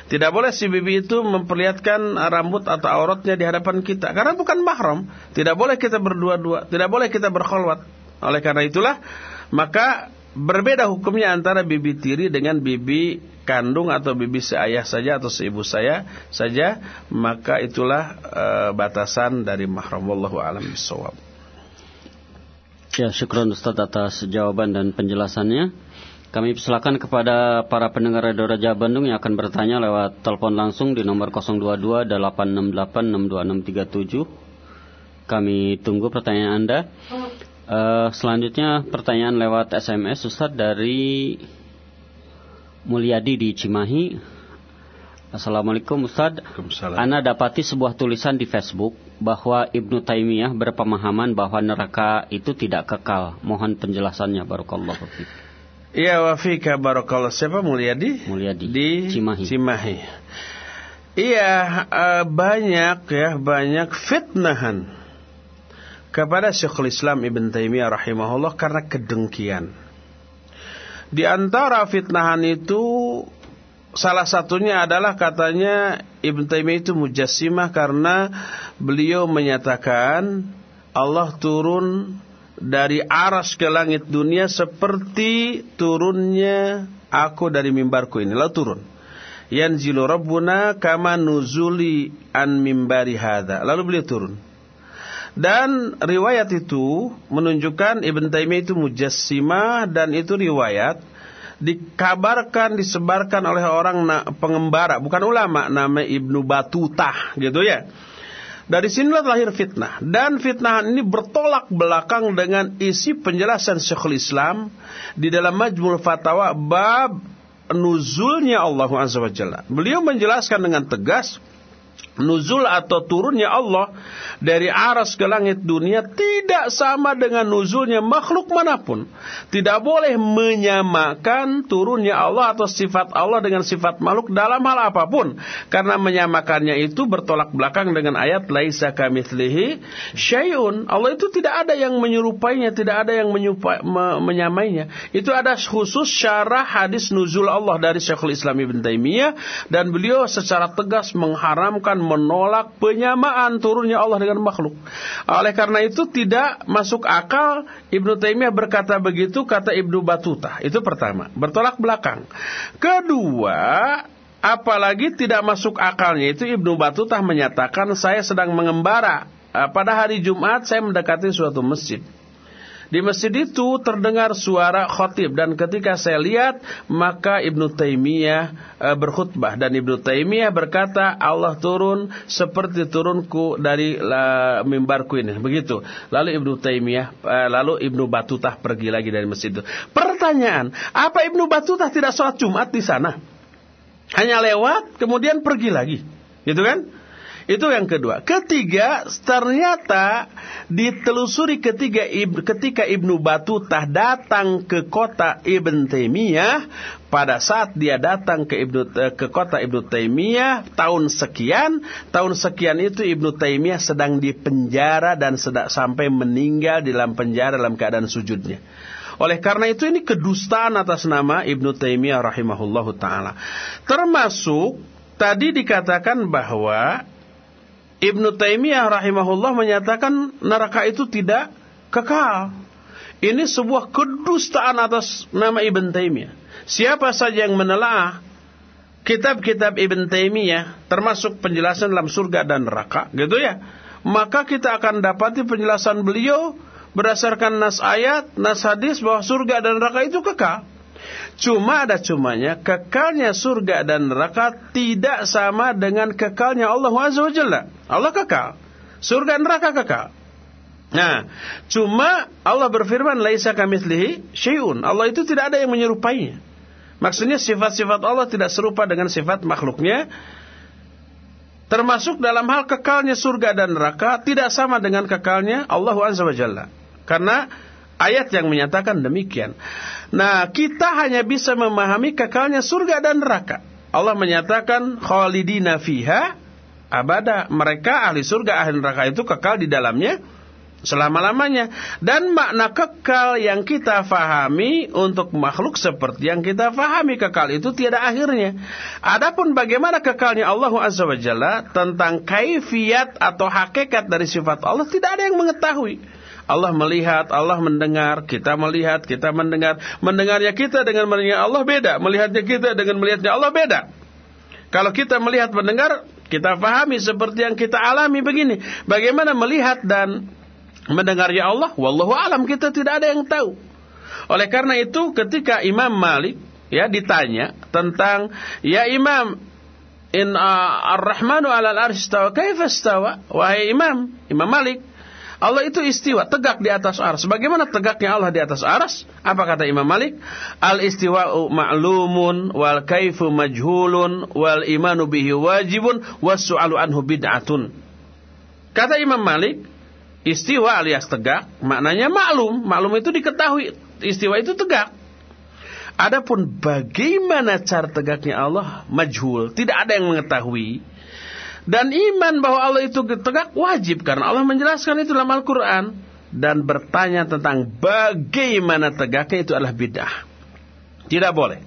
Tidak boleh si bibi itu memperlihatkan rambut atau auratnya di hadapan kita. Karena bukan mahram. Tidak boleh kita berdua-dua. Tidak boleh kita berkholwat. Oleh karena itulah, maka berbeda hukumnya antara bibi tiri dengan bibi kandung atau bibi seayah saja atau seibu saya saja maka itulah uh, batasan dari mahram wallahu alam bisawab. Ya, syukron Ustaz atas jawaban dan penjelasannya. Kami persilakan kepada para pendengar Radio Raja Bandung yang akan bertanya lewat telepon langsung di nomor 022 868 Kami tunggu pertanyaan Anda. Uh, selanjutnya pertanyaan lewat SMS Ustaz dari Mulyadi di Cimahi. Assalamualaikum Ustaz. Ana dapati sebuah tulisan di Facebook bahwa Ibnu Taimiyah berpemahaman bahwa neraka itu tidak kekal. Mohon penjelasannya barakallahu fiik. Iya wa fika barakallahu. Siapa Mulyadi? Mulyadi di Cimahi. Cimahi. Iya, uh, banyak ya, banyak fitnahan kepada Syekhul Islam Ibn Taimiyah rahimahullah karena kedengkian. Di antara fitnahan itu salah satunya adalah katanya Ibn Taimiyah itu mujassimah karena beliau menyatakan Allah turun dari aras ke langit dunia seperti turunnya aku dari mimbarku ini. Lalu turun. Yanzilu Rabbuna kama nuzuli an mimbari hadha. Lalu beliau turun. Dan riwayat itu menunjukkan Ibn Taimiyah itu mujassimah dan itu riwayat dikabarkan disebarkan oleh orang pengembara bukan ulama nama Ibnu Batutah gitu ya. Dari sinilah lahir fitnah dan fitnah ini bertolak belakang dengan isi penjelasan Syekhul Islam di dalam Majmul Fatawa bab nuzulnya Allah Azza wa Jalla. Beliau menjelaskan dengan tegas nuzul atau turunnya Allah dari aras ke langit dunia tidak sama dengan nuzulnya makhluk mana pun. Tidak boleh menyamakan turunnya Allah atau sifat Allah dengan sifat makhluk dalam hal apa pun. Karena menyamakannya itu bertolak belakang dengan ayat laisa kamitslihi syai'un. Allah itu tidak ada yang menyerupainya, tidak ada yang menyupa, me, menyamainya. Itu ada khusus syarah hadis nuzul Allah dari Syekhul Islam Ibn Taimiyah dan beliau secara tegas mengharamkan menolak penyamaan turunnya Allah dengan makhluk. Oleh karena itu tidak masuk akal Ibnu Taimiyah berkata begitu kata Ibnu Batuta. Itu pertama, bertolak belakang. Kedua, apalagi tidak masuk akalnya itu Ibnu Batuta menyatakan saya sedang mengembara. Eh, pada hari Jumat saya mendekati suatu masjid. Di masjid itu terdengar suara khotib dan ketika saya lihat maka Ibnu Taimiyah e, berkhutbah dan Ibnu Taimiyah berkata Allah turun seperti turunku dari la, mimbarku ini begitu. Lalu Ibnu Taimiyah e, lalu Ibnu Batutah pergi lagi dari masjid itu. Pertanyaan, apa Ibnu Batutah tidak sholat Jumat di sana? Hanya lewat kemudian pergi lagi. Gitu kan? Itu yang kedua. Ketiga, ternyata ditelusuri ketiga ketika Ibnu Batutah datang ke kota Ibn Taimiyah pada saat dia datang ke Ibnu eh, ke kota Ibnu Taimiyah tahun sekian, tahun sekian itu Ibnu Taimiyah sedang dipenjara dan sedang sampai meninggal di dalam penjara dalam keadaan sujudnya. Oleh karena itu ini kedustaan atas nama Ibnu Taimiyah rahimahullahu taala. Termasuk tadi dikatakan bahwa Ibnu Taimiyah rahimahullah menyatakan neraka itu tidak kekal. Ini sebuah kedustaan atas nama Ibn Taimiyah. Siapa saja yang menelaah kitab-kitab Ibn Taimiyah termasuk penjelasan dalam surga dan neraka, gitu ya. Maka kita akan dapati penjelasan beliau berdasarkan nas ayat, nas hadis bahwa surga dan neraka itu kekal. Cuma ada cumanya, kekalnya surga dan neraka tidak sama dengan kekalnya Allah Azza wa Jalla. Allah kekal. Surga neraka kekal. Nah, cuma Allah berfirman laisa kamitslihi syai'un. Allah itu tidak ada yang menyerupainya. Maksudnya sifat-sifat Allah tidak serupa dengan sifat makhluknya. Termasuk dalam hal kekalnya surga dan neraka tidak sama dengan kekalnya Allah Azza wa Jalla. Karena ayat yang menyatakan demikian. Nah, kita hanya bisa memahami kekalnya surga dan neraka. Allah menyatakan khalidina fiha abada. Mereka ahli surga, ahli neraka itu kekal di dalamnya selama-lamanya. Dan makna kekal yang kita fahami untuk makhluk seperti yang kita fahami kekal itu tiada akhirnya. Adapun bagaimana kekalnya Allah Azza wa Jalla tentang kaifiat atau hakikat dari sifat Allah tidak ada yang mengetahui. Allah melihat, Allah mendengar, kita melihat, kita mendengar. Mendengarnya kita dengan mendengar Allah beda, melihatnya kita dengan melihatnya Allah beda. Kalau kita melihat mendengar, kita pahami seperti yang kita alami begini. Bagaimana melihat dan mendengarnya Allah? Wallahu alam kita tidak ada yang tahu. Oleh karena itu ketika Imam Malik ya ditanya tentang ya Imam in uh, ar-Rahmanu 'alal arsy istawa kaifa istawa? Wahai Imam, Imam Malik, Allah itu istiwa, tegak di atas aras. Bagaimana tegaknya Allah di atas aras? Apa kata Imam Malik? Al istiwa'u ma'lumun wal kaifu majhulun wal imanu bihi wajibun was su'alu anhu bid'atun. Kata Imam Malik, istiwa alias tegak maknanya maklum. Maklum itu diketahui. Istiwa itu tegak. Adapun bagaimana cara tegaknya Allah majhul, tidak ada yang mengetahui. Dan iman bahwa Allah itu tegak wajib karena Allah menjelaskan itu dalam Al-Quran. Dan bertanya tentang bagaimana tegaknya itu adalah bidah. Tidak boleh.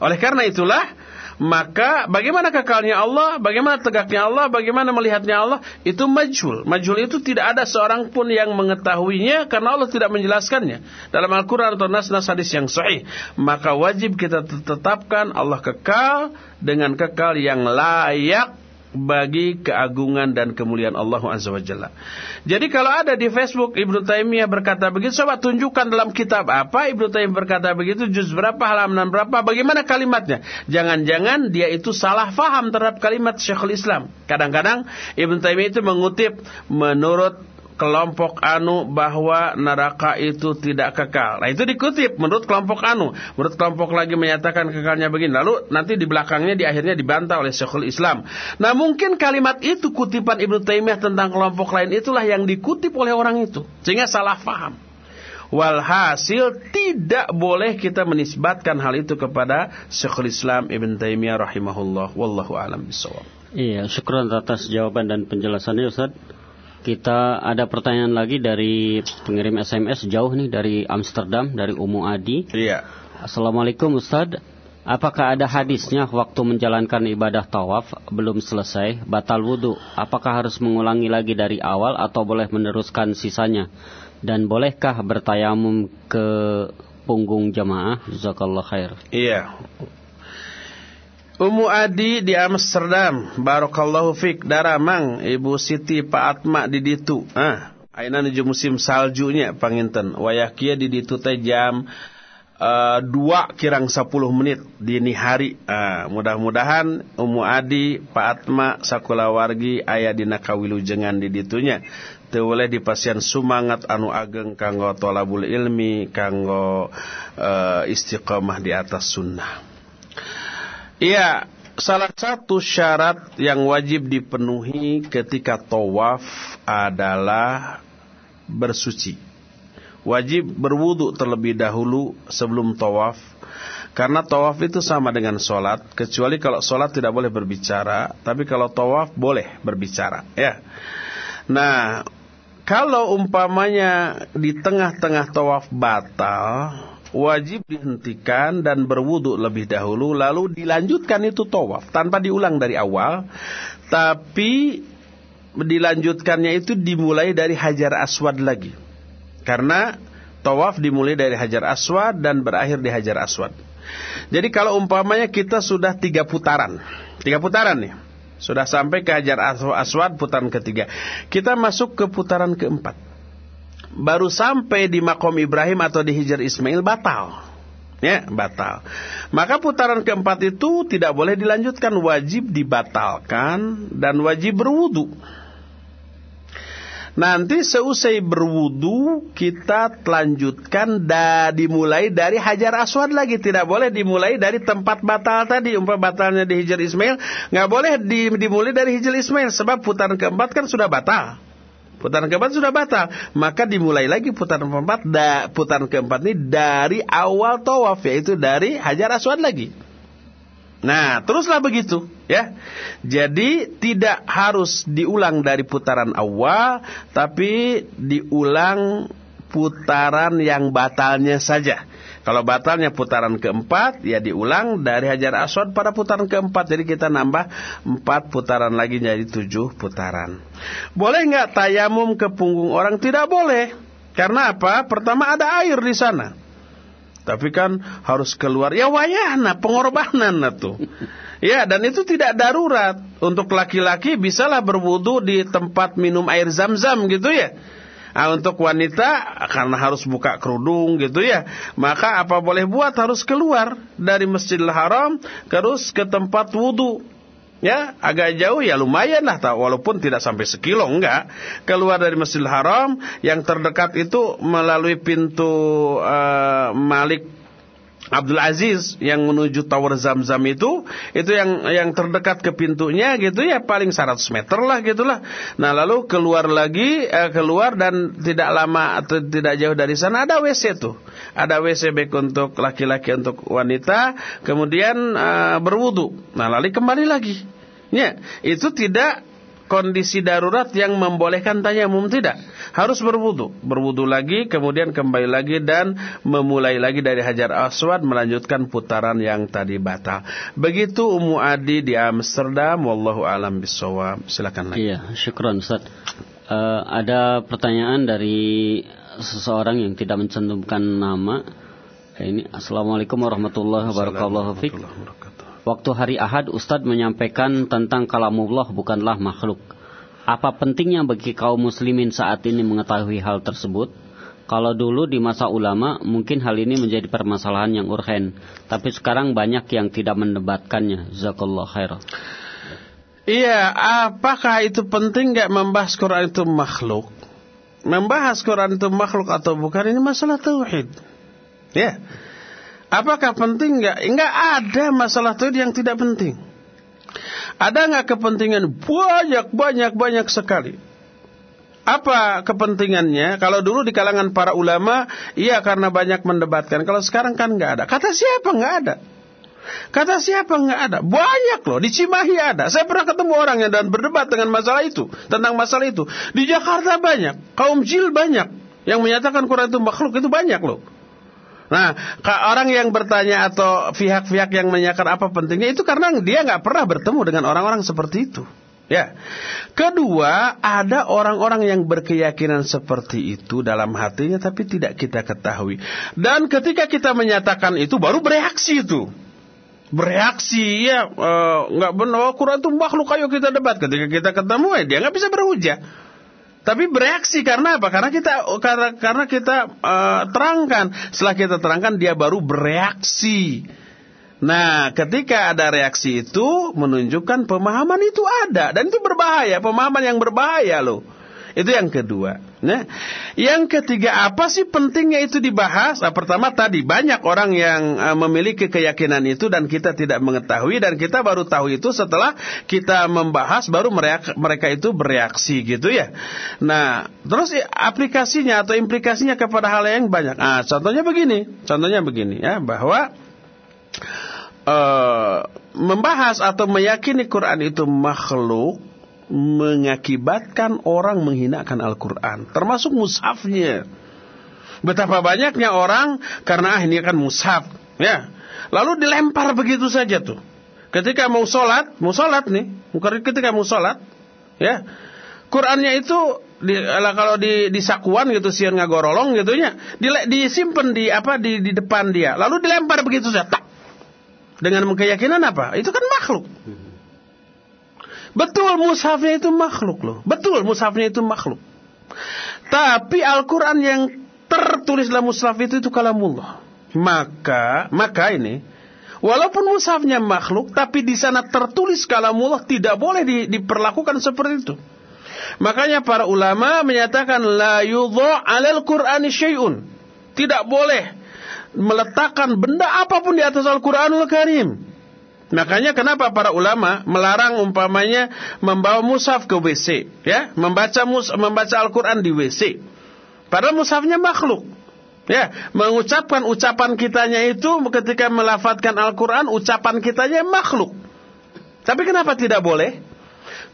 Oleh karena itulah, maka bagaimana kekalnya Allah, bagaimana tegaknya Allah, bagaimana melihatnya Allah, itu majhul. Majhul itu tidak ada seorang pun yang mengetahuinya karena Allah tidak menjelaskannya. Dalam Al-Quran atau nas-nas hadis yang sahih. Maka wajib kita tetapkan Allah kekal dengan kekal yang layak bagi keagungan dan kemuliaan Allah Azza wa Jalla. Jadi kalau ada di Facebook Ibnu Taimiyah berkata begitu, coba tunjukkan dalam kitab apa Ibnu Taimiyah berkata begitu, juz berapa, halaman berapa, bagaimana kalimatnya. Jangan-jangan dia itu salah faham terhadap kalimat Syekhul Islam. Kadang-kadang Ibnu Taimiyah itu mengutip menurut kelompok anu bahwa neraka itu tidak kekal. Nah itu dikutip menurut kelompok anu. Menurut kelompok lagi menyatakan kekalnya begini. Lalu nanti di belakangnya di akhirnya dibantah oleh Syekhul Islam. Nah mungkin kalimat itu kutipan Ibnu Taimiyah tentang kelompok lain itulah yang dikutip oleh orang itu. Sehingga salah faham. Walhasil tidak boleh kita menisbatkan hal itu kepada Syekhul Islam Ibn Taimiyah rahimahullah. Wallahu alam bisawab. Iya, syukur atas jawaban dan penjelasannya Ustaz. Kita ada pertanyaan lagi dari pengirim SMS jauh nih dari Amsterdam dari Umu Adi. Iya. Assalamualaikum Ustaz. Apakah ada hadisnya waktu menjalankan ibadah tawaf belum selesai batal wudhu? Apakah harus mengulangi lagi dari awal atau boleh meneruskan sisanya? Dan bolehkah bertayamum ke punggung jamaah? Jazakallah khair. Iya. Umu Adi di Amsterdam. Barakallahu fik. Daramang. Ibu Siti Pak Atma di Ditu. Ah. Aina nuju musim saljunya panginten. Wayakia di ditu teh jam uh, kirang 10 menit dini hari. Uh, mudah-mudahan Umu Adi, Pak Atma, Sakula Wargi ayah dina kawilujengan di ditunya. Teu boleh dipasian sumangat anu ageng kanggo tolabul ilmi, kanggo uh, istiqomah di atas sunnah. Iya, salah satu syarat yang wajib dipenuhi ketika tawaf adalah bersuci. Wajib berwudu terlebih dahulu sebelum tawaf. Karena tawaf itu sama dengan sholat. Kecuali kalau sholat tidak boleh berbicara. Tapi kalau tawaf boleh berbicara. Ya. Nah, kalau umpamanya di tengah-tengah tawaf batal, wajib dihentikan dan berwudu lebih dahulu lalu dilanjutkan itu tawaf tanpa diulang dari awal. Tapi dilanjutkannya itu dimulai dari Hajar Aswad lagi. Karena tawaf dimulai dari Hajar Aswad dan berakhir di Hajar Aswad. Jadi kalau umpamanya kita sudah tiga putaran tiga putaran nih sudah sampai ke Hajar Aswad putaran ketiga kita masuk ke putaran keempat baru sampai di makom Ibrahim atau di Hijr Ismail batal. Ya, batal. Maka putaran keempat itu tidak boleh dilanjutkan, wajib dibatalkan dan wajib berwudu. Nanti seusai berwudu kita lanjutkan da, dimulai dari Hajar Aswad lagi tidak boleh dimulai dari tempat batal tadi umpah batalnya di Hijr Ismail nggak boleh dimulai dari Hijr Ismail sebab putaran keempat kan sudah batal. Putaran keempat sudah batal, maka dimulai lagi putaran keempat. Da, putaran keempat ini dari awal tawaf, yaitu dari Hajar Aswad lagi. Nah, teruslah begitu, ya. Jadi tidak harus diulang dari putaran awal, tapi diulang putaran yang batalnya saja. Kalau batalnya putaran keempat, ya diulang dari Hajar Aswad pada putaran keempat. Jadi kita nambah empat putaran lagi jadi tujuh putaran. Boleh nggak tayamum ke punggung orang? Tidak boleh. Karena apa? Pertama ada air di sana. Tapi kan harus keluar. Ya wayahna, pengorbanan tuh. Ya, dan itu tidak darurat. Untuk laki-laki bisalah berwudu di tempat minum air zam-zam gitu ya. Nah, untuk wanita karena harus buka kerudung gitu ya, maka apa boleh buat harus keluar dari Masjidil Haram terus ke tempat wudhu. Ya, agak jauh ya lumayan lah, walaupun tidak sampai sekilo enggak. Keluar dari Masjidil Haram yang terdekat itu melalui pintu uh, Malik Abdul Aziz yang menuju Tower Zam-Zam itu itu yang yang terdekat ke pintunya gitu ya paling 100 meter lah gitulah. Nah, lalu keluar lagi eh, keluar dan tidak lama atau tidak jauh dari sana ada WC tuh. Ada WC baik untuk laki-laki untuk wanita, kemudian eh, berwudu. Nah, lalu kembali lagi. Ya, itu tidak kondisi darurat yang membolehkan tayamum tidak. Harus berwudu. Berwudu lagi, kemudian kembali lagi dan memulai lagi dari Hajar Aswad melanjutkan putaran yang tadi batal. Begitu Ummu Adi di Amsterdam, wallahu alam bisawab. Silakan lagi. Iya, syukron Ustaz. Uh, ada pertanyaan dari seseorang yang tidak mencantumkan nama. Ini Assalamualaikum warahmatullahi wabarakatuh. Waktu hari Ahad Ustadz menyampaikan tentang kalamullah bukanlah makhluk. Apa pentingnya bagi kaum muslimin saat ini mengetahui hal tersebut? Kalau dulu di masa ulama mungkin hal ini menjadi permasalahan yang urgen, tapi sekarang banyak yang tidak mendebatkannya. Zakallah khair. Iya, apakah itu penting nggak membahas Quran itu makhluk? Membahas Quran itu makhluk atau bukan ini masalah tauhid. Ya. Apakah penting enggak? Enggak ada masalah tauhid yang tidak penting. Ada enggak kepentingan? Banyak, banyak, banyak sekali. Apa kepentingannya? Kalau dulu di kalangan para ulama, iya karena banyak mendebatkan. Kalau sekarang kan enggak ada. Kata siapa enggak ada? Kata siapa enggak ada? Banyak loh, di Cimahi ada. Saya pernah ketemu orang yang dan berdebat dengan masalah itu, tentang masalah itu. Di Jakarta banyak, kaum jil banyak yang menyatakan Quran itu makhluk itu banyak loh. Nah, orang yang bertanya atau pihak-pihak yang menanyakan apa pentingnya itu karena dia nggak pernah bertemu dengan orang-orang seperti itu. Ya. Kedua, ada orang-orang yang berkeyakinan seperti itu dalam hatinya tapi tidak kita ketahui. Dan ketika kita menyatakan itu baru bereaksi itu. Bereaksi ya nggak uh, benar Quran itu makhluk ayo kita debat ketika kita ketemu ya dia nggak bisa berhujah. Tapi bereaksi karena apa? Karena kita karena karena kita uh, terangkan. Setelah kita terangkan dia baru bereaksi. Nah, ketika ada reaksi itu menunjukkan pemahaman itu ada dan itu berbahaya, pemahaman yang berbahaya loh. Itu yang kedua. Nah, yang ketiga apa sih pentingnya itu dibahas? Nah, pertama tadi banyak orang yang uh, memiliki keyakinan itu dan kita tidak mengetahui dan kita baru tahu itu setelah kita membahas baru mereka, mereka itu bereaksi gitu ya. Nah, terus aplikasinya atau implikasinya kepada hal yang banyak. Nah, contohnya begini, contohnya begini ya bahwa uh, membahas atau meyakini Quran itu makhluk mengakibatkan orang menghinakan Al-Quran. Termasuk mushafnya. Betapa banyaknya orang karena ah, ini kan mushaf. Ya. Lalu dilempar begitu saja tuh. Ketika mau sholat, mau sholat nih. Ketika mau sholat. Ya. Qurannya itu di, kalau di, di sakuan gitu sian ngagorolong gitu ya di, disimpan di apa di, di depan dia lalu dilempar begitu saja tak dengan keyakinan apa itu kan makhluk Betul mushafnya itu makhluk loh. Betul mushafnya itu makhluk. Tapi Al-Quran yang tertulis dalam mushaf itu itu kalamullah. Maka, maka ini, walaupun mushafnya makhluk, tapi di sana tertulis kalamullah tidak boleh di, diperlakukan seperti itu. Makanya para ulama menyatakan la yudha 'alal Qur'ani syai'un. Tidak boleh meletakkan benda apa pun di atas Al-Qur'anul Karim. Makanya kenapa para ulama melarang umpamanya membawa mushaf ke WC, ya, membaca mus membaca Al-Qur'an di WC. Padahal mushafnya makhluk. Ya, mengucapkan ucapan kitanya itu ketika melafatkan Al-Qur'an ucapan kitanya makhluk. Tapi kenapa tidak boleh?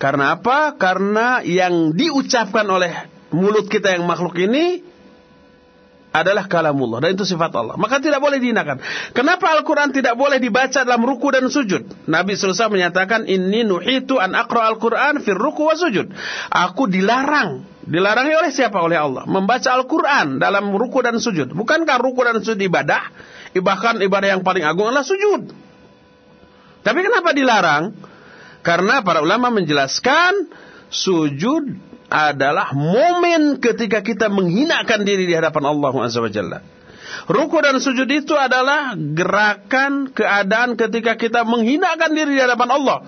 Karena apa? Karena yang diucapkan oleh mulut kita yang makhluk ini adalah kalamullah dan itu sifat Allah. Maka tidak boleh dihinakan. Kenapa Al-Quran tidak boleh dibaca dalam ruku dan sujud? Nabi SAW menyatakan, Inni nuhitu an akra Al-Quran fir ruku wa sujud. Aku dilarang. Dilarangi oleh siapa? Oleh Allah. Membaca Al-Quran dalam ruku dan sujud. Bukankah ruku dan sujud ibadah? Bahkan ibadah yang paling agung adalah sujud. Tapi kenapa dilarang? Karena para ulama menjelaskan sujud adalah momen ketika kita menghinakan diri di hadapan Allah Subhanahu Ruku dan sujud itu adalah gerakan keadaan ketika kita menghinakan diri di hadapan Allah.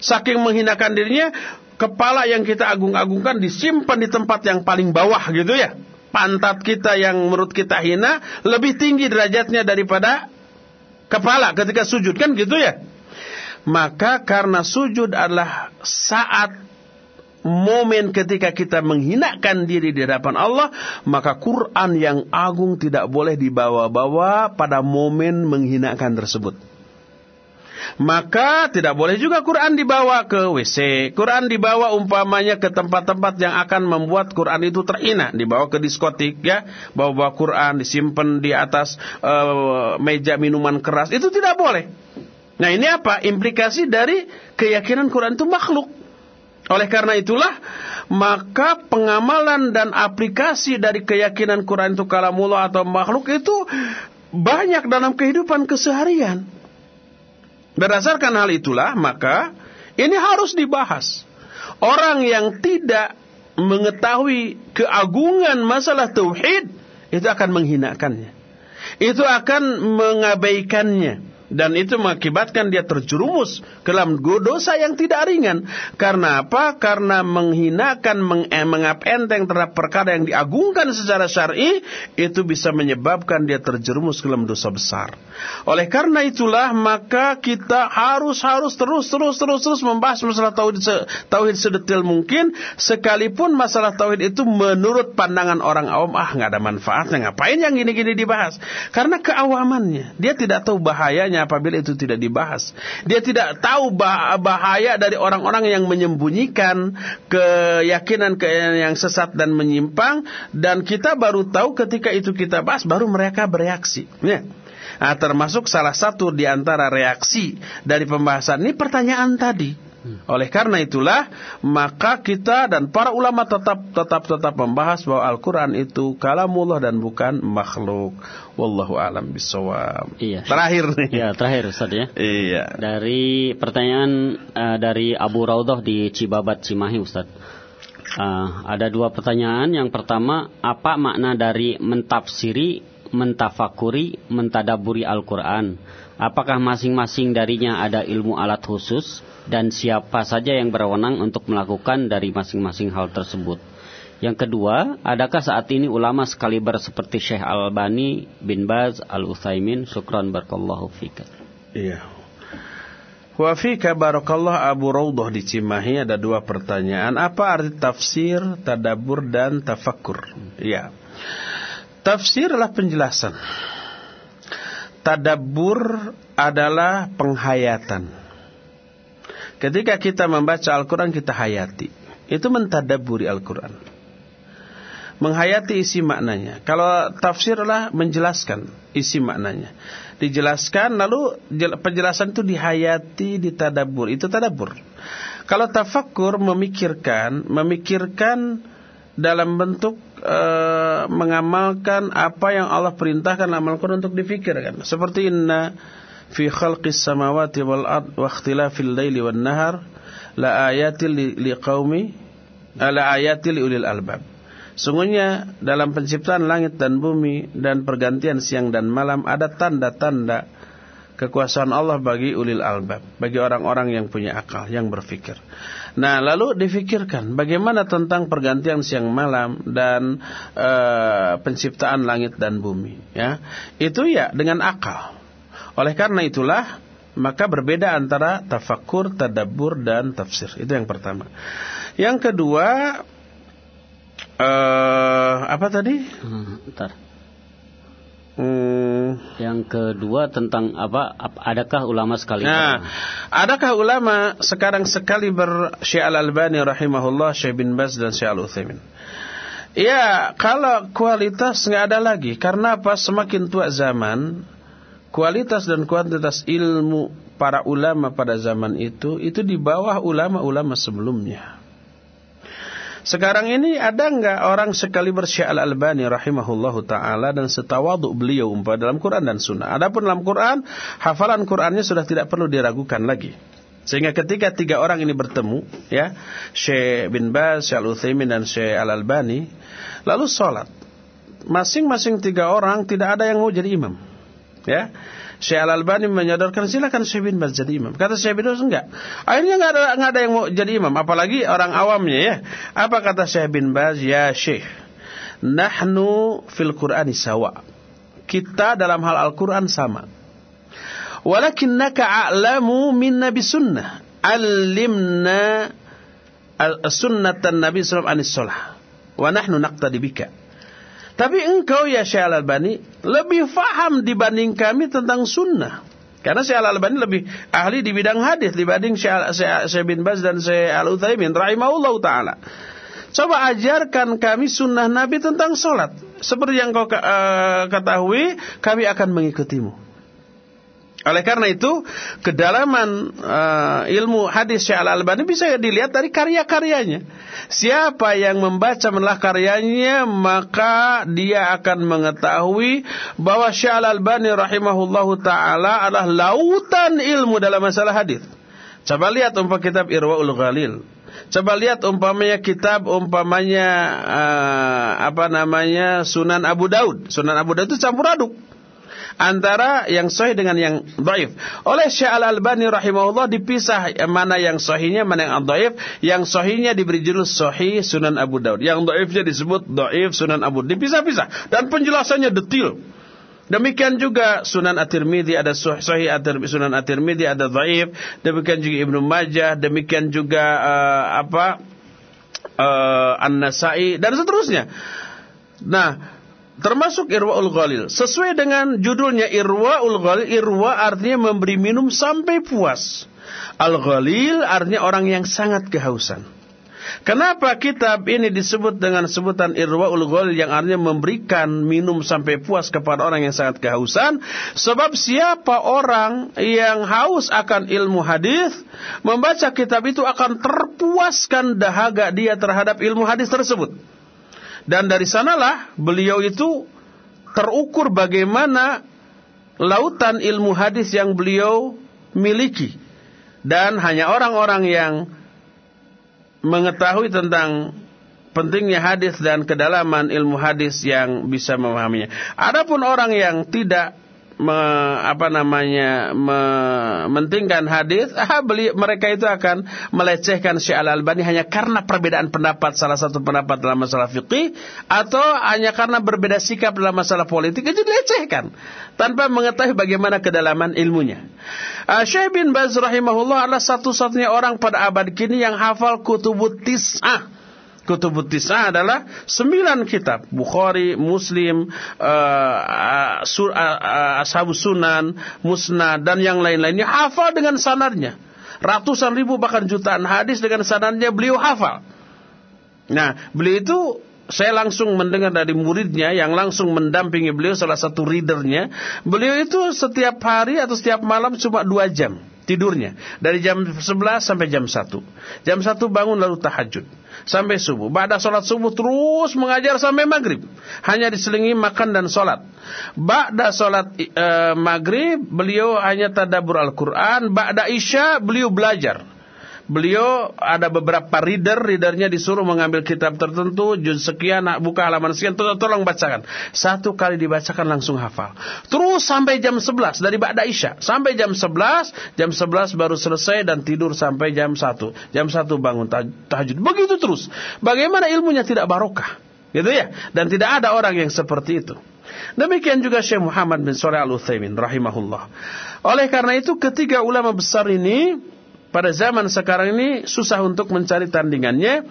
Saking menghinakan dirinya, kepala yang kita agung-agungkan disimpan di tempat yang paling bawah gitu ya. Pantat kita yang menurut kita hina lebih tinggi derajatnya daripada kepala ketika sujud kan gitu ya. Maka karena sujud adalah saat momen ketika kita menghinakan diri di hadapan Allah, maka Quran yang agung tidak boleh dibawa-bawa pada momen menghinakan tersebut. Maka tidak boleh juga Quran dibawa ke WC. Quran dibawa umpamanya ke tempat-tempat yang akan membuat Quran itu terhina. Dibawa ke diskotik ya. Bawa-bawa Quran disimpan di atas uh, meja minuman keras. Itu tidak boleh. Nah ini apa? Implikasi dari keyakinan Quran itu makhluk. Oleh karena itulah maka pengamalan dan aplikasi dari keyakinan Quran itu kalamullah atau makhluk itu banyak dalam kehidupan keseharian. Berdasarkan hal itulah maka ini harus dibahas. Orang yang tidak mengetahui keagungan masalah tauhid itu akan menghinakannya. Itu akan mengabaikannya dan itu mengakibatkan dia terjerumus ke dalam dosa yang tidak ringan. Karena apa? Karena menghinakan, meng eh, mengap enteng terhadap perkara yang diagungkan secara syar'i itu bisa menyebabkan dia terjerumus ke dalam dosa besar. Oleh karena itulah maka kita harus harus terus terus terus terus membahas masalah tauhid tauhid sedetail mungkin sekalipun masalah tauhid itu menurut pandangan orang awam ah nggak ada manfaatnya ngapain yang gini-gini dibahas karena keawamannya dia tidak tahu bahayanya apabila itu tidak dibahas. Dia tidak tahu bahaya dari orang-orang yang menyembunyikan keyakinan yang sesat dan menyimpang dan kita baru tahu ketika itu kita bahas baru mereka bereaksi. Ya. Nah, termasuk salah satu di antara reaksi dari pembahasan ini pertanyaan tadi. Oleh karena itulah maka kita dan para ulama tetap tetap tetap membahas bahwa Al-Qur'an itu kalamullah dan bukan makhluk. Wallahu alam bisawab. Iya. Terakhir nih. Iya, terakhir Ustaz ya. Iya. Dari pertanyaan uh, dari Abu Raudah di Cibabat Cimahi Ustaz. Uh, ada dua pertanyaan. Yang pertama, apa makna dari mentafsiri, mentafakuri, mentadaburi Al-Quran? Apakah masing-masing darinya ada ilmu alat khusus? Dan siapa saja yang berwenang untuk melakukan dari masing-masing hal tersebut? Yang kedua, adakah saat ini ulama sekaliber seperti Syekh Al-Bani, bin Baz, Al-Uthaymin? Syukran barakallahu fika. Iya. Wa fika barakallah Abu Raudah di Cimahi ada dua pertanyaan. Apa arti tafsir, tadabur dan tafakkur? Ya. Tafsir adalah penjelasan. Tadabur adalah penghayatan. Ketika kita membaca Al-Quran kita hayati. Itu mentadaburi Al-Quran. Menghayati isi maknanya. Kalau tafsir adalah menjelaskan isi maknanya dijelaskan lalu penjelasan itu dihayati ditadabur itu tadabur kalau tafakkur memikirkan memikirkan dalam bentuk e, mengamalkan apa yang Allah perintahkan amalkan untuk difikirkan seperti inna fi khalqis samawati wal ard wa ikhtilafil laili wan nahar la ayatil liqaumi la ayatil liulil albab Sungguhnya dalam penciptaan langit dan bumi dan pergantian siang dan malam ada tanda-tanda kekuasaan Allah bagi ulil albab, bagi orang-orang yang punya akal, yang berfikir. Nah, lalu difikirkan bagaimana tentang pergantian siang malam dan e, penciptaan langit dan bumi, ya. Itu ya dengan akal. Oleh karena itulah maka berbeda antara tafakur, tadabbur dan tafsir. Itu yang pertama. Yang kedua, uh, apa tadi? Hmm, bentar. Hmm. Yang kedua tentang apa? Adakah ulama sekali? Nah, adakah ulama sekarang sekali ber Syekh Al Albani rahimahullah, Syekh bin Baz dan Syekh Al Utsaimin? Ya, kalau kualitas nggak ada lagi. Karena apa? Semakin tua zaman, kualitas dan kuantitas ilmu para ulama pada zaman itu itu di bawah ulama-ulama sebelumnya. Sekarang ini ada nggak orang sekali Syekh Al-Albani rahimahullahu taala dan setawaduk beliau umpah dalam Quran dan Sunnah. Adapun dalam Quran, hafalan Qurannya sudah tidak perlu diragukan lagi. Sehingga ketika tiga orang ini bertemu, ya, Syekh bin Baz, Syekh Al-Utsaimin dan Syekh Al-Albani, lalu sholat. Masing-masing tiga orang tidak ada yang mau jadi imam. Ya. Syekh Al-Albani menyodorkan silakan Syekh bin Baz jadi imam. Kata Syekh bin Baz enggak. Akhirnya enggak ada enggak ada yang mau jadi imam, apalagi orang awamnya ya. Apa kata Syekh bin Baz? Ya Syekh, nahnu fil Qur'ani sawa. Kita dalam hal Al-Qur'an sama. Walakinnaka a'lamu minna bisunnah. Alimna sunnatan Nabi sallallahu alaihi wasallam. Wa nahnu naqtadi bika. Tapi engkau ya Syekh Al-Albani lebih faham dibanding kami tentang sunnah. Karena Syekh Al-Albani lebih ahli di bidang hadis dibanding Syekh bin Baz dan Syekh Al-Utsaimin rahimahullah taala. Coba ajarkan kami sunnah Nabi tentang solat. Seperti yang kau uh, ketahui, kami akan mengikutimu. Oleh karena itu, kedalaman uh, ilmu hadis Syekh Al-Albani bisa dilihat dari karya-karyanya. Siapa yang membaca menelah karyanya, maka dia akan mengetahui bahwa Syekh Al-Albani rahimahullahu taala adalah lautan ilmu dalam masalah hadis. Coba lihat umpama kitab Irwaul Ghalil. Coba lihat umpamanya kitab umpamanya uh, apa namanya Sunan Abu Daud. Sunan Abu Daud itu campur aduk antara yang sahih dengan yang dhaif. Oleh Syekh Al-Albani rahimahullah dipisah mana yang sahihnya, mana yang dhaif. Yang sahihnya diberi judul Sahih Sunan Abu Daud. Yang dhaifnya disebut dhaif Sunan Abu Daud. Dipisah-pisah dan penjelasannya detail. Demikian juga Sunan At-Tirmidzi ada Sahih Sunan At-Tirmidzi ada dhaif. Demikian juga Ibnu Majah, demikian juga uh, apa? Uh, An-Nasa'i dan seterusnya. Nah, termasuk Irwaul Ghalil. Sesuai dengan judulnya Irwaul Ghalil, Irwa artinya memberi minum sampai puas. Al-Ghalil artinya orang yang sangat kehausan. Kenapa kitab ini disebut dengan sebutan Irwaul Ghalil yang artinya memberikan minum sampai puas kepada orang yang sangat kehausan? Sebab siapa orang yang haus akan ilmu hadis, membaca kitab itu akan terpuaskan dahaga dia terhadap ilmu hadis tersebut. Dan dari sanalah beliau itu terukur bagaimana lautan ilmu hadis yang beliau miliki. Dan hanya orang-orang yang mengetahui tentang pentingnya hadis dan kedalaman ilmu hadis yang bisa memahaminya. Adapun orang yang tidak me, apa namanya mementingkan hadis, ah, beli, mereka itu akan melecehkan Syekh Al-Albani hanya karena perbedaan pendapat salah satu pendapat dalam masalah fikih atau hanya karena berbeda sikap dalam masalah politik itu dilecehkan tanpa mengetahui bagaimana kedalaman ilmunya. Uh, Syekh bin Baz rahimahullah adalah satu-satunya orang pada abad kini yang hafal kutubut tis'ah Kutubut Tis'ah adalah sembilan kitab. Bukhari, Muslim, uh, sur, uh, Ashabus Sunan, Musnad, dan yang lain-lainnya. Hafal dengan sanadnya. Ratusan ribu bahkan jutaan hadis dengan sanadnya beliau hafal. Nah, beliau itu saya langsung mendengar dari muridnya yang langsung mendampingi beliau salah satu readernya. Beliau itu setiap hari atau setiap malam cuma dua jam tidurnya dari jam 11 sampai jam 1. Jam 1 bangun lalu tahajud sampai subuh. Ba'da sholat subuh terus mengajar sampai maghrib. Hanya diselingi makan dan sholat. Ba'da sholat e, maghrib beliau hanya tadabur Al-Quran. Ba'da isya beliau belajar beliau ada beberapa reader, readernya disuruh mengambil kitab tertentu, juz sekian, buka halaman sekian, tolong, tolong bacakan. Satu kali dibacakan langsung hafal. Terus sampai jam 11 dari Ba'da Isya. Sampai jam 11, jam 11 baru selesai dan tidur sampai jam 1. Jam 1 bangun tahajud. Begitu terus. Bagaimana ilmunya tidak barokah? Gitu ya. Dan tidak ada orang yang seperti itu. Demikian juga Syekh Muhammad bin Shalih Al-Utsaimin rahimahullah. Oleh karena itu ketiga ulama besar ini pada zaman sekarang ini susah untuk mencari tandingannya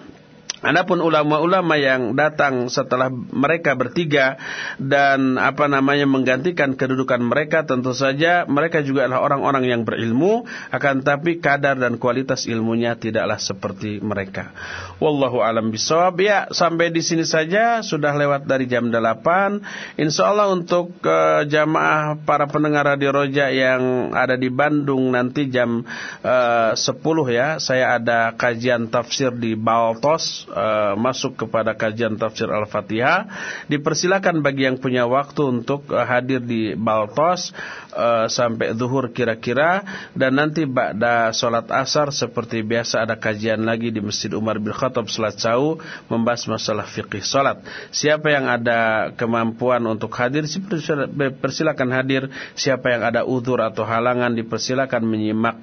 Adapun ulama-ulama yang datang setelah mereka bertiga dan apa namanya menggantikan kedudukan mereka tentu saja mereka juga adalah orang-orang yang berilmu akan tapi kadar dan kualitas ilmunya tidaklah seperti mereka. Wallahu alam bisawab. Ya, sampai di sini saja sudah lewat dari jam 8. Insyaallah untuk uh, jamaah para pendengar Radio Roja yang ada di Bandung nanti jam eh, uh, 10 ya, saya ada kajian tafsir di Baltos uh, masuk kepada kajian tafsir Al-Fatihah, dipersilakan bagi yang punya waktu untuk uh, hadir di Baltos uh, sampai zuhur kira-kira. Dan nanti ba'da salat asar seperti biasa ada kajian lagi di Masjid Umar bin Khattab salat Sau membahas masalah fikih salat. Siapa yang ada kemampuan untuk hadir persilakan hadir, siapa yang ada uzur atau halangan dipersilakan menyimak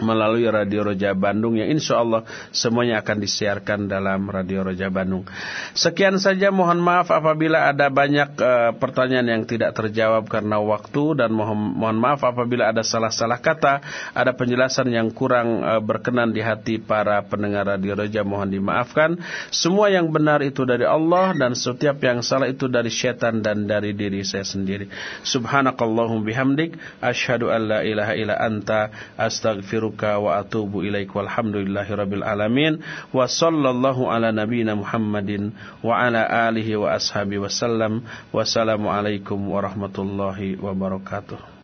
melalui Radio Roja Bandung yang insya Allah semuanya akan disiarkan dalam Radio Roja Bandung. Sekian saja mohon maaf apabila ada banyak uh, pertanyaan yang tidak terjawab karena waktu dan mohon, mohon maaf apabila ada salah-salah kata, ada penjelasan yang kurang uh, berkenan di hati para pendengar Radio Roja mohon dimaafkan. Semua yang benar itu dari Allah dan setiap yang salah itu dari syaitan dan dari diri saya sendiri. Subhanakallahum bihamdik asyhadu la ilaha illa anta astaghfiruka astaghfiruka wa atubu ilaik. Walhamdulillahi rabbil alamin. Wa sallallahu ala nabiyyina Muhammadin wa ala alihi wa ashabi wasallam wassalamu alaikum warahmatullahi wabarakatuh